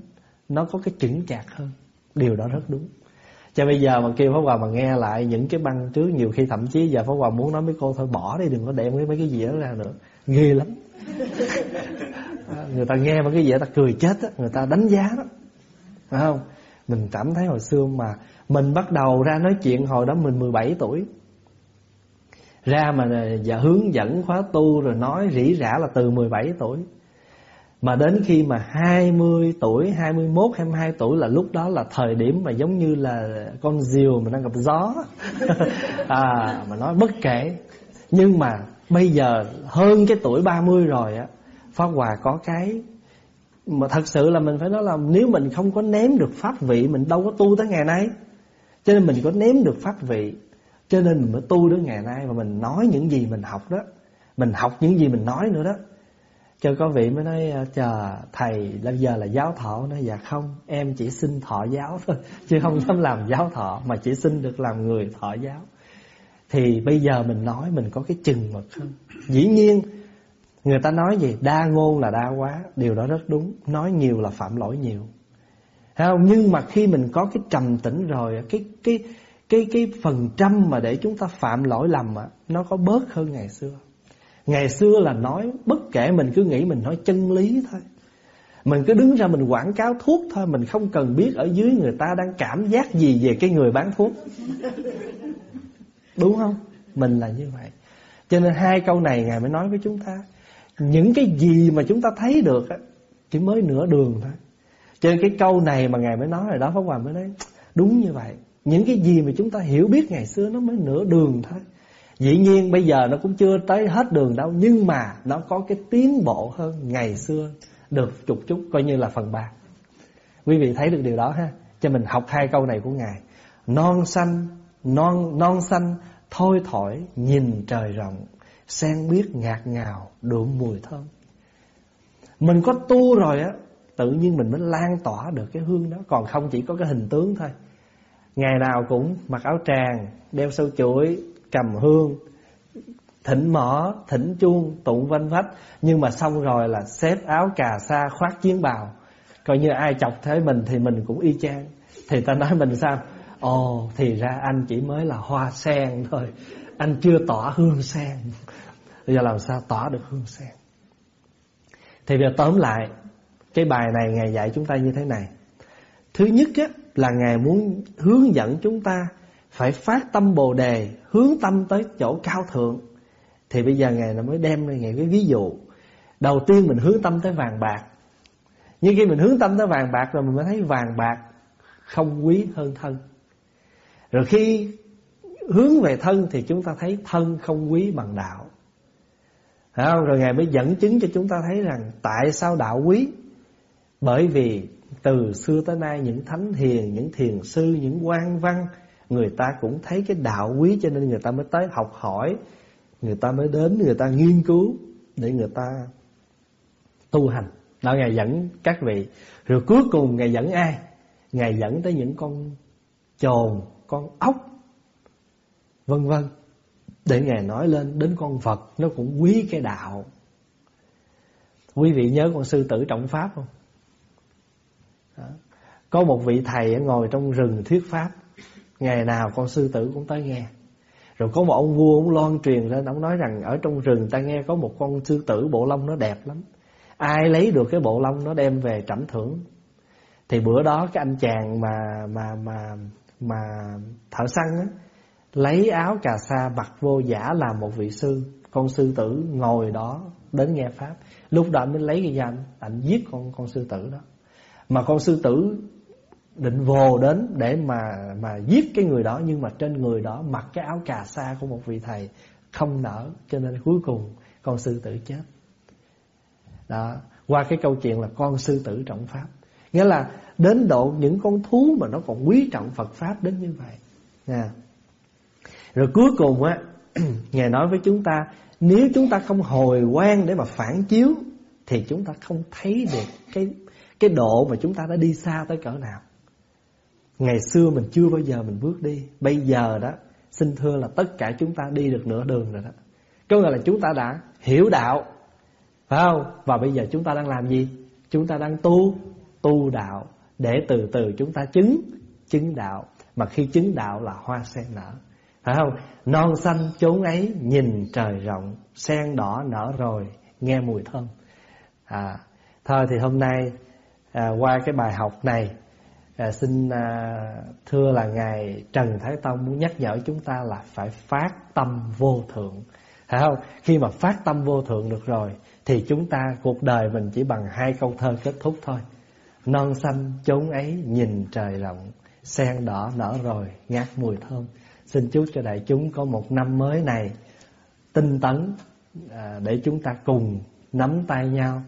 Nó có cái chững chạc hơn. Điều đó rất đúng. Cho bây giờ mà kêu Pháp Hòa mà nghe lại những cái băng trước, Nhiều khi thậm chí giờ Pháp Hòa muốn nói với cô Thôi, bỏ đi, đừng có đem cái mấy cái gì đó ra nữa. Ghê lắm. Người ta nghe mà cái gì ta cười chết á Người ta đánh giá đó. Phải không? Mình cảm thấy hồi xưa mà Mình bắt đầu ra nói chuyện hồi đó mình 17 tuổi. Ra mà và hướng dẫn khóa tu rồi nói rỉ rả là từ 17 tuổi. Mà đến khi mà 20 tuổi, 21, 22 tuổi là lúc đó là thời điểm mà giống như là con diều mà đang gặp gió. À, Mà nói bất kể. Nhưng mà bây giờ hơn cái tuổi 30 rồi á Pháp Hòa có cái Mà thật sự là mình phải nói là nếu mình không có ném được pháp vị, Mình đâu có tu tới ngày nay. Cho nên mình có ném được pháp vị, cho nên mình mới tu đến ngày nay và mình nói những gì mình học đó. Mình học những gì mình nói nữa đó. Cho có vị mới nói ờ, chờ, thầy bây giờ là giáo thọ. Nói dạ không, em chỉ xin thọ giáo thôi, chứ không dám làm giáo thọ, mà chỉ xin được làm người thọ giáo. Thì bây giờ mình nói mình có cái chừng mực không? Dĩ nhiên người ta nói gì? Đa ngôn là đa quá. Điều đó rất đúng. Nói nhiều là phạm lỗi nhiều. Thấy không? nhưng mà khi mình có cái trầm tĩnh rồi, cái cái cái cái phần trăm mà để chúng ta phạm lỗi lầm á, nó có bớt hơn ngày xưa. Ngày xưa là nói bất kể mình cứ nghĩ mình nói chân lý thôi. Mình cứ đứng ra mình quảng cáo thuốc thôi, Mình không cần biết ở dưới người ta đang cảm giác gì về cái người bán thuốc. Đúng không? Mình là như vậy. Cho nên hai câu này Ngài mới nói với chúng ta. Những cái gì mà chúng ta thấy được á, Chỉ mới nửa đường thôi. Cho nên cái câu này mà Ngài mới nói rồi đó Pháp Hòa mới nói Đúng như vậy. Những cái gì mà chúng ta hiểu biết ngày xưa Nó mới nửa đường thôi. Dĩ nhiên bây giờ nó cũng chưa tới hết đường đâu Nhưng mà nó có cái tiến bộ hơn ngày xưa Được chục chút coi như là phần ba. Quý vị thấy được điều đó ha? Cho mình học hai câu này của Ngài. Non xanh Non non xanh thôi thổi nhìn trời rộng. Sen biết ngạt ngào đượm mùi thơm. Mình có tu rồi á Tự nhiên mình mới lan tỏa được cái hương đó. Còn không chỉ có cái hình tướng thôi. Ngày nào cũng mặc áo tràng Đeo sâu chuỗi Cầm hương Thỉnh mỏ, thỉnh chuông, tụng vanh vách. Nhưng mà xong rồi là xếp áo cà sa khoác chiến bào. Coi như ai chọc thế mình thì mình cũng y chang. Thì ta nói mình sao? Ồ thì ra anh chỉ mới là hoa sen thôi. Anh chưa tỏa hương sen. Bây giờ làm sao tỏa được hương sen? Thì bây giờ tóm lại Cái bài này Ngài dạy chúng ta như thế này. Thứ nhất á, là Ngài muốn hướng dẫn chúng ta Phải phát tâm Bồ Đề Hướng tâm tới chỗ cao thượng. Thì bây giờ Ngài mới đem ra Ngài cái ví dụ. Đầu tiên mình hướng tâm tới vàng bạc. Nhưng khi mình hướng tâm tới vàng bạc Rồi mình mới thấy vàng bạc Không quý hơn thân. Rồi khi hướng về thân thì chúng ta thấy thân không quý bằng đạo. Không? Rồi Ngài mới dẫn chứng cho chúng ta thấy rằng tại sao đạo quý? Bởi vì từ xưa tới nay những thánh hiền, những thiền sư, những quan văn Người ta cũng thấy cái đạo quý cho nên người ta mới tới học hỏi Người ta mới đến, người ta nghiên cứu để người ta tu hành Đó Ngài dẫn các vị Rồi cuối cùng Ngài dẫn ai? Ngài dẫn tới những con chồn con ốc vân vân. Để ngài nói lên đến con Phật, nó cũng quý cái đạo. Quý vị nhớ con sư tử trọng pháp không? Đó. có một vị thầy ngồi trong rừng thuyết pháp. Ngày nào con sư tử cũng tới nghe. Rồi có một ông vua ông loan truyền lên, ông nói rằng ở trong rừng ta nghe có một con sư tử bộ lông nó đẹp lắm. Ai lấy được cái bộ lông nó đem về trẩm thưởng. Thì bữa đó cái anh chàng mà mà mà mà thợ săn á lấy áo cà sa mặc vô giả làm một vị sư. Con sư tử ngồi đó đến nghe pháp. Lúc đó anh mới lấy cái danh anh giết con con sư tử đó. Mà con sư tử định vồ đến để mà mà giết cái người đó, nhưng mà trên người đó mặc cái áo cà sa của một vị thầy không nở, cho nên cuối cùng con sư tử chết. Đó, qua cái câu chuyện là con sư tử trọng pháp. Nghĩa là Đến độ những con thú mà nó còn quý trọng Phật Pháp đến như vậy. Nha. Rồi cuối cùng á, Ngài nói với chúng ta, Nếu chúng ta không hồi quan để mà phản chiếu, Thì chúng ta không thấy được Cái cái độ mà chúng ta đã đi xa tới cỡ nào. Ngày xưa mình chưa bao giờ mình bước đi. Bây giờ đó, Xin thưa là tất cả chúng ta đi được nửa đường rồi đó. Có nghĩa là chúng ta đã hiểu đạo, Phải không? Và bây giờ chúng ta đang làm gì? Chúng ta đang tu Tu đạo để từ từ chúng ta chứng chứng đạo. Mà khi chứng đạo là hoa sen nở phải không? Non xanh chốn ấy nhìn trời rộng sen đỏ nở rồi nghe mùi thơm. À thôi thì hôm nay à, qua cái bài học này à, xin à, thưa là ngài Trần Thái Tông muốn nhắc nhở chúng ta là phải phát tâm vô thượng. Phải không? Khi mà phát tâm vô thượng được rồi thì chúng ta cuộc đời mình chỉ bằng hai câu thơ kết thúc thôi. Non xanh chốn ấy nhìn trời rộng Sen đỏ nở rồi ngát mùi thơm. Xin chúc cho đại chúng có một năm mới này Tinh tấn à, Để chúng ta cùng nắm tay nhau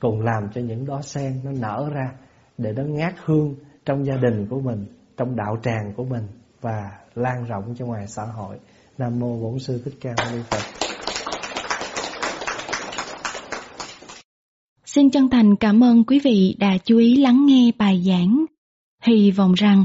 Cùng làm cho những đóa sen nó nở ra Để nó ngát hương trong gia đình của mình Trong đạo tràng của mình và lan rộng cho ngoài xã hội nam mô bổn sư thích ca mâu ni phật Xin chân thành cảm ơn quý vị đã chú ý lắng nghe bài giảng. Hy vọng rằng